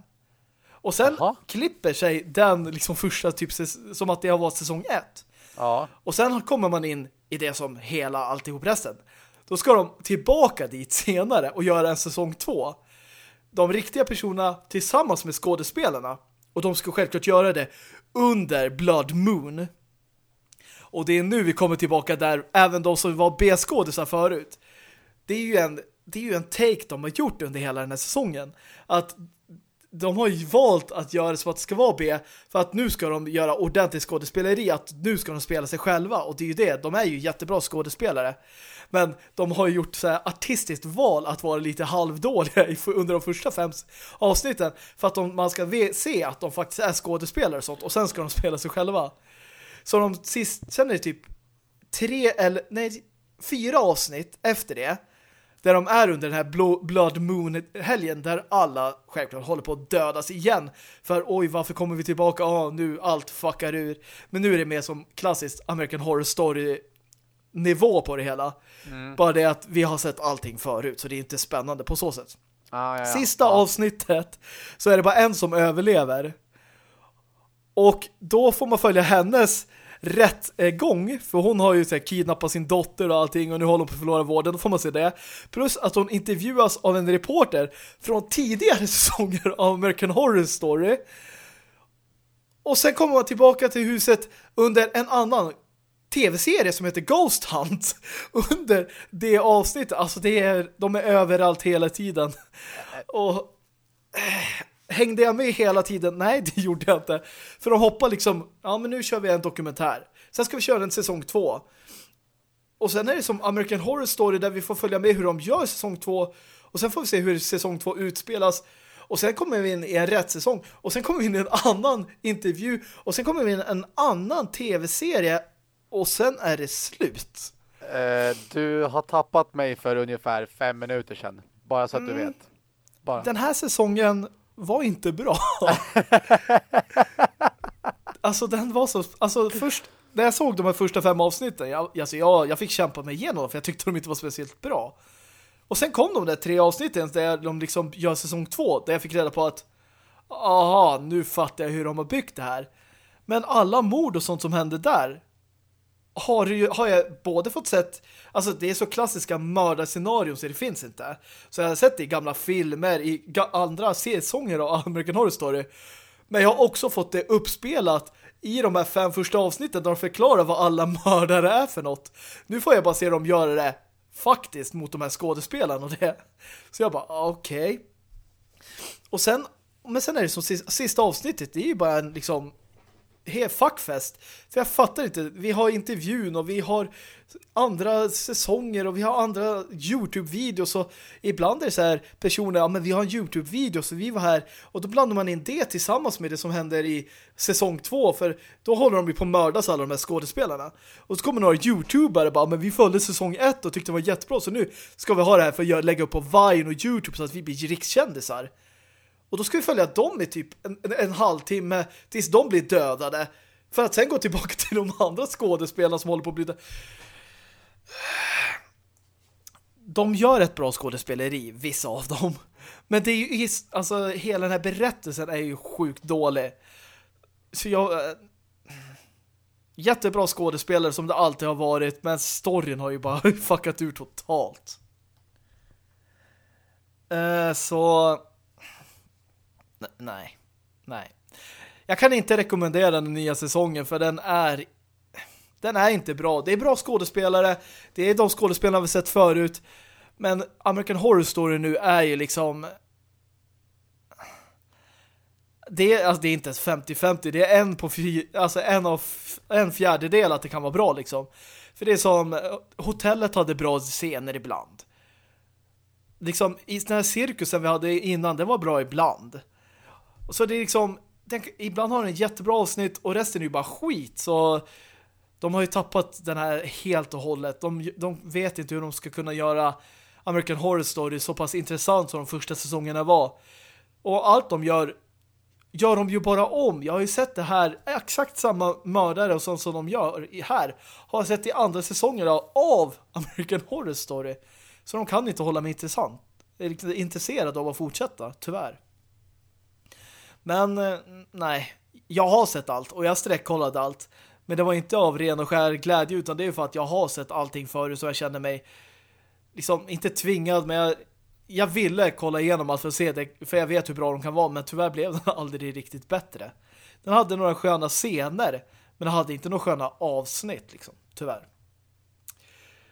Och sen Jaha. klipper sig den liksom första typ som att det har varit säsong ett. Ja. Och sen kommer man in i det som hela alltihop resten. Då ska de tillbaka dit senare och göra en säsong två. De riktiga personerna tillsammans med skådespelarna. Och de ska självklart göra det under Blood Moon. Och det är nu vi kommer tillbaka där även de som var B-skådisar förut. Det är ju en det är ju en take de har gjort under hela den här säsongen. Att de har ju valt att göra det så att det ska vara B för att nu ska de göra ordentligt skådespeleri att nu ska de spela sig själva och det är ju det, de är ju jättebra skådespelare. Men de har ju gjort så här artistiskt val att vara lite halvdåliga under de första fem avsnitten för att de, man ska se att de faktiskt är skådespelare och sånt och sen ska de spela sig själva. Så de sist, sen är det typ tre eller nej, fyra avsnitt efter det där de är under den här Blo- Blood Moon-helgen där alla självklart håller på att dödas igen. För oj, varför kommer vi tillbaka? Ja, nu allt fuckar ur. Men nu är det mer som klassiskt American Horror Story nivå på det hela. Bara det att vi har sett allting förut så det är inte spännande på så sätt. Ja, ja, ja. Sista ja. avsnittet så är det bara en som överlever. Och då får man följa hennes rätt gång, för hon har ju så här, kidnappat sin dotter och allting och nu håller hon på att förlora vården, då får man se det. Plus att hon intervjuas av en reporter från tidigare säsonger av American Horror Story. Och sen kommer man tillbaka till huset under en annan tv-serie som heter Ghost Hunt under det avsnittet. Alltså det är, de är överallt hela tiden. Och hängde jag med hela tiden? Nej, det gjorde jag inte. För de hoppar liksom, ja men nu kör vi en dokumentär. Sen ska vi köra en säsong två. Och sen är det som American Horror Story där vi får följa med hur de gör säsong två. Och sen får vi se hur säsong två utspelas. Och sen kommer vi in i en rätt säsong. Och sen kommer vi in i en annan intervju. Och sen kommer vi in i en annan tv-serie. Och sen är det slut. Eh, du har tappat mig för ungefär fem minuter sedan. Bara så att du Mm. vet. Bara. Den här säsongen var inte bra. alltså den var så... Alltså först... När jag såg de här första fem avsnitten, jag, alltså jag, jag fick kämpa mig igenom dem för jag tyckte de inte var speciellt bra. Och sen kom de där tre avsnitten där de liksom gör säsong två, där jag fick reda på att aha, nu fattar jag hur de har byggt det här. Men alla mord och sånt som hände där har, ju, har jag både fått sett alltså det är så klassiska mördarscenarion så det finns inte. Så jag har sett det i gamla filmer, i ga andra säsonger av American Horror Story. Men jag har också fått det uppspelat i de här fem första avsnitten där de förklarar vad alla mördare är för något. Nu får jag bara se dem göra det faktiskt mot de här skådespelarna och det. Så jag bara, okej. Och sen, men sen är det som sista, sista avsnittet, det är ju bara en liksom helt fuckfest. För jag fattar inte, vi har intervjun och vi har andra säsonger och vi har andra Youtube-videos och ibland är det så här personer, ja men vi har en Youtube-video så vi var här och då blandar man in det tillsammans med det som händer i säsong två för då håller de ju på att mördas alla de här skådespelarna. Och så kommer några YouTubare bara, men vi följde säsong ett och tyckte det var jättebra så nu ska vi ha det här för att lägga upp på Vine och Youtube så att vi blir rikskändisar. Och då ska vi följa dem i typ en, en, en halvtimme tills de blir dödade. För att sen gå tillbaka till de andra skådespelarna som håller på att bli dödade. De gör ett bra skådespeleri, vissa av dem. Men det är ju, alltså hela den här berättelsen är ju sjukt dålig. Så jag... Eh, jättebra skådespelare som det alltid har varit, men storyn har ju bara fuckat ur totalt. Eh, så... N- Nej. Nej. Jag kan inte rekommendera den nya säsongen för den är Den är inte bra. Det är bra skådespelare. Det är de skådespelarna vi sett förut. Men American Horror Story nu är ju liksom... Det är, alltså det är inte ens 50-50. Det är en på fy, alltså en av en fjärdedel att det kan vara bra liksom. För det är som hotellet hade bra scener ibland. Liksom i den här cirkusen vi hade innan, den var bra ibland. Och så det är liksom den, ibland har den jättebra avsnitt och resten är ju bara skit. Så de har ju tappat den här helt och hållet. De, de vet inte hur de ska kunna göra American Horror Story så pass intressant som de första säsongerna var. Och allt de gör gör de ju bara om. Jag har ju sett det här, exakt samma mördare och sånt som de gör här. Har jag sett i andra säsonger av American Horror Story. Så de kan inte hålla mig intressant. Eh, intresserad av att fortsätta, tyvärr. Men eh, nej, jag har sett allt och jag sträckkollade allt. Men det var inte av ren och skär glädje utan det är för att jag har sett allting förut så jag känner mig liksom inte tvingad men jag, jag ville kolla igenom allt för att se det för jag vet hur bra de kan vara men tyvärr blev den aldrig riktigt bättre. Den hade några sköna scener men den hade inte några sköna avsnitt liksom, tyvärr.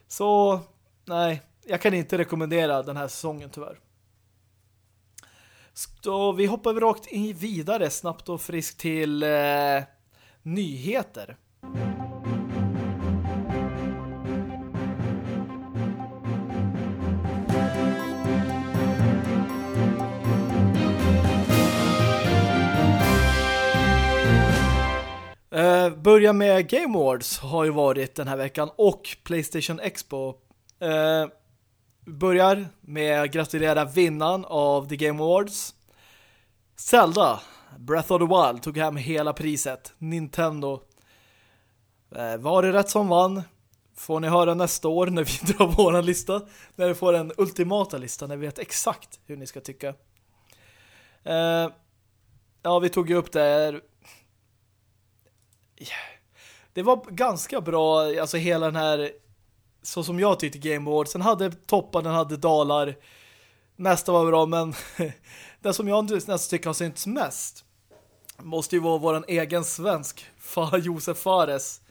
Så nej, jag kan inte rekommendera den här säsongen tyvärr. Så vi hoppar rakt in vidare snabbt och friskt till eh, nyheter. Uh, börja med Game Awards har ju varit den här veckan och Playstation Expo. Uh, börjar med att gratulera vinnaren av The Game Awards. Zelda, Breath of the Wild, tog hem hela priset. Nintendo. Eh, var det rätt som vann? Får ni höra nästa år när vi drar våran lista. När vi får den ultimata listan, när vi vet exakt hur ni ska tycka. Eh, ja, vi tog ju upp det här. det var ganska bra, alltså hela den här så som jag tyckte Game Awards. Den hade toppar, den hade dalar. Nästa var bra, men det som jag nästan tycker har synts mest måste ju vara vår egen svensk Josef Fares.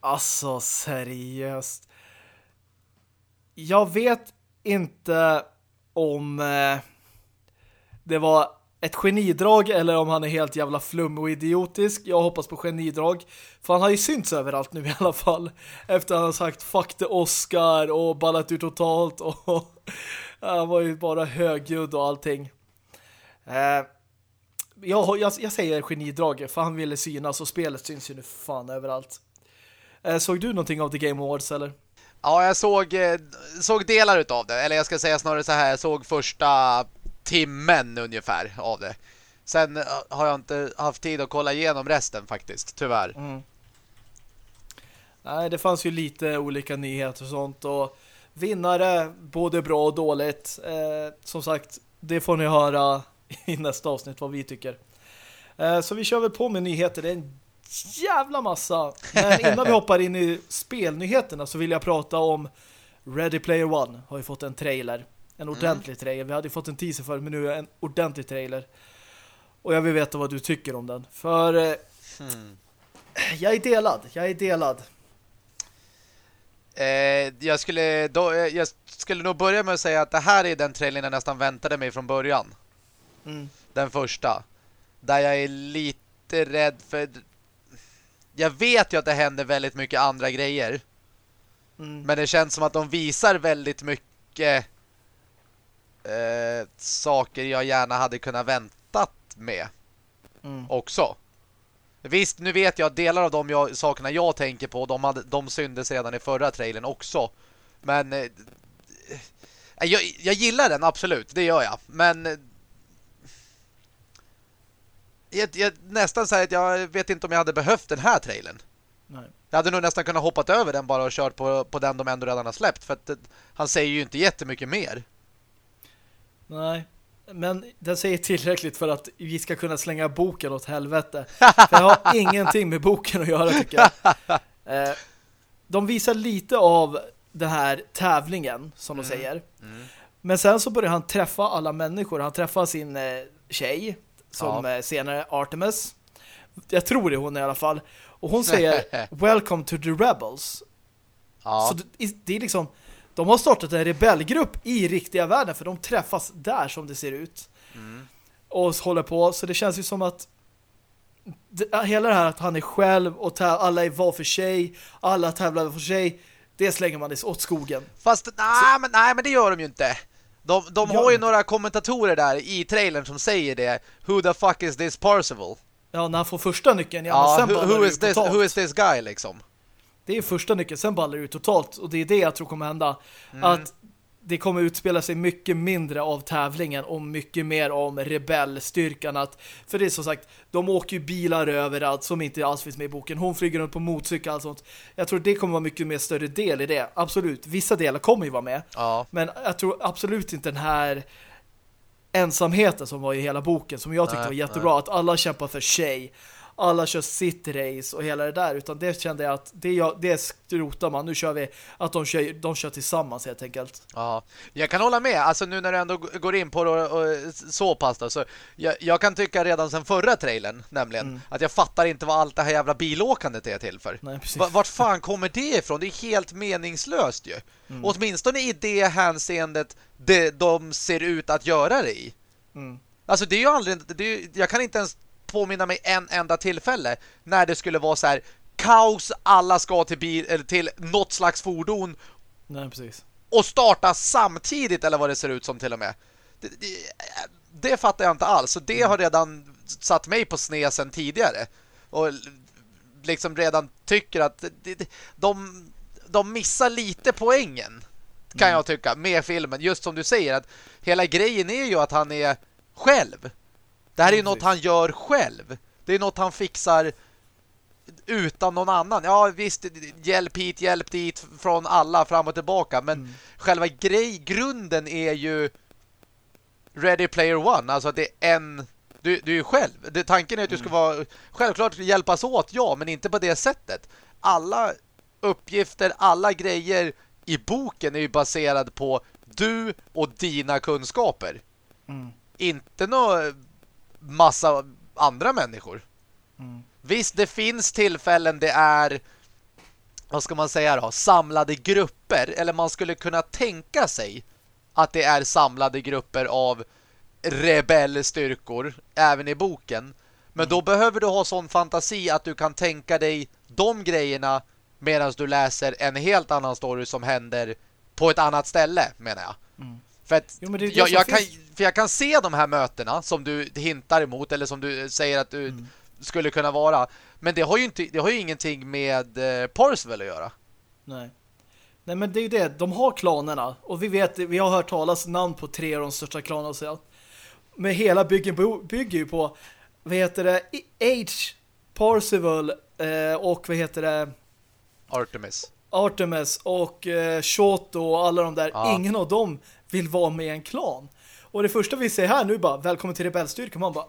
Alltså, seriöst. Jag vet inte om eh, det var ett genidrag eller om han är helt jävla flum och idiotisk. Jag hoppas på genidrag. För han har ju synts överallt nu i alla fall. Efter att han har sagt fuck the Oscar och ballat ut totalt. Och han var ju bara högljudd och allting. Eh, jag, jag, jag säger genidrag för han ville synas och spelet syns ju nu fan överallt. Eh, såg du någonting av The Game Awards eller? Ja, jag såg, eh, såg delar utav det. Eller jag ska säga snarare så här, jag såg första timmen ungefär av det. Sen eh, har jag inte haft tid att kolla igenom resten faktiskt, tyvärr. Mm. Nej, det fanns ju lite olika nyheter och sånt och vinnare, både bra och dåligt. Eh, som sagt, det får ni höra i nästa avsnitt vad vi tycker. Eh, så vi kör väl på med nyheter. Det är en jävla massa. Men innan vi hoppar in i spelnyheterna så vill jag prata om Ready Player One har ju fått en trailer. En mm. ordentlig mm. trailer. Vi hade ju fått en teaser för men nu är en ordentlig trailer. Och jag vill veta vad du tycker om den. För eh, hmm. jag är delad. Jag är delad. Eh, jag, skulle då, eh, jag skulle nog börja med att säga att det här är den trailern jag nästan väntade mig från början. Mm. Den första. Där jag är lite rädd för... Jag vet ju att det händer väldigt mycket andra grejer. Mm. Men det känns som att de visar väldigt mycket eh, saker jag gärna hade kunnat väntat med mm. också. Visst, nu vet jag att delar av de jag, sakerna jag tänker på de, hade, de syndes redan i förra trailern också. Men eh, jag, jag gillar den, absolut. Det gör jag. Men eh, jag, jag, nästan så att jag vet inte om jag hade behövt den här trailern. Nej. Jag hade nog nästan kunnat hoppat över den bara och kört på, på den de ändå redan har släppt. För att han säger ju inte jättemycket mer. Nej, men den säger tillräckligt för att vi ska kunna slänga boken åt helvete. För jag har ingenting med boken att göra tycker jag. Eh, de visar lite av den här tävlingen som mm. de säger. Mm. Men sen så börjar han träffa alla människor. Han träffar sin eh, tjej som ja. senare Artemis. Jag tror det är hon i alla fall. Och hon säger Welcome to the Rebels. Ja. Så det, det är liksom de har startat en rebellgrupp i riktiga världen för de träffas där som det ser ut. Mm. Och håller på. Så det känns ju som att det, hela det här att han är själv och alla är var för sig, alla tävlar för sig, det slänger man åt skogen. Fast nej, men, nej, men det gör de ju inte. De, de har ju några kommentatorer där i trailern som säger det. Who the fuck is this Parzival? Ja, när han får första nyckeln. Ja, ja who, who, is this, who is this guy liksom? Det är första nyckeln, sen ballar det ut totalt. Och det är det jag tror kommer hända. Mm. Att det kommer utspela sig mycket mindre av tävlingen och mycket mer om rebellstyrkan. Att, för det är som sagt, de åker ju bilar överallt som inte alls finns med i boken. Hon flyger runt på motorcykel och sånt. Jag tror det kommer vara mycket mer större del i det. Absolut, vissa delar kommer ju vara med. Ja. Men jag tror absolut inte den här ensamheten som var i hela boken som jag tyckte nej, var jättebra. Nej. Att alla kämpar för sig alla kör sitt race och hela det där utan det kände jag att det, jag, det skrotar man. Nu kör vi att de kör, de kör tillsammans helt enkelt. Ja, jag kan hålla med. Alltså nu när du ändå går in på det och, och så pass då, så jag, jag, kan tycka redan sen förra trailern nämligen mm. att jag fattar inte vad allt det här jävla bilåkandet är till för. Nej, Vart fan kommer det ifrån? Det är helt meningslöst ju. Mm. åtminstone i det hänseendet det, de ser ut att göra det i. Mm. Alltså det är ju aldrig, det är, jag kan inte ens påminna mig en enda tillfälle när det skulle vara så här kaos, alla ska till bil eller till något slags fordon. Nej, precis. Och starta samtidigt eller vad det ser ut som till och med. Det, det, det fattar jag inte alls. Så det har redan satt mig på snesen tidigare. Och liksom redan tycker att de, de missar lite poängen kan mm. jag tycka med filmen. Just som du säger att hela grejen är ju att han är själv. Det här är ju något han gör själv. Det är något han fixar utan någon annan. Ja visst, hjälp hit, hjälp dit från alla fram och tillbaka. Men mm. själva grej, grunden är ju Ready Player One. Alltså att det är en... Du, du är själv. Det, tanken är att du ska mm. vara... Självklart hjälpas åt, ja. Men inte på det sättet. Alla uppgifter, alla grejer i boken är ju baserad på du och dina kunskaper. Mm. Inte något massa andra människor. Mm. Visst, det finns tillfällen det är vad ska man säga då, samlade grupper eller man skulle kunna tänka sig att det är samlade grupper av rebellstyrkor även i boken. Men mm. då behöver du ha sån fantasi att du kan tänka dig de grejerna medan du läser en helt annan story som händer på ett annat ställe, menar jag. Mm. För att jo, jag, jag kan, för jag kan se de här mötena som du hintar emot eller som du säger att du mm. skulle kunna vara. Men det har ju, inte, det har ju ingenting med eh, Parsvel att göra. Nej. Nej, men det är ju det. De har klanerna. Och vi vet, vi har hört talas namn på tre av de största klanerna. Så men hela byggen bygger ju på vad heter det? H. Parzival eh, och vad heter det? Artemis. Artemis och eh, Shoto och alla de där. Ja. Ingen av dem vill vara med i en klan. Och det första vi säger här nu bara, välkommen till rebellstyrkan. Man bara,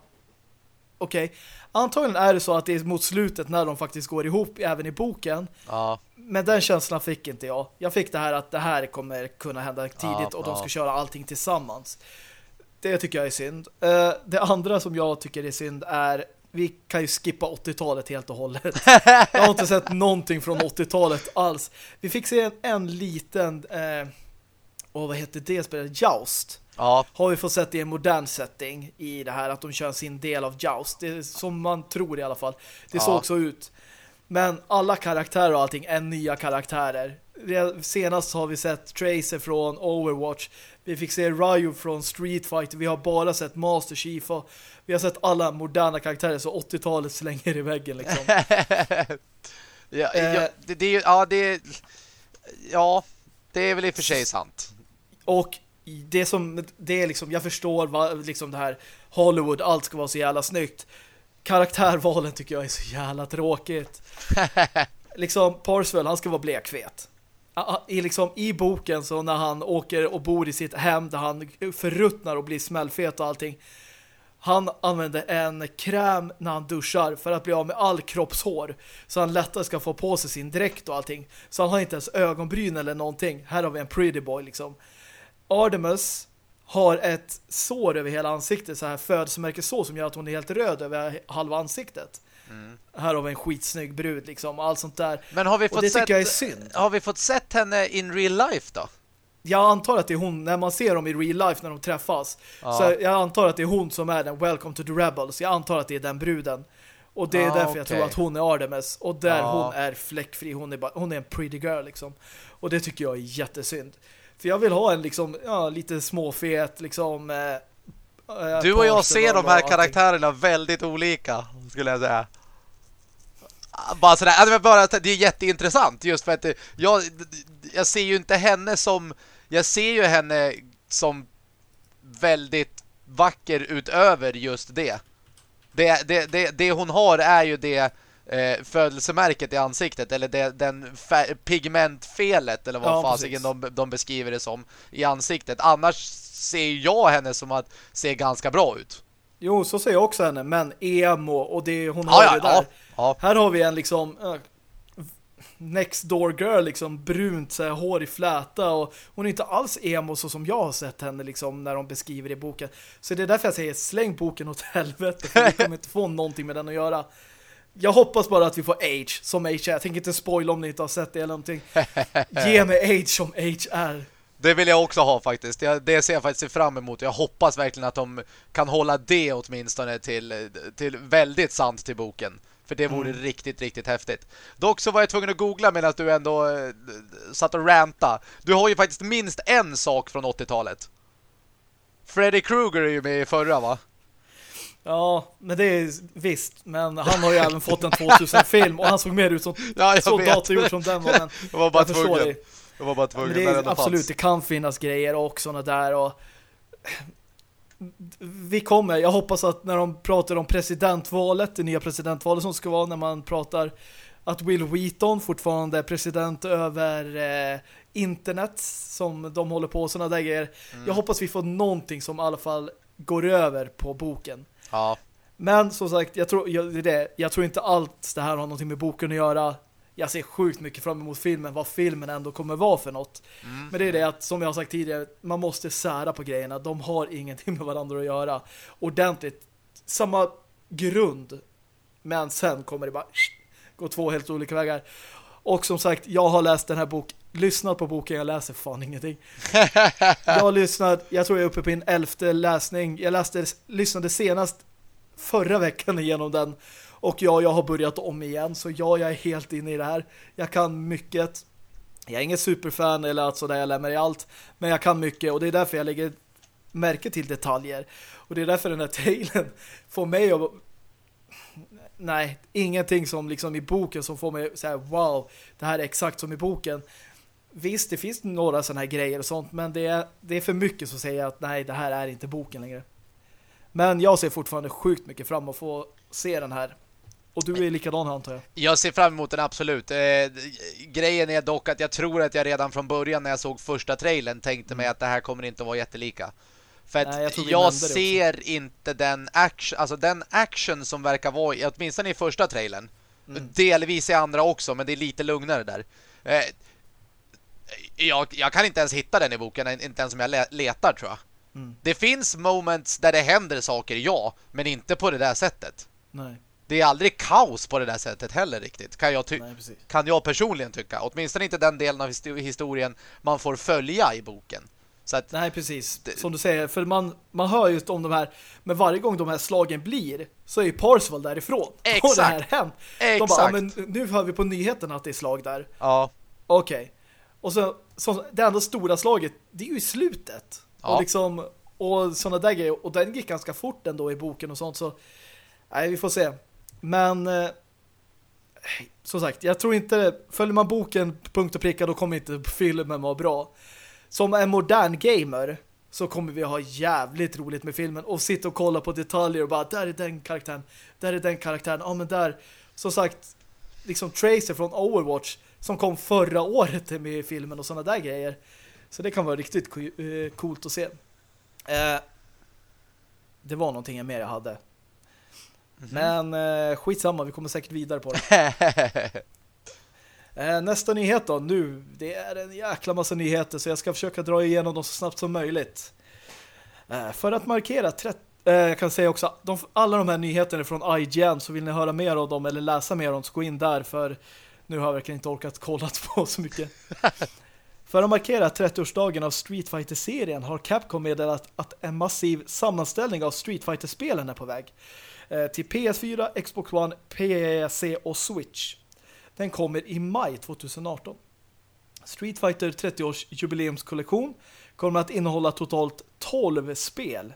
okej. Okay. Antagligen är det så att det är mot slutet när de faktiskt går ihop även i boken. Ja. Men den känslan fick inte jag. Jag fick det här att det här kommer kunna hända tidigt ja, och de ska köra allting tillsammans. Det tycker jag är synd. Uh, det andra som jag tycker är synd är vi kan ju skippa 80-talet helt och hållet. Jag har inte sett någonting från 80-talet alls. Vi fick se en, en liten eh, och vad heter det spelet? Joust. Ja. Har vi fått sett i en modern setting i det här att de kör sin del av Joust. Det är som man tror i alla fall. Det ja. såg så ut. Men alla karaktärer och allting är nya karaktärer. Senast har vi sett Tracer från Overwatch. Vi fick se Ryu från Street Fighter. Vi har bara sett Master Chief och vi har sett alla moderna karaktärer så 80-talet slänger i väggen liksom. ja, eh, ja, det, det, ja, det ja, det är väl i och för sig sant. Och det som det är liksom, jag förstår vad liksom det här Hollywood, allt ska vara så jävla snyggt. Karaktärvalen tycker jag är så jävla tråkigt. liksom Parswell, han ska vara blekvet. I, liksom, I boken så när han åker och bor i sitt hem där han förruttnar och blir smällfet och allting. Han använder en kräm när han duschar för att bli av med all kroppshår så han lättare ska få på sig sin dräkt och allting. Så han har inte ens ögonbryn eller någonting. Här har vi en pretty boy liksom. Artemis har ett sår över hela ansiktet, så här födelsemärkessår som gör att hon är helt röd över halva ansiktet. Mm. Här har vi en skitsnygg brud liksom, allt sånt där. Men har vi fått och det sett, tycker jag är synd. Har vi fått sett henne in real life då? Jag antar att det är hon, när man ser dem i real life när de träffas. Ja. Så jag antar att det är hon som är den Welcome to the Rebels. Jag antar att det är den bruden. Och det är ah, därför okay. jag tror att hon är Artemis. Och där ah. hon är fläckfri. Hon är, bara, hon är en pretty girl liksom. Och det tycker jag är jättesynd. För jag vill ha en liksom, ja, lite småfet liksom... Eh, eh du och jag ser de här karaktärerna väldigt olika, skulle jag säga. Bara sådär, bara, det är jätteintressant just för att jag, jag ser ju inte henne som jag ser ju henne som väldigt vacker utöver just det. Det, det, det, det hon har är ju det eh, födelsemärket i ansiktet eller det, den pigmentfelet eller vad ja, fasiken de, de beskriver det som i ansiktet. Annars ser jag henne som att se ganska bra ut. Jo, så ser jag också henne, men emo och det hon har ja, det där. Ja, Här har vi en liksom next door girl liksom brunt så här, hår i fläta och hon är inte alls emo så som jag har sett henne liksom när de beskriver i boken. Så det är därför jag säger släng boken åt helvete för vi kommer inte få någonting med den att göra. Jag hoppas bara att vi får Age som Age är. Jag tänker inte spoila om ni inte har sett det eller någonting. Ge mig Age som Age är. Det vill jag också ha faktiskt. Det ser jag faktiskt fram emot. Jag hoppas verkligen att de kan hålla det åtminstone till, till väldigt sant till boken. För det vore mm. riktigt, riktigt häftigt. Dock så var jag tvungen att googla medan du ändå äh, satt och ranta. Du har ju faktiskt minst en sak från 80-talet. Freddy Krueger är ju med i förra va? Ja, men det är visst. Men han har ju även fått en 2000-film och han såg mer ut som ja, så datorgjord som den var. Men jag var bara jag tvungen. Det. Jag var bara tvungen. Men det är, absolut, fanns. det kan finnas grejer och sådana där och vi kommer, jag hoppas att när de pratar om presidentvalet, det nya presidentvalet som ska vara när man pratar att Will Wheaton fortfarande är president över eh, internet som de håller på och sådana där grejer. Mm. Jag hoppas vi får någonting som i alla fall går över på boken. Ja. Men som sagt, jag tror, jag, det, jag tror inte allt det här har någonting med boken att göra jag ser sjukt mycket fram emot filmen, vad filmen ändå kommer vara för något. Mm. Men det är det att, som jag har sagt tidigare, man måste sära på grejerna. De har ingenting med varandra att göra. Ordentligt. Samma grund. Men sen kommer det bara gå två helt olika vägar. Och som sagt, jag har läst den här boken, lyssnat på boken, jag läser fan ingenting. jag har lyssnat, jag tror jag är uppe på en elfte läsning. Jag läste, lyssnade senast förra veckan igenom den och ja, jag har börjat om igen. Så ja, jag är helt inne i det här. Jag kan mycket. Jag är ingen superfan eller att sådär jag lär mig allt. Men jag kan mycket och det är därför jag lägger märke till detaljer. Och det är därför den här tailen får mig att nej, ingenting som liksom i boken som får mig säga wow, det här är exakt som i boken. Visst, det finns några sådana här grejer och sånt, men det är, det är för mycket som säger att nej, det här är inte boken längre. Men jag ser fortfarande sjukt mycket fram att få se den här. Och du är likadan antar jag. Jag ser fram emot den absolut. Eh, grejen är dock att jag tror att jag redan från början när jag såg första trailern tänkte mig mm. att det här kommer inte vara jättelika. För att Nej, jag, jag ser inte den action, alltså den action som verkar vara, åtminstone i första trailern. Mm. Delvis i andra också, men det är lite lugnare där. Eh, jag, jag, kan inte ens hitta den i boken, inte ens om jag letar tror jag. Mm. Det finns moments där det händer saker, ja, men inte på det där sättet. Nej det är aldrig kaos på det där sättet heller riktigt. Kan jag, Nej, kan jag personligen tycka. Åtminstone inte den delen av historien man får följa i boken. Så att, Nej, precis. Som du säger, för man, man hör just om de här, men varje gång de här slagen blir så är ju Parzival därifrån. Exakt. Och det här hänt. Exakt. De bara, men nu hör vi på nyheten att det är slag där. Ja. Okej. Okay. Och så, så det enda stora slaget, det är ju i slutet. Ja. Och liksom, och sådana där grejer. Och den gick ganska fort ändå i boken och sånt, så nej, vi får se. Men eh, som sagt, jag tror inte följer man boken punkt och pricka då kommer inte filmen vara bra. Som en modern gamer så kommer vi ha jävligt roligt med filmen och sitta och kolla på detaljer och bara, där är den karaktären, där är den karaktären, ja men där, som sagt liksom Tracer från Overwatch som kom förra året med i filmen och sådana där grejer. Så det kan vara riktigt eh, coolt att se. Eh, det var någonting mer jag hade. Mm. Men eh, skitsamma, vi kommer säkert vidare på det. eh, nästa nyhet då, nu. Det är en jäkla massa nyheter så jag ska försöka dra igenom dem så snabbt som möjligt. Eh, för att markera 30 eh, jag kan säga också, de, alla de här nyheterna från IGN så vill ni höra mer av dem eller läsa mer om så gå in där för nu har jag verkligen inte orkat kolla på så mycket. För att markera 30-årsdagen av Street Fighter-serien har Capcom meddelat att en massiv sammanställning av Street Fighter-spelen är på väg eh, till PS4, Xbox One, PC och Switch. Den kommer i maj 2018. Street Fighter 30-års jubileumskollektion kommer att innehålla totalt 12 spel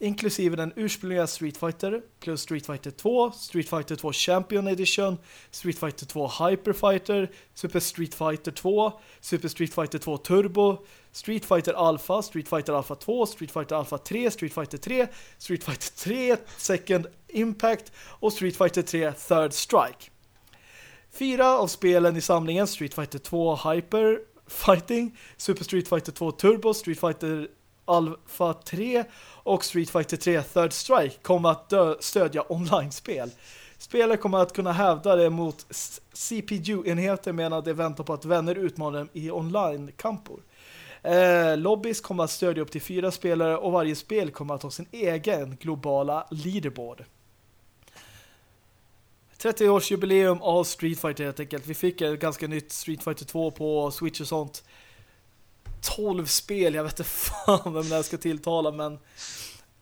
inklusive den ursprungliga Street Fighter plus Street Fighter 2, Street Fighter 2 Champion Edition, Street Fighter 2 Hyper Fighter, Super Street Fighter 2, Super Street Fighter 2 Turbo, Street Fighter Alpha, Street Fighter Alpha 2, Street Fighter Alpha 3, Street Fighter 3, Street Fighter 3 Second Impact och Street Fighter 3 Third Strike. Fyra av spelen i samlingen Street Fighter 2 Hyper Fighting, Super Street Fighter 2 Turbo, Street Fighter Alpha 3 och Street Fighter 3 Third Strike kommer att stödja online-spel. Spelare kommer att kunna hävda det mot CPU-enheter medan det väntar på att vänner utmanar dem i online-kampor. Eh, Lobbies kommer att stödja upp till fyra spelare och varje spel kommer att ha sin egen globala leaderboard. 30-årsjubileum av Street Fighter helt enkelt. Vi fick ett ganska nytt Street Fighter 2 på Switch och sånt. 12 spel, jag vet inte fan vem det här ska tilltala men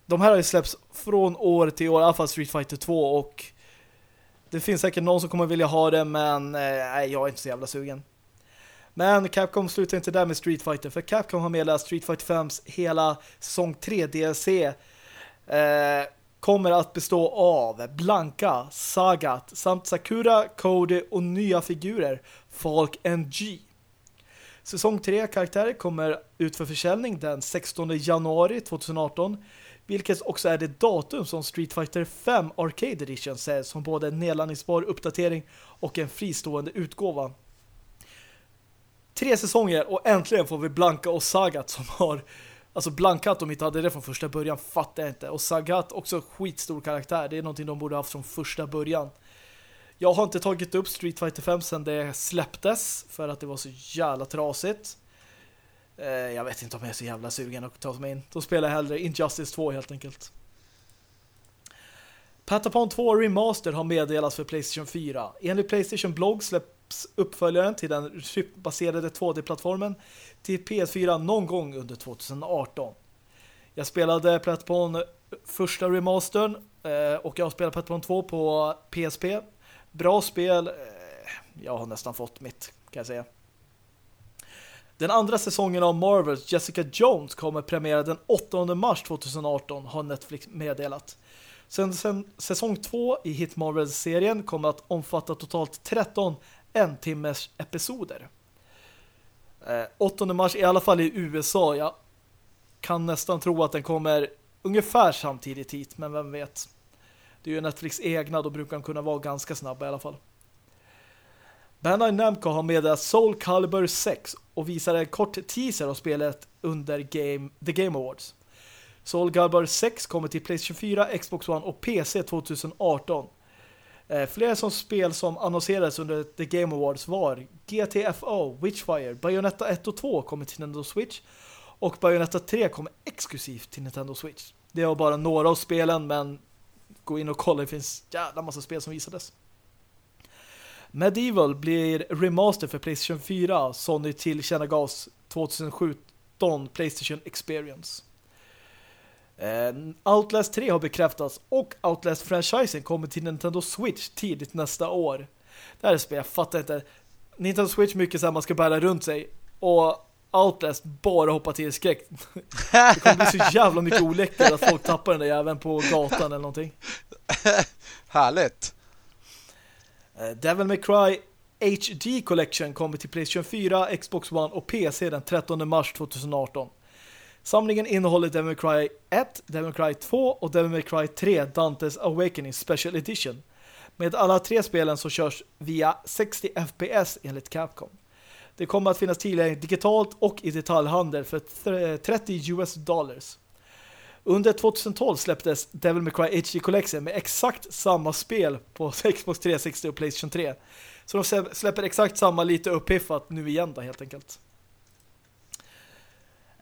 de här har ju släppts från år till år, i alla fall Street Fighter 2 och det finns säkert någon som kommer vilja ha det men eh, nej, jag är inte så jävla sugen. Men Capcom slutar inte där med Street Fighter för Capcom har meddelat Street Fighter 5s hela säsong 3 DLC eh, kommer att bestå av Blanka, Sagat samt Sakura, Cody och nya figurer Falk NG. Säsong 3 karaktärer kommer ut för försäljning den 16 januari 2018 vilket också är det datum som Street Fighter 5 Arcade Edition sägs som både en nedladdningsbar uppdatering och en fristående utgåva. Tre säsonger och äntligen får vi Blanka och Sagat som har Alltså Blankat, att de inte hade det från första början fattar jag inte. Och Sagat också skitstor karaktär. Det är någonting de borde ha haft från första början. Jag har inte tagit upp Street Fighter 5 sedan det släpptes för att det var så jävla trasigt. Eh, jag vet inte om jag är så jävla sugen att ta mig in. Då spelar jag hellre Injustice 2 helt enkelt. Patapon 2 Remaster har meddelats för Playstation 4. Enligt Playstation blogg släpps uppföljaren till den baserade 2D-plattformen till PS4 någon gång under 2018. Jag spelade Patapon första remastern eh, och jag har spelat Patapon 2 på PSP Bra spel. Eh, jag har nästan fått mitt, kan jag säga. Den andra säsongen av Marvels Jessica Jones kommer premiera den 8 mars 2018 har Netflix meddelat. Sen, sen säsong 2 i Hit Marvel-serien kommer att omfatta totalt 13 en timmes episoder. Eh, 8 mars i alla fall i USA. Jag kan nästan tro att den kommer ungefär samtidigt hit, men vem vet. Det är ju Netflix egna, då brukar de kunna vara ganska snabba i alla fall. Bandai Namco har meddelat Soul Calibur 6 och visar en kort teaser av spelet under Game, The Game Awards. Soul Calibur 6 kommer till PlayStation 4, Xbox One och PC 2018. Eh, flera som spel som annonserades under The Game Awards var GTFO, Witchfire, Bayonetta 1 och 2 kommer till Nintendo Switch och Bayonetta 3 kommer exklusivt till Nintendo Switch. Det var bara några av spelen men gå in och kolla, det finns jävla massa spel som visades. Medieval blir remaster för Playstation 4, Sony tillkännagavs 2017 Playstation Experience. Eh, Outlast 3 har bekräftats och Outlast-franchisen kommer till Nintendo Switch tidigt nästa år. Det här är spel, jag fattar inte. Nintendo Switch mycket så här man ska bära runt sig och Outlast bara hoppa till skräck. Det kommer bli så jävla mycket oläckert att folk tappar den där även på gatan eller någonting. Härligt. Eh, Devil May Cry HD Collection kommer till Playstation 4, Xbox One och PC den 13 mars 2018. Samlingen innehåller Devil May Cry 1, Devil May Cry 2 och Devil May Cry 3 Dantes Awakening Special Edition. Med alla tre spelen så körs via 60 FPS enligt Capcom. Det kommer att finnas tillgängligt digitalt och i detaljhandel för 30 eh, US dollars. Under 2012 släpptes Devil May Cry HD Collection med exakt samma spel på Xbox 360 och Playstation 3. Så de släpper exakt samma lite uppiffat nu igen då helt enkelt.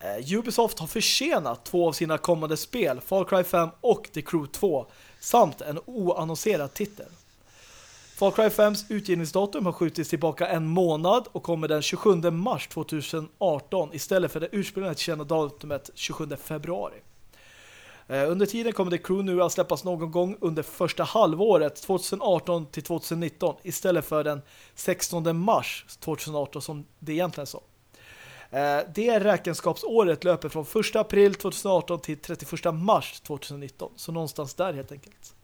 Eh, Ubisoft har försenat två av sina kommande spel, Far Cry 5 och The Crew 2, samt en oannonserad titel. Far Cry 5s utgivningsdatum har skjutits tillbaka en månad och kommer den 27 mars 2018 istället för det ursprungliga kända datumet 27 februari. Eh, under tiden kommer The Crew nu att släppas någon gång under första halvåret 2018 till 2019 istället för den 16 mars 2018 som det egentligen sa. Eh, det räkenskapsåret löper från 1 april 2018 till 31 mars 2019. Så någonstans där helt enkelt.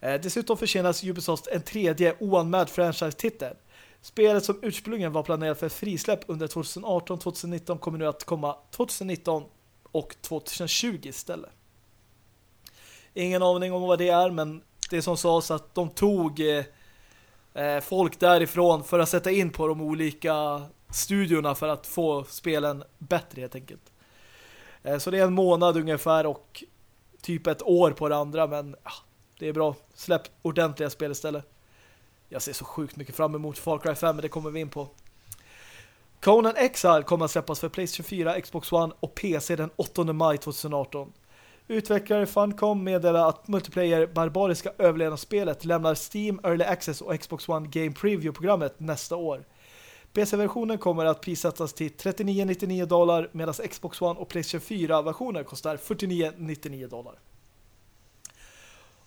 Eh, dessutom försenas Ubisoft en tredje oanmäld franchise-titel. Spelet som ursprungligen var planerat för frisläpp under 2018-2019 kommer nu att komma 2019 och 2020 istället. Ingen aning om vad det är, men det som sades att de tog eh, eh, folk därifrån för att sätta in på de olika studiorna för att få spelen bättre helt enkelt. Eh, så det är en månad ungefär och typ ett år på det andra, men ja, det är bra. Släpp ordentliga spel istället. Jag ser så sjukt mycket fram emot Far Cry 5, men det kommer vi in på. Conan Exile kommer att släppas för Playstation 4, Xbox One och PC den 8 maj 2018. Utvecklare Funcom meddelar att multiplayer Barbariska överlevnadsspelet lämnar Steam Early Access och Xbox One Game Preview-programmet nästa år. PC-versionen kommer att prissättas till 39,99 dollar medan Xbox One och Playstation 4-versioner kostar 49,99 dollar.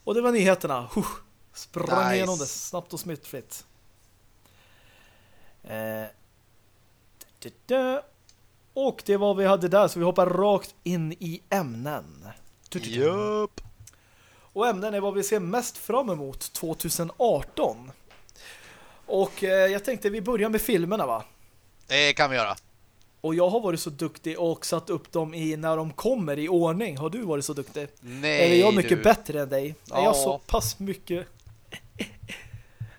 Och det var nyheterna. Huh, sprang nice. igenom det snabbt och smittfritt. Eh, och det var vad vi hade där så vi hoppar rakt in i ämnen. Jupp. Och ämnen är vad vi ser mest fram emot 2018. Och eh, jag tänkte vi börjar med filmerna va? Det kan vi göra. Och jag har varit så duktig och satt upp dem i när de kommer i ordning. Har du varit så duktig? Nej, Eller är jag mycket du. bättre än dig? Ja. Är jag så pass mycket...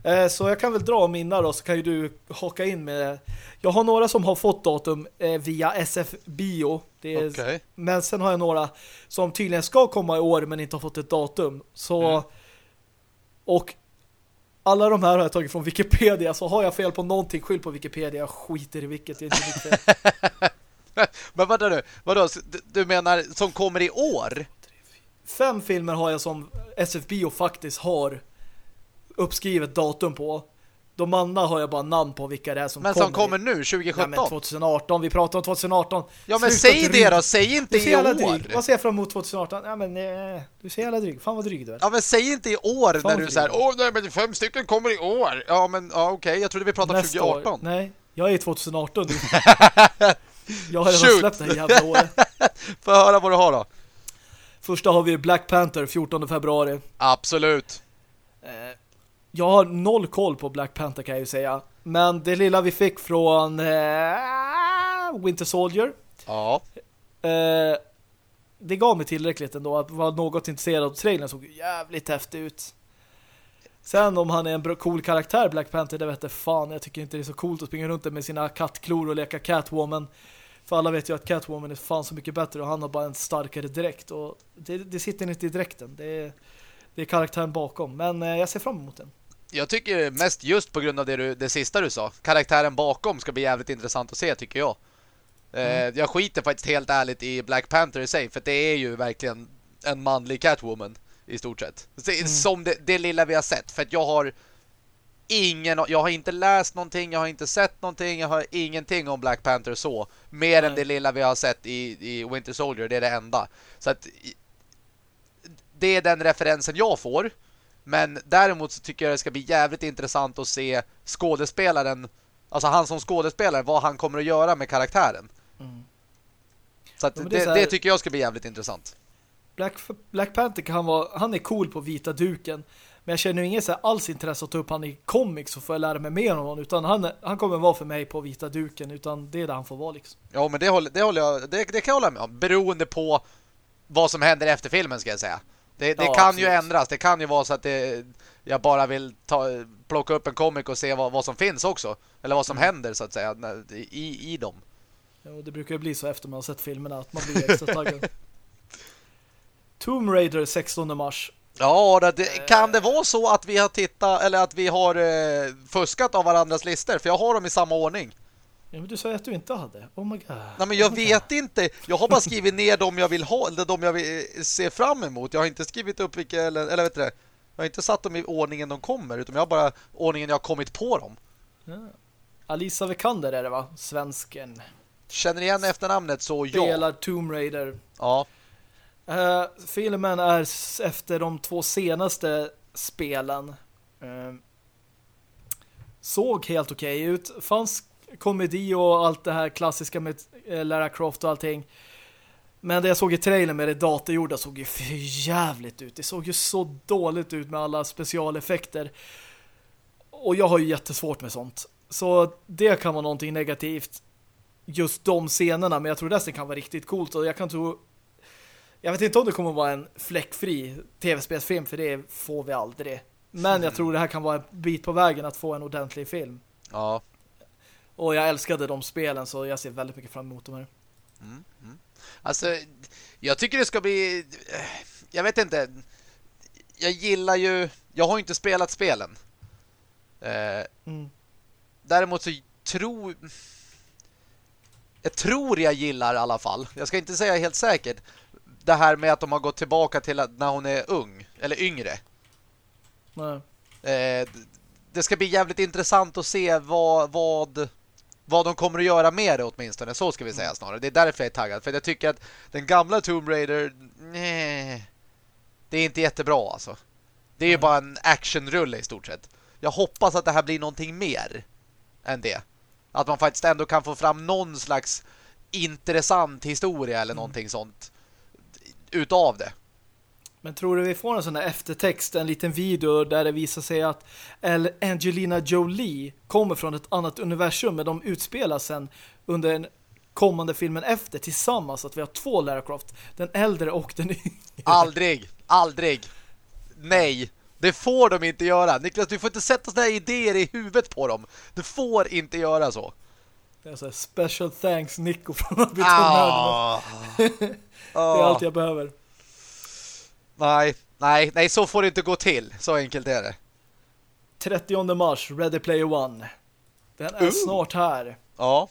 Eh, så jag kan väl dra mina då så kan ju du haka in med... Jag har några som har fått datum eh, via SF Bio. Det är... okay. Men sen har jag några som tydligen ska komma i år men inte har fått ett datum. Så... Mm. Och alla de här har jag tagit från Wikipedia så har jag fel på någonting, skyll på Wikipedia. Jag skiter i vilket, det är inte mitt fel. men vadå nu? Vadå? Du menar som kommer i år? Fem filmer har jag som SF Bio faktiskt har uppskrivet datum på. De andra har jag bara namn på vilka det är som men kommer. Men som kommer nu, 2017? Ja, men 2018. Vi pratar om 2018. Ja, men Sluta säg det då. Säg inte i år. Dryg. Vad ser jag fram emot 2018? Ja, men eh, du ser jävla dryg. Fan vad dryg du är. Ja, men säg inte i år Fan när du säger åh nej, men fem stycken kommer i år. Ja, men ja, okej. Okay. Jag trodde vi pratade om 2018. År. Nej, jag är 2018 nu. jag har redan släppt det här jävla året. Får höra vad du har då. Första har vi Black Panther 14 februari. Absolut. Jag har noll koll på Black Panther kan jag ju säga. Men det lilla vi fick från eh, Winter Soldier. Ja. Eh, det gav mig tillräckligt ändå att vara något intresserad av trailern såg jävligt häftig ut. Sen om han är en cool karaktär Black Panther, det vet jag fan. Jag tycker inte det är så coolt att springa runt med sina kattklor och leka Catwoman. För alla vet ju att Catwoman är fan så mycket bättre och han har bara en starkare dräkt. Och det, det sitter inte i dräkten. Det är, det är karaktären bakom. Men eh, jag ser fram emot den jag tycker mest just på grund av det, du, det sista du sa. Karaktären bakom ska bli jävligt intressant att se tycker jag. Eh, mm. jag skiter faktiskt helt ärligt i Black Panther i sig. För det är ju verkligen en manlig Catwoman i stort sett. Mm. Som det, det, lilla vi har sett. För att jag har ingen, jag har inte läst någonting, jag har inte sett någonting, jag har ingenting om Black Panther så. Mer mm. än det lilla vi har sett i, i Winter Soldier, det är det enda. Så att det är den referensen jag får. Men däremot så tycker jag det ska bli jävligt intressant att se skådespelaren, alltså han som skådespelare, vad han kommer att göra med karaktären. Mm. Så, att ja, det, så här, det, tycker jag ska bli jävligt intressant. Black, Black Panther kan vara, han är cool på vita duken. Men jag känner inget så alls intresse att ta upp han i comics och få lära mig mer om honom. Utan han, han kommer vara för mig på vita duken. Utan det är där han får vara liksom. Ja, men det, håller, det, håller jag, det, det kan jag hålla med om. Beroende på vad som händer efter filmen ska jag säga. Det, det ja, kan absolut. ju ändras. Det kan ju vara så att det, jag bara vill ta, plocka upp en komik och se vad, vad som finns också. Eller vad som mm. händer så att säga i, i dem. Ja, det brukar ju bli så efter man har sett filmerna att man blir extra taggad. Tomb Raider 16 mars. Ja, det, kan det vara så att vi har tittat eller att vi har eh, fuskat av varandras listor? För jag har dem i samma ordning. Ja, men du sa att du inte hade. Oh my god. Nej, men jag oh vet inte. Jag har bara skrivit ner de jag vill ha eller de jag vill eh, se fram emot. Jag har inte skrivit upp vilka eller, eller vet du det. Jag har inte satt dem i ordningen de kommer utan jag har bara ordningen jag har kommit på dem. Ja. Alisa Vikander är det va? Svensken. Känner igen efternamnet så ja. Spelar Tomb Raider. Ja. Uh, filmen är efter de två senaste spelen. Uh, såg helt okej okay ut. Fanns komedi och allt det här klassiska med uh, Lara Croft och allting. Men det jag såg i trailern med det datorgjorda såg ju för jävligt ut. Det såg ju så dåligt ut med alla specialeffekter. Och jag har ju jättesvårt med sånt. Så det kan vara någonting negativt. Just de scenerna. Men jag tror resten kan vara riktigt coolt. Och jag kan tro... Jag vet inte om det kommer vara en fläckfri tv-spelsfilm. För det får vi aldrig. Men jag tror det här kan vara en bit på vägen att få en ordentlig film. Ja. Och jag älskade de spelen så jag ser väldigt mycket fram emot dem här. Mm, mm. Alltså, jag tycker det ska bli... Jag vet inte. Jag gillar ju... Jag har inte spelat spelen. Eh, mm. Däremot så tror... Jag tror jag gillar i alla fall. Jag ska inte säga helt säkert. Det här med att de har gått tillbaka till när hon är ung. Eller yngre. Nej. Eh, det ska bli jävligt intressant att se vad... vad vad de kommer att göra med det åtminstone, så ska vi säga snarare. Det är därför jag är taggad. För jag tycker att den gamla Tomb Raider, nej, det är inte jättebra alltså. Det är ju bara en actionrulle i stort sett. Jag hoppas att det här blir någonting mer än det. Att man faktiskt ändå kan få fram någon slags intressant historia eller någonting sånt utav det. Men tror du vi får en sån här eftertext, en liten video där det visar sig att Angelina Jolie kommer från ett annat universum men de utspelar sen under den kommande filmen efter tillsammans att vi har två Lara Croft, den äldre och den yngre. Aldrig, aldrig. Nej, det får de inte göra. Niklas, du får inte sätta sådana idéer i huvudet på dem. Du får inte göra så. Det är så här, special thanks Nico från att ah. Det är allt jag behöver. Nej, nej, nej, så får det inte gå till. Så enkelt är det. 30 mars, Ready Player One. Den är uh. snart här. Ja.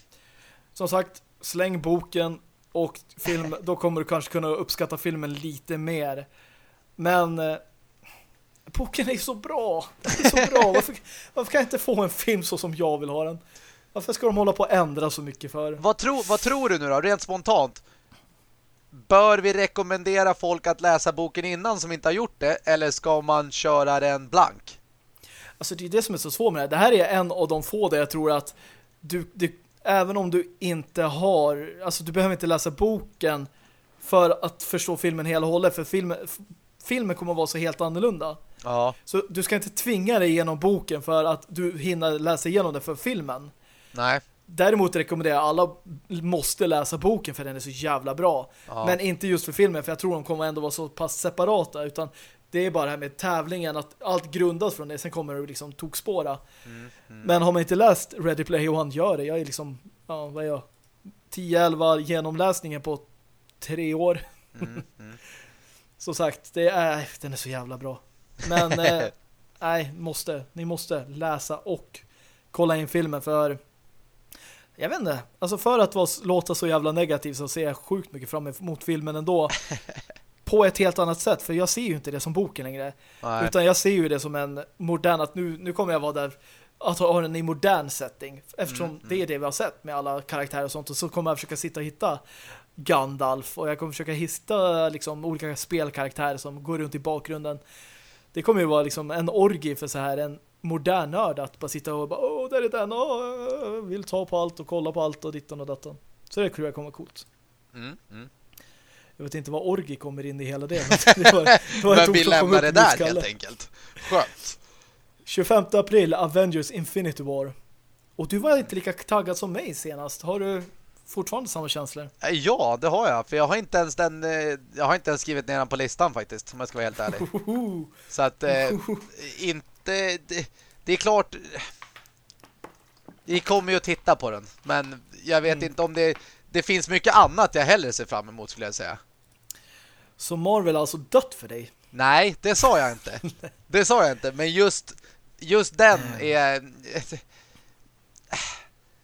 Som sagt, släng boken och film, då kommer du kanske kunna uppskatta filmen lite mer. Men eh, boken är så bra. Den är så bra. Varför, varför kan jag inte få en film så som jag vill ha den? Varför ska de hålla på att ändra så mycket för? Vad, tro, vad tror du nu då, rent spontant? Bör vi rekommendera folk att läsa boken innan som inte har gjort det? Eller ska man köra den blank? Alltså det är det som är så svårt med det. Det här är en av de få där jag tror att du, du, även om du inte har, alltså du behöver inte läsa boken för att förstå filmen hela hållet. För filmen, filmen kommer att vara så helt annorlunda. Ja. Så du ska inte tvinga dig igenom boken för att du hinner läsa igenom det för filmen. Nej. Däremot rekommenderar jag alla måste läsa boken för den är så jävla bra. Ja. Men inte just för filmen för jag tror de kommer ändå vara så pass separata utan det är bara det här med tävlingen att allt grundas från det sen kommer det liksom tokspåra. Mm, mm. Men har man inte läst Ready Player One gör det. Jag är liksom ja, vad är jag? 10-11 genomläsningen på tre år. Mm, mm. Som sagt, det är, den är så jävla bra. Men eh, nej, måste, ni måste läsa och kolla in filmen för jag vet inte. Alltså för att vara, låta så jävla negativ så ser jag sjukt mycket fram emot filmen ändå. på ett helt annat sätt. För jag ser ju inte det som boken längre. Nej. Utan jag ser ju det som en modern... Att nu, nu kommer jag vara där att ha den i modern setting. Eftersom mm, det är mm. det vi har sett med alla karaktärer och sånt. Och så kommer jag försöka sitta och hitta Gandalf. Och jag kommer försöka hitta liksom, olika spelkaraktärer som går runt i bakgrunden. Det kommer ju vara liksom en orgi för så här en modern nörd att bara sitta och bara, åh, där är den, åh, vill ta på allt och kolla på allt och dittan och datan. Så det tror jag kommer coolt. Mm, mm. Jag vet inte vad orgi kommer in i hela det. Men, det var, det var men vi lämnar det där helt enkelt. Skönt. 25 april, Avengers Infinity War. Och du var inte lika taggad som mig senast. Har du fortfarande samma känslor? Eh, ja, det har jag. För jag har inte ens den eh, jag har inte ens skrivit ner den på listan faktiskt, om jag ska vara helt ärlig. Så att eh, inte det, det är klart vi kommer ju att titta på den. Men jag vet mm. inte om det det finns mycket annat jag hellre ser fram emot skulle jag säga. Så Marvel alltså dött för dig? Nej, det sa jag inte. Det sa jag inte, men just just den är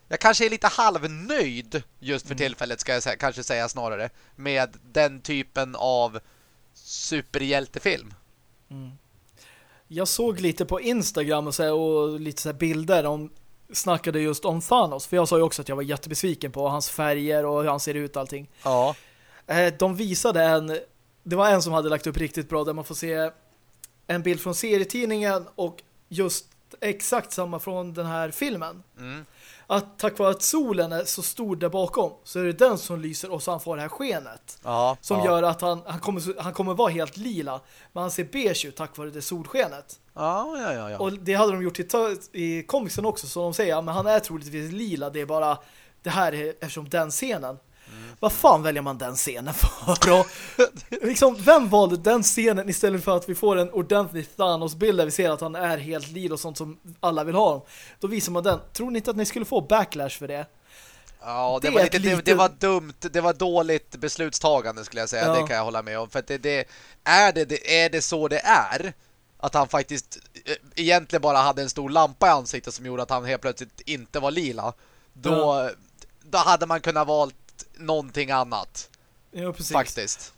jag kanske är lite halvnöjd just för Mm. tillfället ska jag säga, kanske säga snarare med den typen av superhjältefilm. Jag såg lite på Instagram och, så här, och lite så bilder om snackade just om Thanos. För jag sa ju också att jag var jättebesviken på hans färger och hur han ser ut och allting. Ja. Eh, De visade en det var en som hade lagt upp riktigt bra där man får se en bild från serietidningen och just exakt samma från den här filmen. Mm. Att tack vare att solen är så stor där bakom så är det den som lyser och så han får det här skenet. Ja. Som ja. gör att han, han, kommer, han kommer vara helt lila. Men han ser beige ut tack vare det solskenet. Ja, ja, ja. ja. Och det hade de gjort i, i comicsen också. Så de säger, men han är troligtvis lila. Det är bara det här är, eftersom den scenen. Vad fan väljer man den scenen för då? liksom, vem valde den scenen istället för att vi får en ordentlig Thanos-bild där vi ser att han är helt lila och sånt som alla vill ha. Då visar man den. Tror ni inte att ni skulle få backlash för det? Ja, det, Det var lite, ett det, lite- det var dumt. Det var dåligt beslutstagande skulle jag säga. Ja. Det kan jag hålla med om. För att det, det, är, det, är det så det är? Att han faktiskt eh, egentligen bara hade en stor lampa i ansiktet som gjorde att han helt plötsligt inte var lila. Då, då hade man kunnat valt någonting annat. Ja, precis. Faktiskt.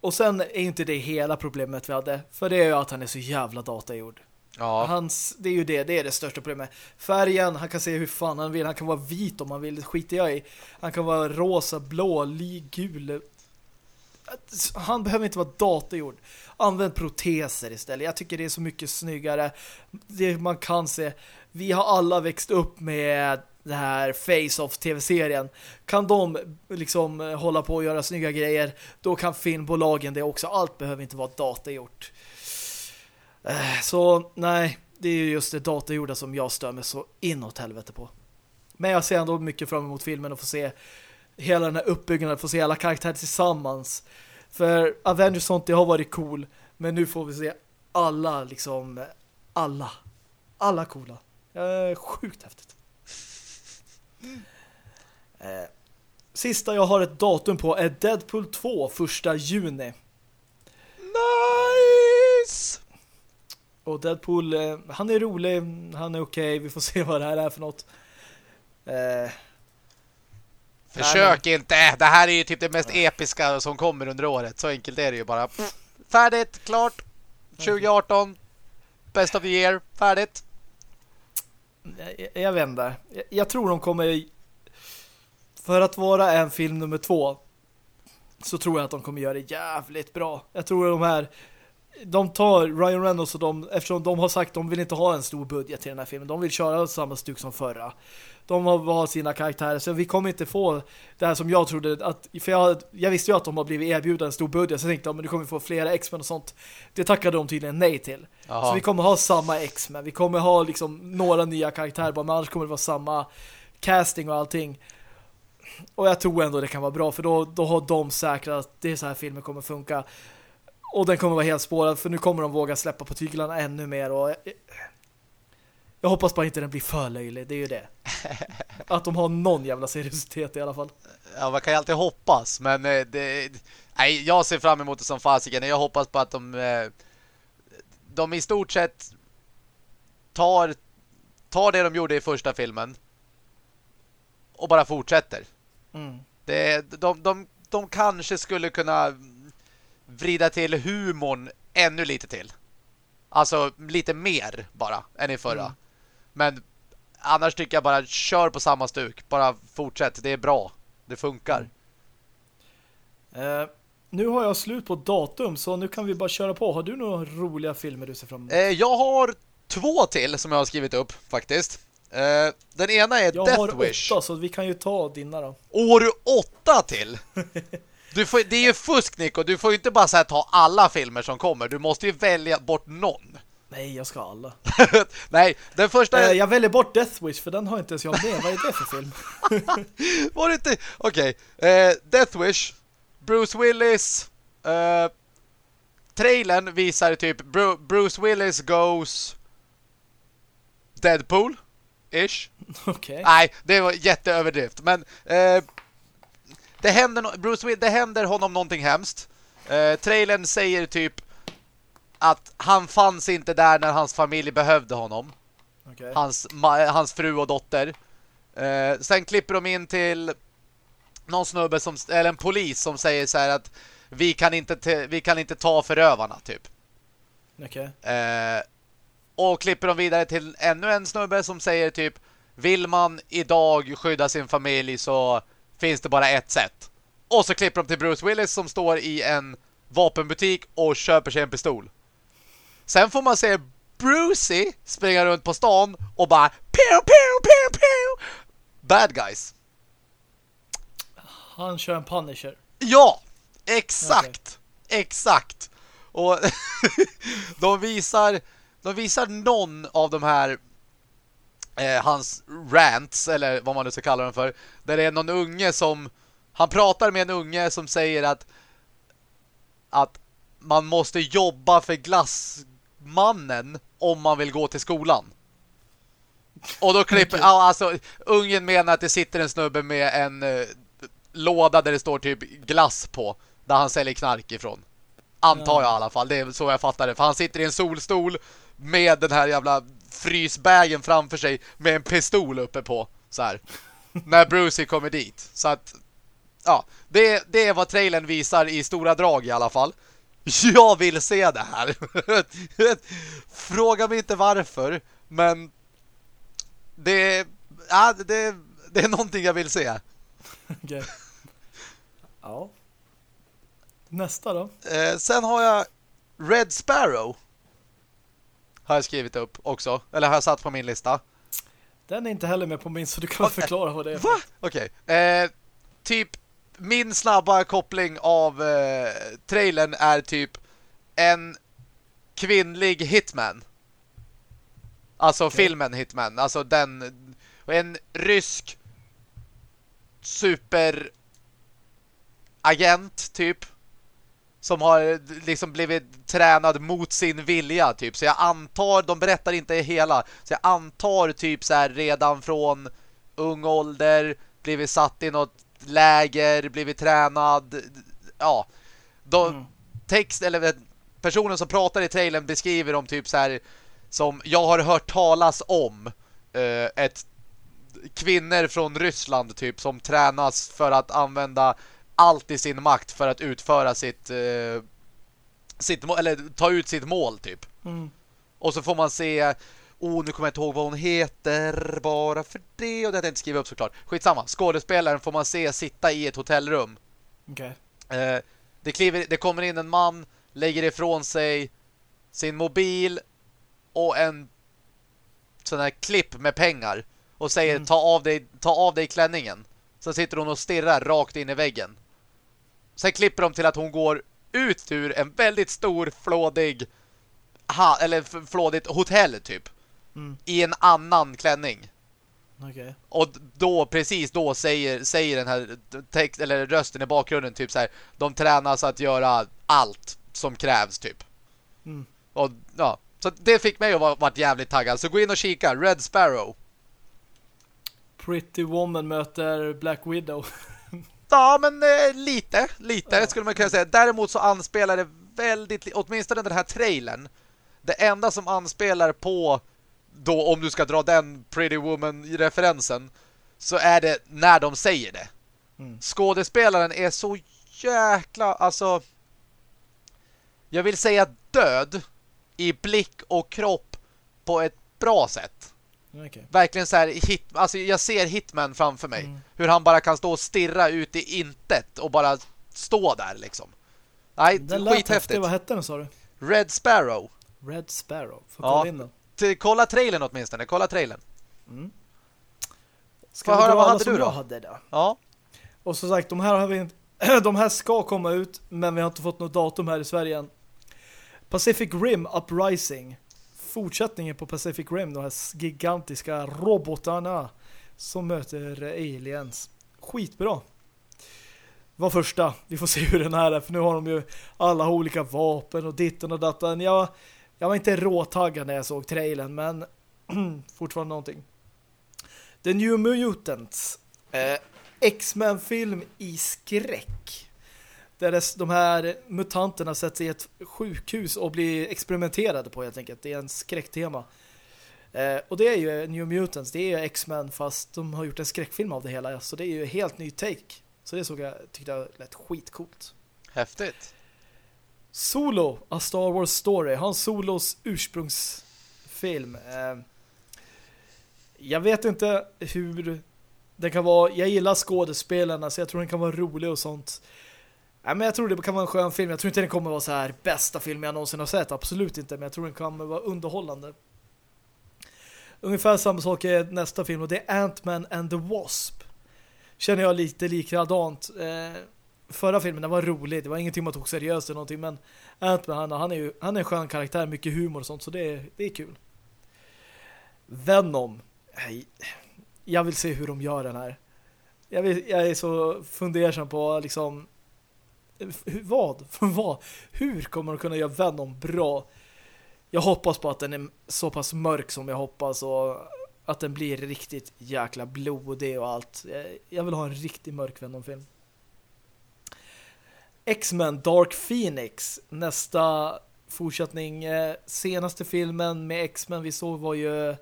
Och sen är inte det hela problemet vi hade. För det är ju att han är så jävla datagjord. Ja. Hans, det är ju det, det är det största problemet. Färgen, han kan se hur fan han vill. Han kan vara vit om han vill, det skiter jag i. Han kan vara rosa, blå, li, gul. Han behöver inte vara datagjord. Använd proteser istället. Jag tycker det är så mycket snyggare. Det man kan se. Vi har alla växt upp med det här Face-Off tv-serien. Kan de liksom hålla på och göra snygga grejer, då kan filmbolagen det också. Allt behöver inte vara datagjort. Eh, så nej, det är just det datagjorda som jag stör mig så inåt helvete på. Men jag ser ändå mycket fram emot filmen och få se hela den här uppbyggnaden, få se alla karaktärer tillsammans. För Avengers sånt, det har varit cool. Men nu får vi se alla, liksom, alla. Alla coola. Eh, sjukt häftigt. Eh, sista jag har ett datum på är Deadpool 2, första juni. Nice! Och Deadpool, eh, han är rolig, han är okej, vi får se vad det här är för något. Eh, Försök inte! Det här är ju typ det mest episka som kommer under året. Så enkelt är det ju bara. Pff, färdigt, klart. 2018. Best of the year, färdigt jag, jag vet inte. Jag, jag tror de kommer för att vara en film nummer två så tror jag att de kommer göra det jävligt bra. Jag tror de här de tar Ryan Reynolds och de, eftersom de har sagt att de vill inte ha en stor budget till den här filmen. De vill köra samma stuk som förra. De har sina karaktärer så vi kommer inte få det här som jag trodde att, för jag, jag visste ju att de har blivit erbjudna en stor budget så jag tänkte jag, men du kommer få flera X-Men och sånt. Det tackade de tydligen nej till. Jaha. Så vi kommer ha samma X-Men. Vi kommer ha liksom några nya karaktärer bara, men annars kommer det vara samma casting och allting. Och jag tror ändå det kan vara bra för då, då har de säkrat att det är så här filmen kommer funka. Och den kommer vara helt spårad för nu kommer de våga släppa på tyglarna ännu mer och jag hoppas bara inte den blir för löjlig, det är ju det. Att de har någon jävla seriositet i alla fall. Ja, man kan ju alltid hoppas, men eh, det, nej, jag ser fram emot det som fasiken. Jag hoppas på att de eh, de i stort sett tar tar det de gjorde i första filmen och bara fortsätter. Mm. Det, de, de, de kanske skulle kunna vrida till humorn ännu lite till. Alltså lite mer bara än i förra. Mm. Men annars tycker jag bara kör på samma stuk. Bara fortsätt, det är bra. Det funkar. Eh, nu har jag slut på datum så nu kan vi bara köra på. Har du några roliga filmer du ser fram emot? Eh, jag har två till som jag har skrivit upp faktiskt. Eh, den ena är jag Death har Wish. åtta så vi kan ju ta dina då. År åtta till! Du får, det är ju fusk Nico, du får ju inte bara så ta alla filmer som kommer. Du måste ju välja bort någon. Nej, jag ska alla. Nej, den första Eh, är... jag väljer bort Death Wish för den har inte ens jag med. Vad är det för film? Var det inte... Okej. Eh, Death Wish. Bruce Willis. Eh, trailern visar typ Bru Bruce Willis goes Deadpool. Ish. Okej. Nej, det var jätteöverdrift. Men eh, det, händer no Bruce Willis, det händer honom någonting hemskt. Eh, trailern säger typ att han fanns inte där när hans familj behövde honom. Okej. Hans, hans fru och dotter. Eh, sen klipper de in till någon snubbe som, eller en polis som säger så här att vi kan inte, vi kan inte ta förövarna typ. Okay. Eh, och klipper de vidare till ännu en snubbe som säger typ vill man idag skydda sin familj så finns det bara ett sätt. Och så klipper de till Bruce Willis som står i en vapenbutik och köper sig en pistol. Sen får man se Brucey springa runt på stan och bara pew, pew, pew, pew. Bad guys. Han kör en Punisher. Ja, exakt. Okay. Exakt. Och de visar de visar någon av de här eh, hans rants, eller vad man nu ska kalla dem för, där det är någon unge som han pratar med en unge som säger att att man måste jobba för glassmannen om man vill gå till skolan. Och då klipper, okay. alltså ungen menar att det sitter en snubbe med en uh, låda där det står typ glass på, där han säljer knark ifrån. Antar ja. jag i alla fall, det är så jag fattar det. För han sitter i en solstol med den här jävla frysbägen framför sig med en pistol uppe på så här. när Brucey kommer dit. Så att ja, det, det är vad trailern visar i stora drag i alla fall. Jag vill se det här. Fråga mig inte varför, men det, ja, det, det är någonting jag vill se. Okay. Ja. Nästa då? Eh, sen har jag Red Sparrow. Har jag skrivit upp också. Eller har jag satt på min lista. Den är inte heller med på min så du kan okay. förklara vad det är. Va? Okej. Okay. Eh, typ min snabba koppling av eh, trailern är typ en kvinnlig hitman. Alltså okay. filmen Hitman. Alltså den en rysk superagent typ som har liksom blivit tränad mot sin vilja typ. Så jag antar, de berättar inte hela. Så jag antar typ så här redan från ung ålder blivit satt i något läger, blivit tränad. Ja. De, mm. Text eller personen som pratar i trailern beskriver dem typ så här som jag har hört talas om eh, ett kvinnor från Ryssland typ som tränas för att använda allt i sin makt för att utföra sitt, eh, sitt eller ta ut sitt mål typ. Mm. Och så får man se oh, nu kommer jag inte ihåg vad hon heter bara för det och det hade jag inte skrivit upp såklart. Skitsamma, skådespelaren får man se sitta i ett hotellrum. Okay. Eh, det, kliver, det kommer in en man, lägger ifrån sig sin mobil och en sån här klipp med pengar och säger mm. ta, av dig, ta av dig klänningen. Så sitter hon och stirrar rakt in i väggen. Sen klipper de till att hon går ut ur en väldigt stor flådig ha, eller flådigt hotell typ. Mm. I en annan klänning. Okay. Och då, precis då säger, säger den här text, eller rösten i bakgrunden typ så här, de tränas att göra allt som krävs typ. Mm. Och ja, så det fick mig att vara, vara jävligt taggad. Så gå in och kika, Red Sparrow. Pretty Woman möter Black Widow. Ja, men eh, lite, lite ja. skulle man kunna säga. Däremot så anspelar det väldigt, åtminstone den här trailern. Det enda som anspelar på då, om du ska dra den Pretty Woman-referensen, så är det när de säger det. Mm. Skådespelaren är så jäkla, alltså jag vill säga död i blick och kropp på ett bra sätt. Okay. Verkligen så här hit, alltså jag ser Hitman framför mig. Mm. Hur han bara kan stå och stirra ut i intet och bara stå där liksom. Nej, den skithäftigt. Vad hette den sa du? Red Sparrow. Red Sparrow. Får ja, kolla in den. Till, kolla trailern åtminstone. Kolla trailern. Mm. Ska höra vad hade du då? Hade då? Ja. Och som sagt, de här har vi de här ska komma ut men vi har inte fått något datum här i Sverige än. Pacific Rim Uprising fortsättningen på Pacific Rim, de här gigantiska robotarna som möter aliens. Skitbra. Var första. Vi får se hur den här är, för nu har de ju alla olika vapen och ditten och datten. Jag, jag var inte råtaggad när jag såg trailern, men fortfarande någonting. The New Mutants. Eh, X-Men-film i skräck där de här mutanterna sätts i ett sjukhus och blir experimenterade på helt enkelt. Det är en skräcktema. Eh, och det är ju eh, New Mutants, det är ju X-Men fast de har gjort en skräckfilm av det hela. Så det är ju helt ny take. Så det såg jag, tyckte jag lät skitcoolt. Häftigt. Solo, A Star Wars Story. Hans Solos ursprungsfilm. Eh, jag vet inte hur den kan vara. Jag gillar skådespelarna så jag tror den kan vara rolig och sånt. Nej, men jag tror det kan vara en skön film. Jag tror inte den kommer vara så här bästa film jag någonsin har sett. Absolut inte. Men jag tror den kommer vara underhållande. Ungefär samma sak är nästa film och det är Ant-Man and the Wasp. Känner jag lite likadant. Eh, förra filmen den var rolig. Det var ingenting man tog seriöst eller någonting. Men Ant-Man han, han, är ju han är en skön karaktär. Mycket humor och sånt. Så det är, det är kul. Venom. Jag vill se hur de gör den här. Jag, vill, jag är så fundersam på liksom hur, vad? vad? Hur kommer de kunna göra Venom bra? Jag hoppas på att den är så pass mörk som jag hoppas och att den blir riktigt jäkla blodig och allt. Jag vill ha en riktigt mörk Venom-film. X-Men Dark Phoenix nästa fortsättning eh, senaste filmen med X-Men vi såg var ju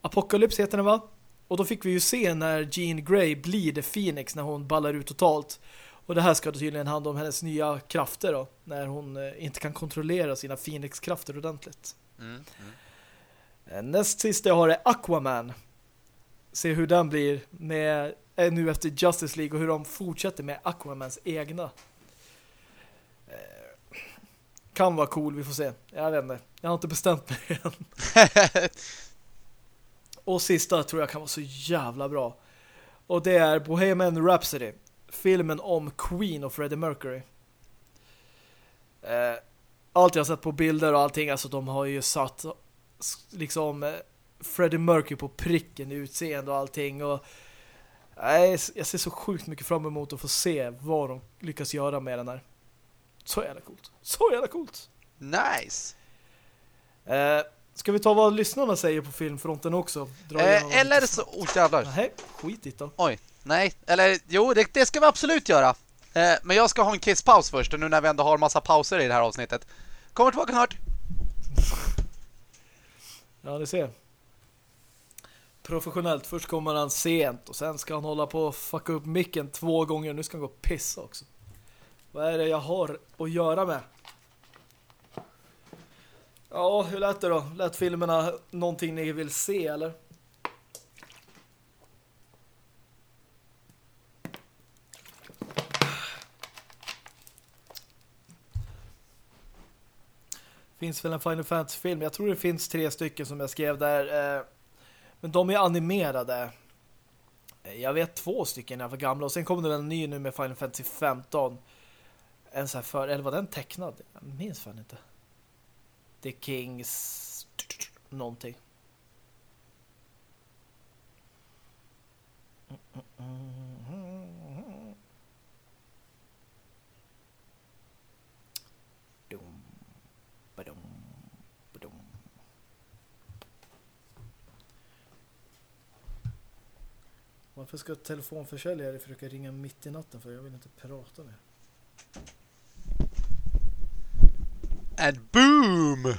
Apocalypse heter den va? Och då fick vi ju se när Jean Grey blir The Phoenix när hon ballar ut totalt. Och det här ska tydligen handla om hennes nya krafter då. När hon eh, inte kan kontrollera sina Phoenix-krafter ordentligt. Mm, mm. Eh, näst sista jag har är Aquaman. Se hur den blir med, eh, nu efter Justice League och hur de fortsätter med Aquamans egna. Kan vara cool, vi får se. Jag vet inte. Jag har inte bestämt mig än. och sista tror jag kan vara så jävla bra. Och det är Bohemian Rhapsody filmen om Queen och Freddie Mercury. Eh, allt jag har sett på bilder och allting, alltså de har ju satt liksom eh, Freddie Mercury på pricken i utseende och allting och nej, jag ser så sjukt mycket fram emot att få se vad de lyckas göra med den här. Så jävla coolt. Så jävla coolt. Nice. Eh, ska vi ta vad lyssnarna säger på filmfronten också? Eh, eller så... Oh, jävlar. Nej, skitigt då. Oj. Nej, eller jo, det, det ska vi absolut göra. Eh, men jag ska ha en kisspaus först nu när vi ändå har massa pauser i det här avsnittet. Kommer tillbaka snart. Ja, det ser. Professionellt. Först kommer han sent och sen ska han hålla på och fucka upp micken två gånger. Nu ska han gå och pissa också. Vad är det jag har att göra med? Ja, hur lät det då? Lät filmerna någonting ni vill se, eller? finns väl en Final Fantasy-film. Jag tror det finns tre stycken som jag skrev där. Eh, men de är animerade. Eh, jag vet två stycken är för gamla. Och sen kommer det en ny nu med Final Fantasy 15. En så här för, eller var den tecknad? Jag minns fan inte. The Kings någonting. Varför ska telefonförsäljare försöka ringa mitt i natten för jag vill inte prata med. And boom!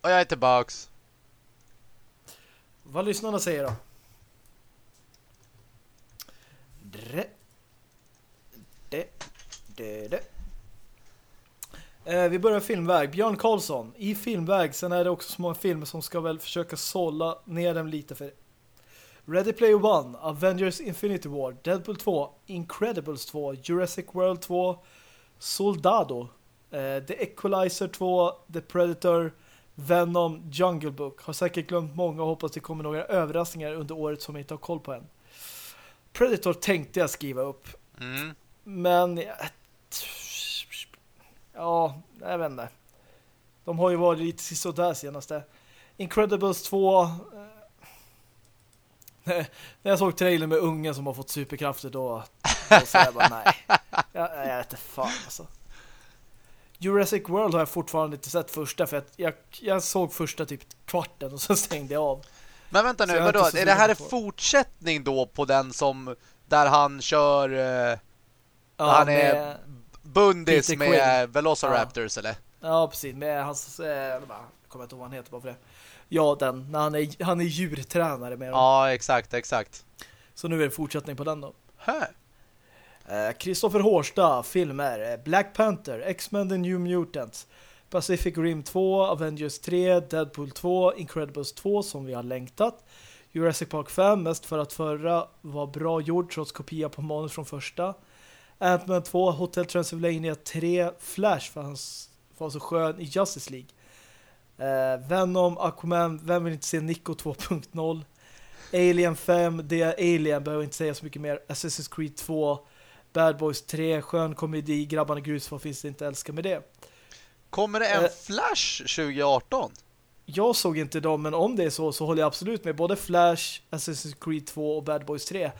Och jag är tillbaks. Vad lyssnarna säger då? Dre. De. De. De. Eh, vi börjar filmväg. Björn Karlsson. I filmväg. Sen är det också små filmer som ska väl försöka sålla ner dem lite för Ready Player One, Avengers Infinity War, Deadpool 2, Incredibles 2, Jurassic World 2, Soldado, The Equalizer 2, The Predator, Venom, Jungle Book. Har säkert glömt många och hoppas det kommer några överraskningar under året som jag inte har koll på än. Predator tänkte jag skriva upp. Mm. Men ja, jag vet inte. De har ju varit lite sådär senaste. Incredibles 2 när jag såg trailern med ungen som har fått superkrafter då, då sa jag bara nej. Jag, jag vet inte fan alltså. Jurassic World har jag fortfarande inte sett första för att jag, jag såg första typ kvarten och så stängde jag av. Men vänta nu, vadå? Är det här en fortsättning då på den som där han kör uh, ja, han är bundis med Velociraptors ja. eller? Ja, precis. Med hans, eh, kommer inte ihåg vad han heter bara för det. Ja, den. När han är, han är djurtränare med dem. Ja, exakt, exakt. Så nu är det fortsättning på den då. Här. Kristoffer eh, Hårsta, filmer. Eh, Black Panther, X-Men The New Mutants, Pacific Rim 2, Avengers 3, Deadpool 2, Incredibles 2 som vi har längtat. Jurassic Park 5, mest för att förra var bra gjord trots kopia på manus från första. Ant-Man 2, Hotel Transylvania 3, Flash för hans var så skön i Justice League. Eh, Venom, Aquaman, Vem vill inte se Nico 2.0? Alien 5, det är Alien, behöver inte säga så mycket mer. Assassin's Creed 2, Bad Boys 3, skön komedi, Grabbarna grus, vad finns det inte älska med det? Kommer det en eh, Flash 2018? Jag såg inte dem, men om det är så så håller jag absolut med. Både Flash, Assassin's Creed 2 och Bad Boys 3.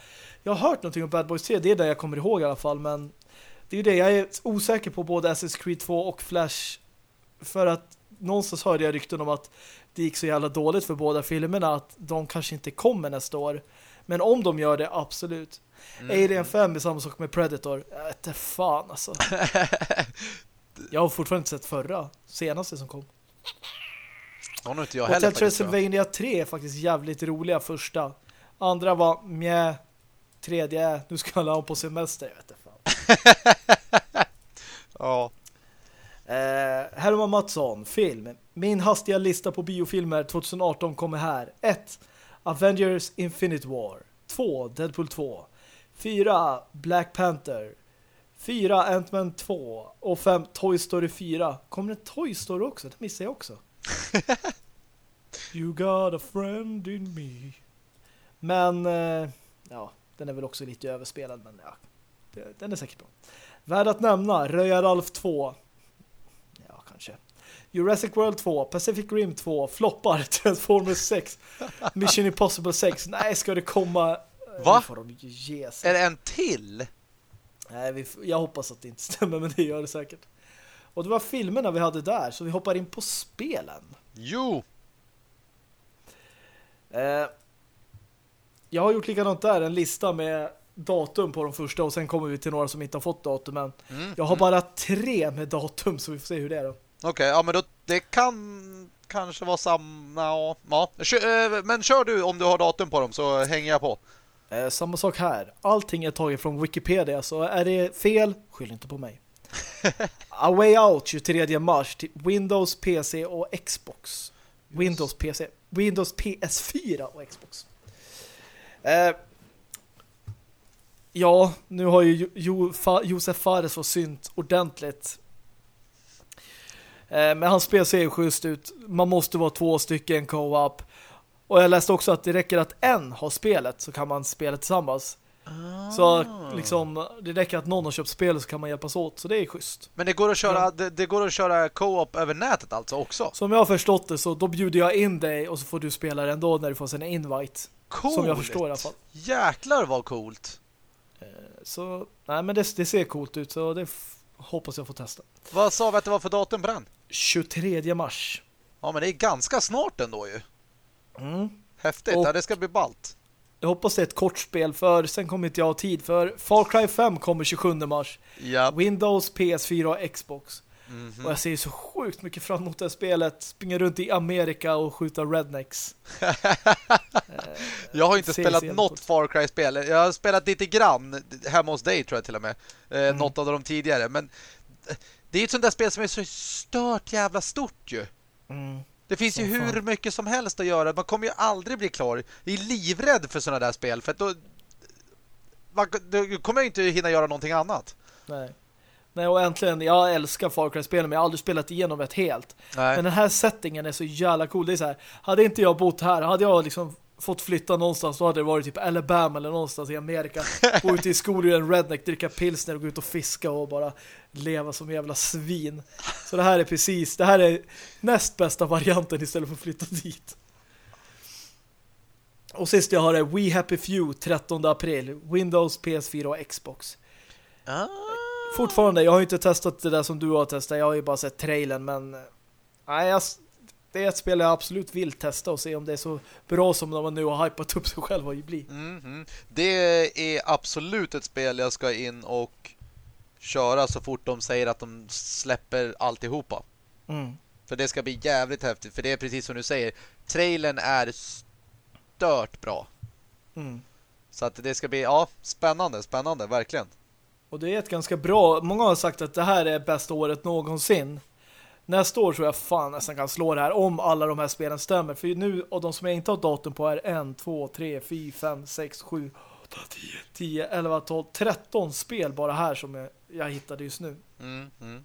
Jag har hört någonting om Bad Boys 3, det är det jag kommer ihåg i alla fall, men det är ju det, jag är osäker på både Assassin's Creed 2 och Flash för att någonstans hörde jag rykten om att det gick så jävla dåligt för båda filmerna att de kanske inte kommer nästa år. Men om de gör det, absolut. Mm. Alien 5 är samma sak med Predator. Jag inte fan alltså. jag har fortfarande inte sett förra, senaste som kom. Ja, nu inte jag heller. Hotel Transylvania 3 är faktiskt jävligt roliga första. Andra var mjä. Tredje, nu ska alla ha på semester. Jag vet inte fan. ja. Eh, Herman Mattsson, film. Min hastiga lista på biofilmer 2018 kommer här. 1. Avengers Infinite War. 2. Deadpool 2. 4. Black Panther. 4. Ant-Man 2. Och 5. Toy Story 4. Kommer det Toy Story också? Det missar jag också. you got a friend in me. Men, eh, ja, den är väl också lite överspelad, men ja, den är säkert bra. Värd att nämna, Röja Ralf 2 kanske. Jurassic World 2, Pacific Rim 2, floppar, Transformers 6, Mission Impossible 6. Nej, ska det komma... Va? De är det en till? Nej, vi, jag hoppas att det inte stämmer, men det gör det säkert. Och det var filmerna vi hade där, så vi hoppar in på spelen. Jo! Eh, jag har gjort likadant där, en lista med datum på de första och sen kommer vi till några som inte har fått datum men mm, jag har mm. bara tre med datum så vi får se hur det är då. Okej, okay, ja men då, det kan kanske vara samma ja, ja. Eh, men kör du om du har datum på dem så hänger jag på. Eh, samma sak här. Allting är taget från Wikipedia så är det fel, skyll inte på mig. A Way Out 23 mars till Windows, PC och Xbox. Windows PC. Windows PS4 och Xbox. Eh, Ja, nu har ju jo, Josef Fares fått synt ordentligt. Eh, men hans spel ser ju schysst ut. Man måste vara två stycken co-op. Och jag läste också att det räcker att en har spelet så kan man spela tillsammans. Ah. Så liksom, det räcker att någon har köpt spelet så kan man hjälpas åt. Så det är schysst. Men det går att köra, ja. det, det, går att köra co-op över nätet alltså också? Som jag har förstått det så då bjuder jag in dig och så får du spela det ändå när du får en invite. Coolt. Som jag förstår i alla fall. Jäklar vad coolt. Så, nej men det, det ser coolt ut så det hoppas jag får testa. Vad sa vi att det var för datum på den? 23 mars. Ja men det är ganska snart ändå ju. Mm. Häftigt, och ja, det ska bli ballt. Jag hoppas det är ett kort spel för sen kommer inte jag ha tid för Far Cry 5 kommer 27 mars. Yep. Windows, PS4 och Xbox. Mm -hmm. Och jag ser så sjukt mycket fram emot det spelet. Springa runt i Amerika och skjuta rednecks. jag har inte spelat något Far Cry-spel. Jag har spelat lite grann hemma hos dig tror jag till och med. Eh, mm. Något av de tidigare. Men eh, det är ett sånt där spel som är så stört jävla stort ju. Mm. Det finns ju hur mycket som helst att göra. Man kommer ju aldrig bli klar. Jag är livrädd för sådana där spel. För då, då kommer jag inte hinna göra någonting annat. Nej. Nej, och äntligen, jag älskar Far Cry-spelen men jag har aldrig spelat igenom ett helt. Nej. Men den här settingen är så jävla cool. Det är så här, hade inte jag bott här, hade jag liksom fått flytta någonstans så hade det varit typ Alabama eller någonstans i Amerika. Gå ut i skolan i en redneck, dricka pilsner och gå ut och fiska och bara leva som jävla svin. Så det här är precis, det här är näst bästa varianten istället för att flytta dit. Och sist jag har det We Happy Few 13 april. Windows, PS4 och Xbox. Ah fortfarande, jag har inte testat det där som du har testat. Jag har ju bara sett trailern, men nej, jag, det är ett spel jag absolut vill testa och se om det är så bra som de nu har hypat upp sig själva i bli. Mm -hmm. Det är absolut ett spel jag ska in och köra så fort de säger att de släpper alltihopa. Mm. För det ska bli jävligt häftigt. För det är precis som du säger. Trailern är stört bra. Mm. Så att det ska bli, ja, spännande, spännande, verkligen. Och det är ett ganska bra, många har sagt att det här är bästa året någonsin. Nästa år tror jag fan nästan kan slå det här om alla de här spelen stämmer. För nu, av de som jag inte har datum på är 1, 2, 3, 4, 5, 6, 7, 8, 10, 10, 11, 12, 13 spel bara här som jag, jag hittade just nu. Mm, mm.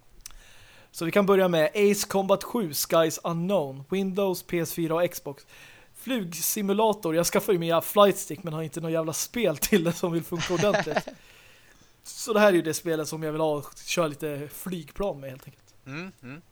Så vi kan börja med Ace Combat 7, Skies Unknown, Windows, PS4 och Xbox. Flygsimulator, jag skaffade ju med flightstick men har inte något jävla spel till det som vill funka ordentligt. Så det här är ju det spelet som jag vill ha köra lite flygplan med helt enkelt. Mm, mm.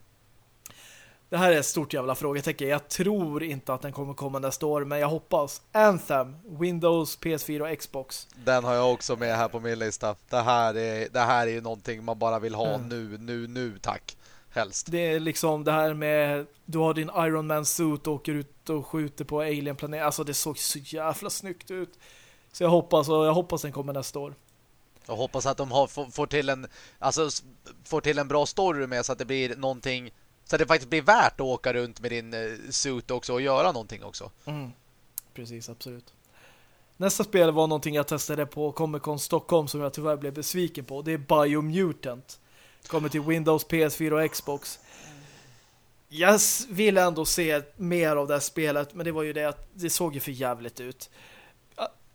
Det här är ett stort jävla frågetecken. Jag tror inte att den kommer komma nästa år, men jag hoppas. Anthem, Windows, PS4 och Xbox. Den har jag också med här på min lista. Det här är, det här är ju någonting man bara vill ha mm. nu, nu, nu, tack. Helst. Det är liksom det här med du har din Iron Man suit och åker ut och skjuter på alien-planet. Alltså det såg så jävla snyggt ut. Så jag hoppas, och jag hoppas den kommer nästa år. Jag hoppas att de har, får, får, till en alltså får till en bra story med så att det blir någonting så att det faktiskt blir värt att åka runt med din eh, suit också och göra någonting också. Mm. Precis, absolut. Nästa spel var någonting jag testade på Comic Con Stockholm som jag tyvärr blev besviken på. Det är Biomutant. Kommer till Windows, PS4 och Xbox. Jag ville ändå se mer av det här spelet, men det var ju det att det såg ju för jävligt ut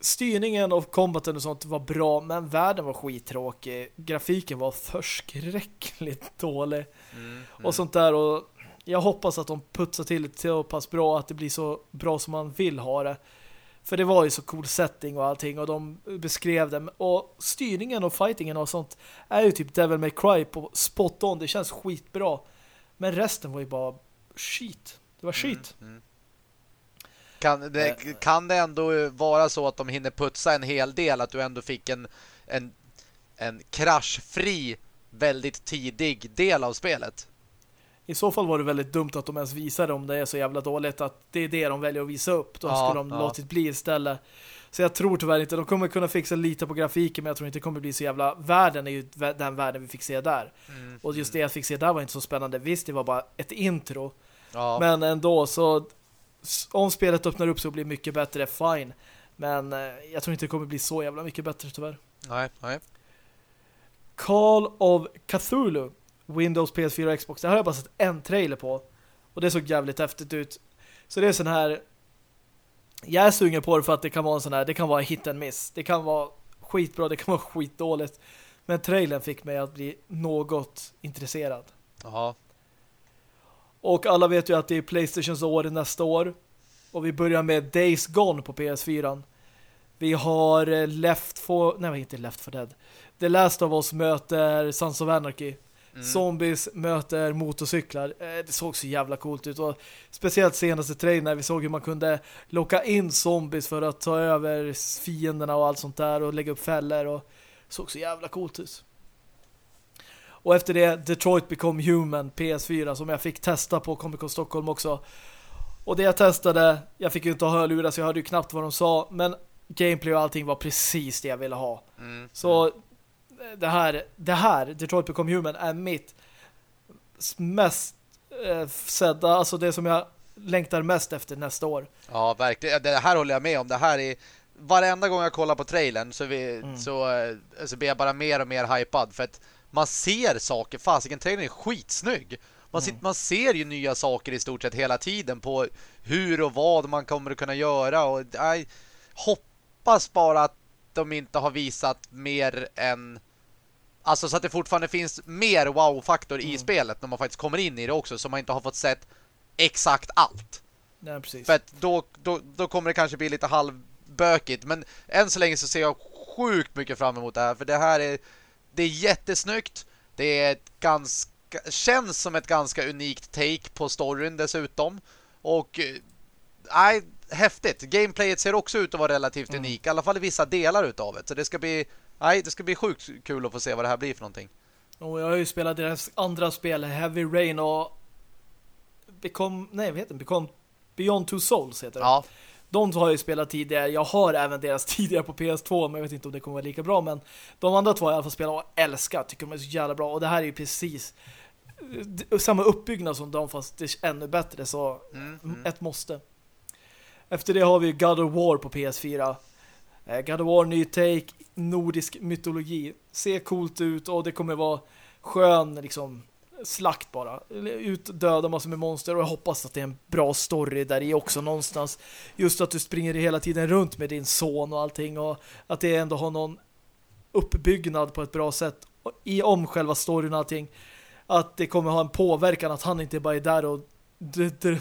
styrningen och combaten och sånt var bra, men världen var skittråkig. Grafiken var förskräckligt dålig. Mm, mm. Och sånt där. Och jag hoppas att de putsar till det så pass bra att det blir så bra som man vill ha det. För det var ju så cool setting och allting och de beskrev det. Och styrningen och fightingen och sånt är ju typ Devil May Cry på spot on. Det känns skitbra. Men resten var ju bara skit. Det var. Mm, mm. Kan det, eh, kan det ändå vara så att de hinner putsa en hel del? Att du ändå fick en, en, en kraschfri, väldigt tidig del av spelet? I så fall var det väldigt dumt att de ens visade om det är så jävla dåligt att det är det de väljer att visa upp. Då ja, skulle de ja. låtit bli istället. Så jag tror tyvärr inte. De kommer kunna fixa lite på grafiken men jag tror inte det kommer bli så jävla... Världen är ju den världen vi fick se där. Mm. Och just det jag fick se där var inte så spännande. Visst, det var bara ett intro. Ja. Men ändå så om spelet öppnar upp så blir mycket bättre, fine. Men eh, jag tror inte det kommer bli så jävla mycket bättre tyvärr. Nej, nej. Call of Cthulhu Windows, PS4 och Xbox. Det har jag bara sett en trailer på. Och det såg jävligt häftigt ut. Så det är sån här jag är sugen på det för att det kan vara en sån här det kan vara hit and miss. Det kan vara skitbra, det kan vara skitdåligt. Men trailern fick mig att bli något intresserad. Jaha. Och alla vet ju att det är Playstations år nästa år. Och vi börjar med Days Gone på PS4. Vi har eh, Left for... Nej, inte Left for Dead. The Last of Us möter Sons of Anarchy. Mm. Zombies möter motorcyklar. Eh, det såg så jävla coolt ut. Och speciellt senaste trailern när vi såg hur man kunde locka in zombies för att ta över fienderna och allt sånt där och lägga upp fällor. Och såg så jävla coolt ut. Och efter det Detroit Become Human PS4 som jag fick testa på Comic Con Stockholm också. Och det jag testade, jag fick ju inte hörlurar så jag hörde ju knappt vad de sa, men gameplay och allting var precis det jag ville ha. Mm. Så det här, det här, Detroit Become Human, är mitt mest eh, sedda, alltså det som jag längtar mest efter nästa år. Ja, verkligen. Det här håller jag med om. Det här är varenda gång jag kollar på trailern så, vi, mm. så, eh, så blir jag bara mer och mer hypad för att man ser saker. Fasiken, trailern är skitsnygg. Man, mm. man ser ju nya saker i stort sett hela tiden på hur och vad man kommer att kunna göra. Och jag hoppas bara att de inte har visat mer än... Alltså så att det fortfarande finns mer wow-faktor mm. i spelet när man faktiskt kommer in i det också. Så man inte har fått sett exakt allt. Nej, precis. För att då, då, då kommer det kanske bli lite halvbökigt. Men än så länge så ser jag sjukt mycket fram emot det här. För det här är det är jättesnyggt. Det är ett ganska känns som ett ganska unikt take på storyn dessutom. Och eh, nej, häftigt. Gameplayet ser också ut att vara relativt mm. unik, i alla fall i vissa delar utav det. Så det ska bli nej, det ska bli sjukt kul att få se vad det här blir för någonting. Och jag har ju spelat deras andra spel, Heavy Rain och Become, nej vad heter det? Become Beyond Two Souls heter det. Ja. De har ju spelat tidigare. Jag har även deras tidigare på PS2 men jag vet inte om det kommer vara lika bra. Men de andra två har jag i alla fall spelat och älskar. Tycker de är så jävla bra. Och det här är ju precis samma uppbyggnad som de fast det är ännu bättre så mm, mm. ett måste. Efter det har vi God of War på PS4. Eh, God of War ny take, nordisk mytologi. Ser coolt ut och det kommer vara skön liksom slakt bara. Ut döda massor med monster och jag hoppas att det är en bra story där i också någonstans. Just att du springer hela tiden runt med din son och allting och att det ändå har någon uppbyggnad på ett bra sätt i om själva storyn och allting. Att det kommer ha en påverkan att han inte bara är där och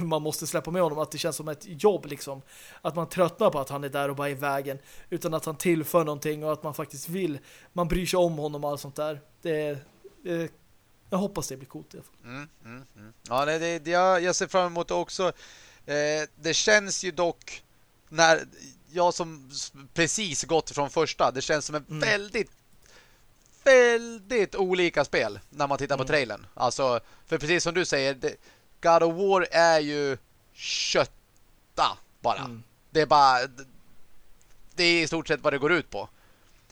man måste släppa med honom att det känns som ett jobb liksom. Att man tröttnar på att han är där och bara är i vägen utan att han tillför någonting och att man faktiskt vill man bryr sig om honom och allt sånt där. Det, det jag hoppas det blir coolt i alla fall. Mm, mm, mm. Ja, det, det, jag, jag ser fram emot det också. Eh, det känns ju dock när jag som precis gått från första, det känns som en mm. väldigt väldigt olika spel när man tittar på mm. trailern. Alltså, för precis som du säger, det, God of War är ju kötta bara. Mm. Det är bara det är i stort sett vad det går ut på.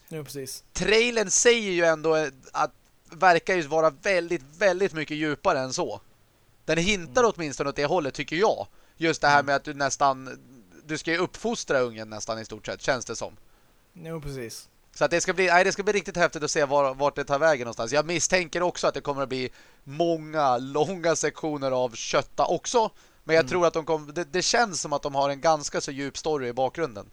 Ja, precis. Trailern säger ju ändå att verkar ju vara väldigt, väldigt mycket djupare än så. Den hintar mm. åtminstone åt det hållet tycker jag. Just det här mm. med att du nästan du ska ju uppfostra ungen nästan i stort sett, känns det som. Jo, precis. Så att det ska bli nej, det ska bli riktigt häftigt att se var, vart det tar vägen någonstans. Jag misstänker också att det kommer att bli många långa sektioner av kötta också. Men jag mm. tror att de kommer det, det, känns som att de har en ganska så djup story i bakgrunden.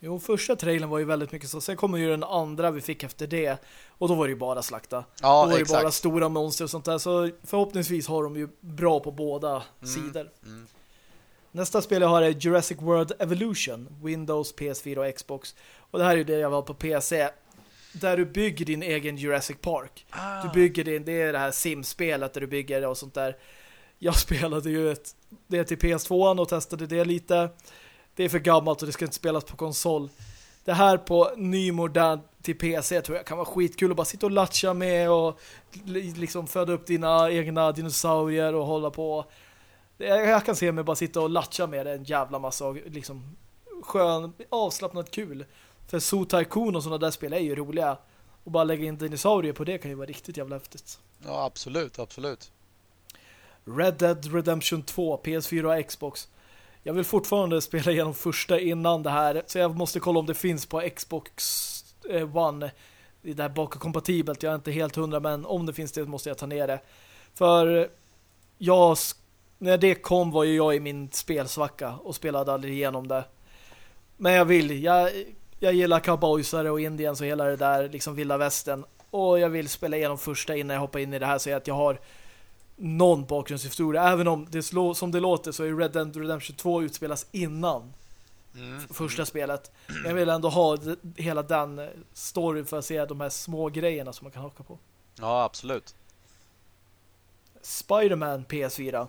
Jo, första trailern var ju väldigt mycket så. Sen kommer ju den andra vi fick efter det. Och då var det ju bara slakta. Ja, då var det bara stora monster och sånt där. Så förhoppningsvis har de ju bra på båda mm. sidor. Mm. Nästa spel jag har är Jurassic World Evolution. Windows, PS4 och Xbox. Och det här är ju det jag var på PC. Där du bygger din egen Jurassic Park. Ah. Du bygger din, det är det här simspelet där du bygger och sånt där. Jag spelade ju ett, det till PS2 och testade det lite. Det är för gammalt och det ska inte spelas på konsol. Det här på ny modern till PC tror jag kan vara skitkul att bara sitta och latcha med och liksom föda upp dina egna dinosaurier och hålla på. Jag kan se mig bara sitta och latcha med en jävla massa och liksom skön, avslappnat kul. För Zoo Tycoon och sådana där spel är ju roliga. Och bara lägga in dinosaurier på det kan ju vara riktigt jävla häftigt. Ja, absolut, absolut. Red Dead Redemption 2, PS4 och Xbox. Jag vill fortfarande spela igenom första innan det här. Så jag måste kolla om det finns på Xbox eh, One. Det där bakkompatibelt. Jag är inte helt hundra men om det finns det måste jag ta ner det. För jag, när det kom var ju jag i min spelsvacka och spelade aldrig igenom det. Men jag vill, jag, jag gillar cowboysare och Indien och hela det där liksom vilda västen. Och jag vill spela igenom första innan jag hoppar in i det här så att jag har någon bakgrundshistoria. Även om det slå, som det låter så är Red Dead Redemption 2 utspelas innan mm. första spelet. Jag vill ändå ha hela den eh, storyn för att se de här små grejerna som man kan haka på. Ja, absolut. Spiderman PS4.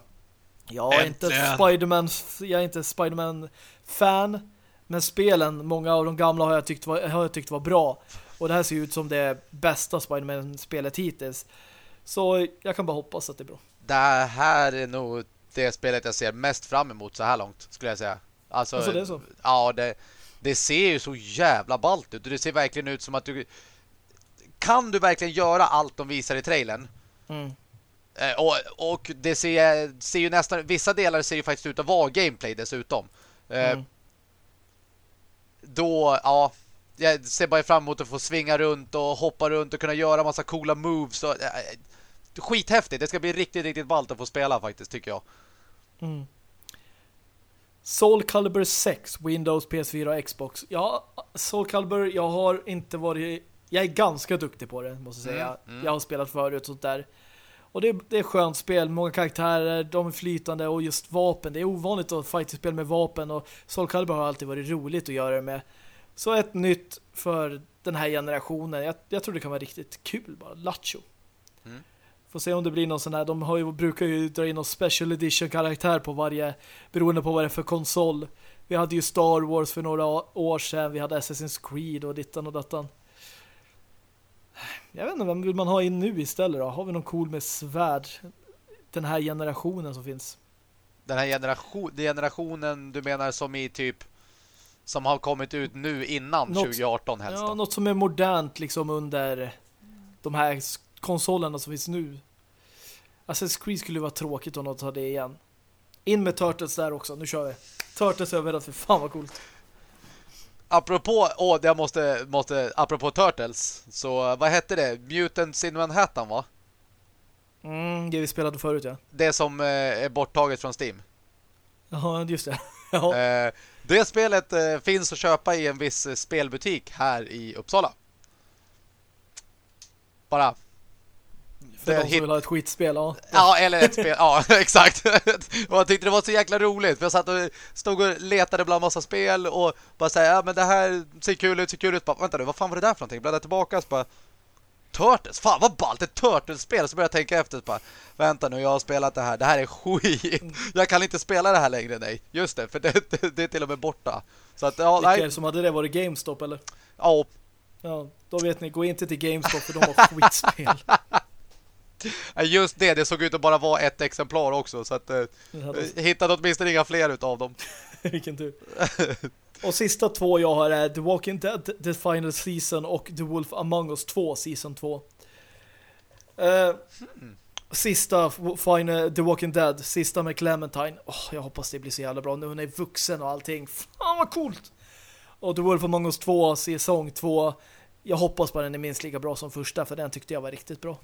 Jag är inte Spiderman jag är inte Spiderman fan men spelen, många av de gamla har jag tyckt var, har jag tyckt var bra. Och det här ser ut som det bästa Spiderman-spelet hittills. Så jag kan bara hoppas att det är bra. Det här är nog det spelet jag ser mest fram emot så här långt, skulle jag säga. Alltså, alltså det är så? Ja, det, det ser ju så jävla ballt ut. Det ser verkligen ut som att du... Kan du verkligen göra allt de visar i trailern? Mm. Eh, och, och det ser, ser ju nästan... Vissa delar ser ju faktiskt ut att vara gameplay dessutom. Eh, mm. Då, ja jag ser bara fram emot att få svinga runt och hoppa runt och kunna göra massa coola moves. Och, äh, skithäftigt. Det ska bli riktigt, riktigt ballt att få spela faktiskt, tycker jag. Mm. Soul Calibur 6, Windows, PS4 och Xbox. Ja, Soul Calibur, jag har inte varit... Jag är ganska duktig på det, måste jag säga. Mm, mm. Jag har spelat förut sånt där. Och det är, det är skönt spel, många karaktärer, de är flytande och just vapen. Det är ovanligt att fighting-spel med vapen och Soul Calibur har alltid varit roligt att göra det med. Så ett nytt för den här generationen. Jag, jag tror det kan vara riktigt kul bara. Lacho. Mm. Får se om det blir någon sån här. De har ju, brukar ju dra in någon special edition karaktär på varje beroende på vad det är för konsol. Vi hade ju Star Wars för några år sedan. Vi hade Assassin's Creed och dittan och dattan. Jag vet inte, vem vill man ha in nu istället då? Har vi någon cool med svärd? Den här generationen som finns. Den här generation, generationen du menar som i typ som har kommit ut nu innan något, 2018 helst. Ja, något som är modernt liksom under de här konsolerna som finns nu. Assassin's Creed skulle vara tråkigt om de tar det igen. In med Turtles där också, nu kör vi. Turtles överallt, för fan vad coolt. Apropå, åh, jag måste, måste, apropå Turtles, så vad hette det? Mutants in Manhattan va? Mm, det vi spelade förut, ja. Det som eh, är borttaget från Steam. Ja, just det. ja. Eh, det spelet eh, finns att köpa i en viss eh, spelbutik här i Uppsala. Bara. För de som hit... vill ha ett skitspel, ja. Ja, eller ett spel, ja, exakt. och jag tyckte det var så jäkla roligt. För jag satt och stod och letade bland massa spel och bara säga, ja men det här ser kul ut, ser kul ut. Bara, Vänta nu, vad fan var det där för någonting? Bläddra tillbaka och bara, Turtles, fan vad ballt, ett Turtles-spel. Så började jag tänka efter, bara, vänta nu, jag har spelat det här, det här är skit. Jag kan inte spela det här längre, nej. Just det, för det, det, det är till och med borta. Så att, ja, Vilka nej. som hade det? Var det GameStop eller? Ja. Ja, då vet ni, gå inte till GameStop för de har skitspel. Just det, det såg ut att bara vara ett exemplar också. Så att, eh, hittade åtminstone inga fler utav dem. Vilken tur. Och sista två jag har är The Walking Dead The Final Season och The Wolf Among Us 2 Season 2. Uh, hmm. Sista final, The Walking Dead Sista med Clementine oh, Jag hoppas det blir så jävla bra Nu hon är vuxen och allting Fan vad coolt Och The Wolf Among Us 2 Säsong 2 Jag hoppas bara den är minst lika bra som första För den tyckte jag var riktigt bra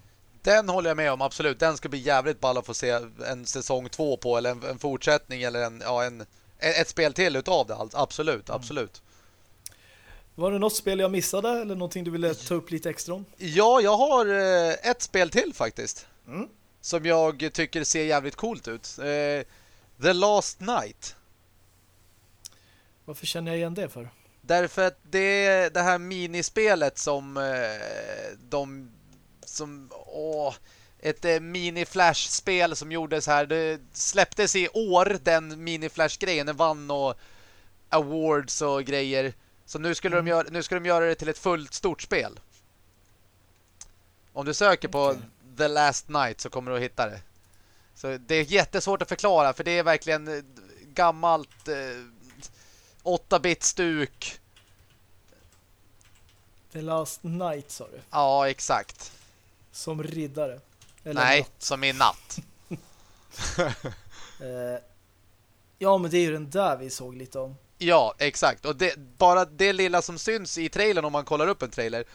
Den håller jag med om, absolut Den ska bli jävligt ball att få se en säsong 2 på Eller en, en fortsättning Eller en, ja, en ett spel till utav det allt. Absolut, mm. absolut. Var det något spel jag missade eller någonting du ville ta upp lite extra om? Ja, jag har eh, ett spel till faktiskt. Mm. Som jag tycker ser jävligt coolt ut. Eh, The Last Night. Varför känner jag igen det för? Därför att det är det här minispelet som eh, de som åh, ett eh, mini-flash-spel som gjordes här. Det släpptes i år, den mini-flash-grejen. Den vann och awards och grejer. Så nu skulle, mm. de göra, nu ska de göra det till ett fullt stort spel. Om du söker på The Last Night så kommer du att hitta det. Så det är jättesvårt att förklara för det är verkligen eh, gammalt eh, 8-bit stuk. The Last Night sa du? Ja, exakt. Som riddare. Eller Nej, natt. som i natt. eh, ja, men det är ju den där vi såg lite om. Ja, exakt. Och det, bara det lilla som syns i trailern om man kollar upp en trailer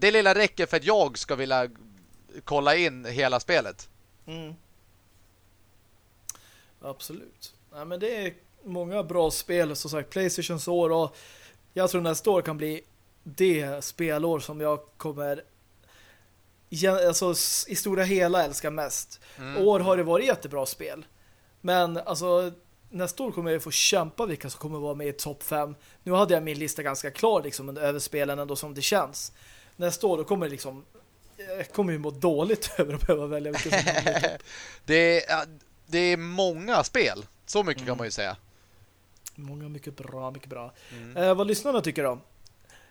det lilla räcker för att jag ska vilja kolla in hela spelet. Mm. Absolut. Nej, men det är många bra spel som sagt. Playstations år och jag tror nästa år kan bli det spelår som jag kommer alltså, i stora hela älskar mest. Mm. År har det varit jättebra spel. Men alltså nästa år kommer jag få kämpa vilka som kommer vara med i topp 5. Nu hade jag min lista ganska klar liksom över spelen ändå som det känns. Nästa år då kommer det liksom jag kommer ju må dåligt över att behöva välja vilka som kommer det, är, det är många spel. Så mycket mm. kan man ju säga. Många, mycket bra, mycket bra. Mm. Eh, vad lyssnarna tycker då?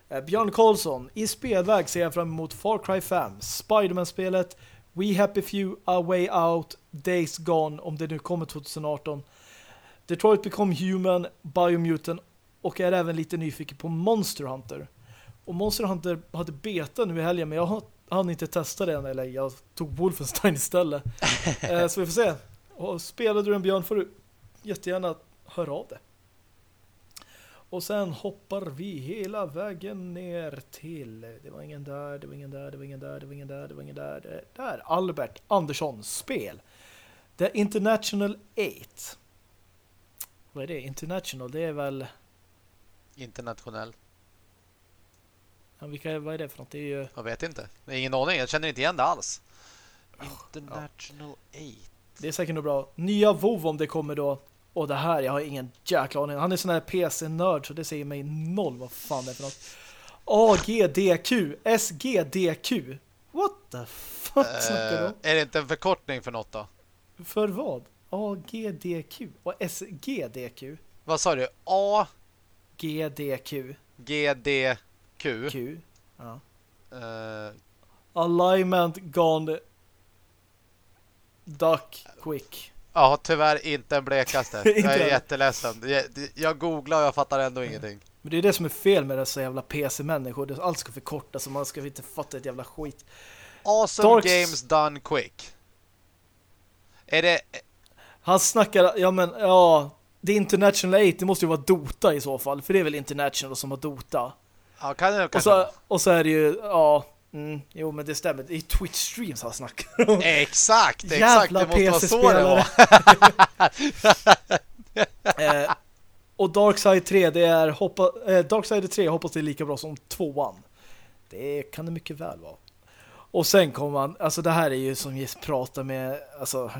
Eh, Björn Karlsson, i spelväg ser jag fram emot Far Cry 5, Spiderman-spelet, We Happy Few, A Way Out, Days Gone, om det nu kommer 2018, Detroit Become Human, Biomutant och är även lite nyfiken på Monster Hunter. Och Monster Hunter hade beta nu i helgen, men jag hann inte testa det än, eller jag tog Wolfenstein istället. Eh, så vi får se. Och spelade du en björn får du jättegärna höra av det. Och sen hoppar vi hela vägen ner till det var ingen där, det var ingen där, det var ingen där, det var ingen där, det var ingen där. Det där Albert Andersson spel. The International 8. Vad är det? International, det är väl internationell. Ja, vilka, vad är det för något? Det är ju... Jag vet inte. Det är ingen aning. Jag känner inte igen det alls. International ja. 8. Det är säkert nog bra. Nya WoW om det kommer då och det här, jag har ingen jäkla aning. Han är sån här PC-nörd så det säger mig noll vad fan det är för något. AGDQ, SGDQ. What the fuck uh, snackar du Är det inte en förkortning för något då? För vad? AGDQ och SGDQ. Vad sa du? A GDQ. GDQ. Q. Ja. Uh... Alignment gone duck quick. Ja, tyvärr inte en blekaste. jag är jätteledsen. Jag, jag googlar och jag fattar ändå mm. ingenting. Men det är det som är fel med dessa jävla PC-människor. Allt ska förkortas och man ska inte fatta ett jävla skit. Awesome Darks... games done quick. Är det... Han snackar, ja men, ja, det är International 8, det måste ju vara Dota i så fall, för det är väl International som har Dota. Ja, kan det, och, så, och så är det ju, ja, mm, jo men det stämmer, det är Twitch streams han snackar om. Exakt, exakt, Jävla det måste vara så det var. eh, och Darkside 3, det är hoppa, eh, Darkside 3 hoppas det är lika bra som tvåan. Det kan det mycket väl vara. Och sen kommer man, alltså det här är ju som vi pratar med alltså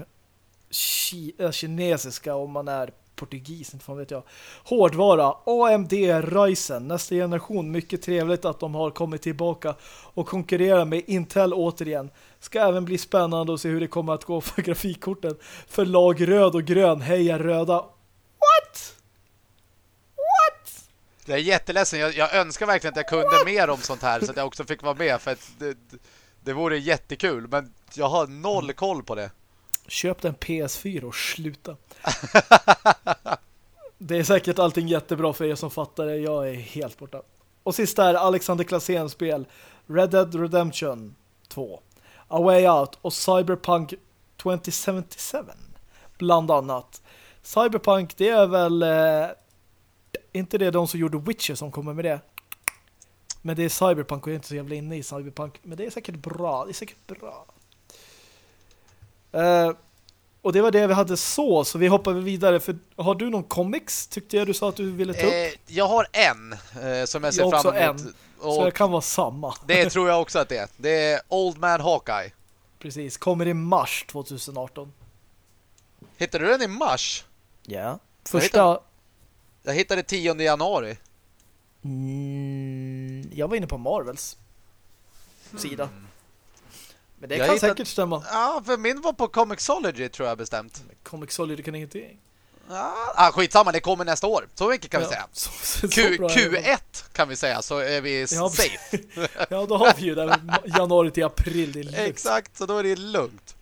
ki, äh, kinesiska om man är portugis, inte fan vet jag. Hårdvara, AMD Ryzen, nästa generation. Mycket trevligt att de har kommit tillbaka och konkurrerar med Intel återigen. Ska även bli spännande att se hur det kommer att gå för grafikkorten. För lag röd och grön, heja röda. What? What? Jag är jätteledsen, jag, jag önskar verkligen att jag kunde What? mer om sånt här så att jag också fick vara med för att det, det vore jättekul, men jag har noll koll på det. Köp en PS4 och sluta. det är säkert allting jättebra för er som fattar det. Jag är helt borta. Och sist är Alexander Klassén spel Red Dead Redemption 2 A Way Out och Cyberpunk 2077 bland annat. Cyberpunk det är väl eh, inte det de som gjorde Witcher som kommer med det. Men det är Cyberpunk och jag är inte så jävla inne i Cyberpunk. Men det är säkert bra. Det är säkert bra. Uh, och det var det vi hade så, så vi hoppar vidare. För har du någon comics, tyckte jag du sa att du ville ta upp? Eh, jag har en eh, som jag ser jag fram emot. En, så det kan vara samma. Det tror jag också att det är. Det är Old Man Hawkeye. Precis, kommer i mars 2018. Hittade du den i mars? Ja. Första... Jag hittade, jag hittade 10 januari. Mm, jag var inne på Marvels sida. Mm. Det jag kan säkert stämma. Ja, för min var på Comixology tror jag bestämt. Comixology kan ingenting. Ja, ah, skitsamma, det kommer nästa år. Så mycket kan ja, vi säga. Så, så, Q, så Q1 kan vi säga, så är vi ja, safe. ja, då har vi ju det. Januari till april, det är lugnt. Exakt, så då är det lugnt.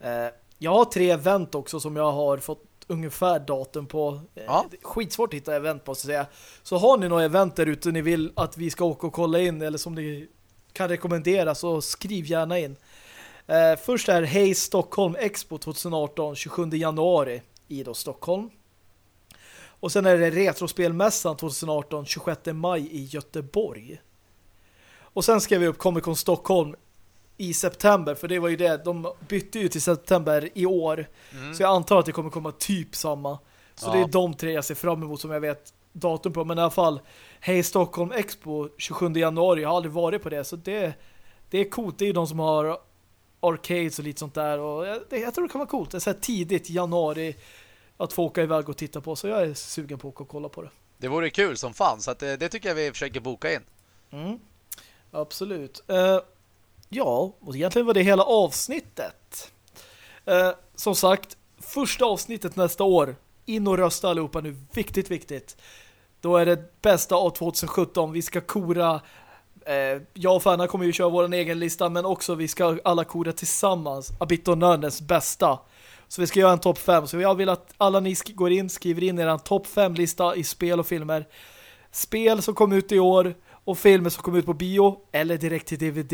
Eh, jag har tre event också som jag har fått ungefär datum på. Eh, ja. Skitsvårt att hitta event på så att säga. Så har ni några event där ute ni vill att vi ska åka och kolla in eller som ni kan rekommendera så skriv gärna in. Eh, först är Hej Stockholm Expo 2018 27 januari i då Stockholm. Och sen är det Retrospelmässan 2018 26 maj i Göteborg. Och sen ska vi upp Comic Con Stockholm i september, för det var ju det, de bytte ju till september i år. Mm. Så jag antar att det kommer komma typ samma. Så ja. det är de tre jag ser fram emot som jag vet datum på. Men i alla fall, Hej Stockholm Expo 27 januari, jag har aldrig varit på det. Så det, det är coolt, det är ju de som har arcades och lite sånt där. Och jag, det, jag tror det kan vara coolt. Det är så här tidigt januari att få åka iväg och titta på. Så jag är sugen på att och kolla på det. Det vore kul som fan, så det, det, tycker jag vi försöker boka in. Mm. Absolut. Uh, Ja, och egentligen var det hela avsnittet. Eh, som sagt, första avsnittet nästa år. In och rösta allihopa nu. Viktigt, viktigt. Då är det bästa av 2017. Vi ska kora... Eh, jag och Fanna kommer ju köra vår egen lista, men också vi ska alla kora tillsammans. Abito Nörnes bästa. Så vi ska göra en topp 5. Så jag vill att alla ni går in, skriver in er topp 5-lista i spel och filmer. Spel som kom ut i år och filmer som kommer ut på bio eller direkt till DVD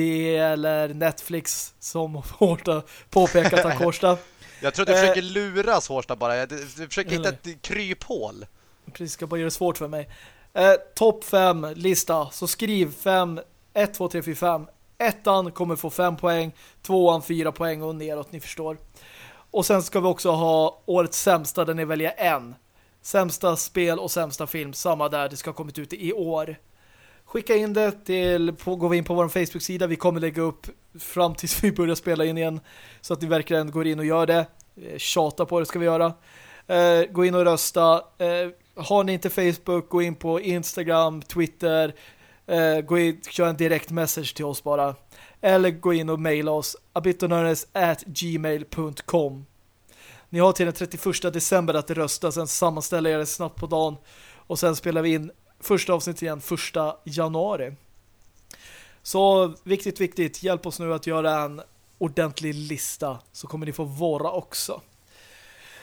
eller Netflix som Hårsta påpekat av Kårsta. Jag tror att du eh, försöker luras Hårsta bara. Du, du försöker hitta ett kryphål. Precis, ska bara göra det svårt för mig. Eh, Topp 5 lista. Så skriv 5, 1, 2, 3, 4, 5. Ettan kommer få 5 poäng. Tvåan 4 poäng och neråt, ni förstår. Och sen ska vi också ha årets sämsta där ni väljer en. Sämsta spel och sämsta film. Samma där, det ska ha kommit ut i år. Skicka in det till, på, går vi in på vår Facebook-sida. Vi kommer lägga upp fram tills vi börjar spela in igen. Så att ni verkligen går in och gör det. Eh, tjata på det ska vi göra. Eh, gå in och rösta. Eh, har ni inte Facebook, gå in på Instagram, Twitter. Eh, gå in, kör en direkt message till oss bara. Eller gå in och mejla oss abitonörnes at gmail.com Ni har till den 31 december att rösta. Sen sammanställer jag det snabbt på dagen. Och sen spelar vi in första avsnittet igen första januari. Så viktigt, viktigt. Hjälp oss nu att göra en ordentlig lista så kommer ni få våra också.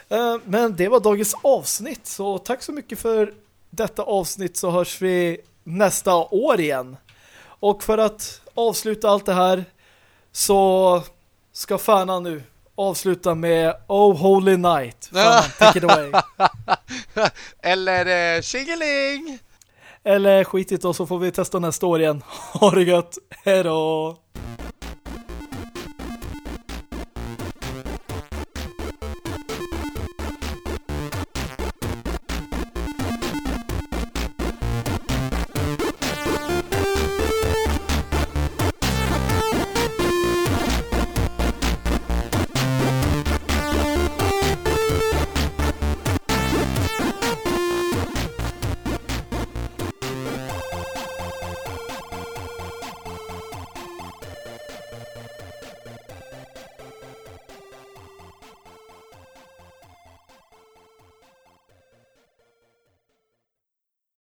Eh, men det var dagens avsnitt så tack så mycket för detta avsnitt så hörs vi nästa år igen. Och för att avsluta allt det här så ska Färna nu avsluta med Oh Holy Night. Fan, take it away. Eller eh, Tjingeling! Eller skitigt då så får vi testa nästa år igen. Ha det gött. Hej då!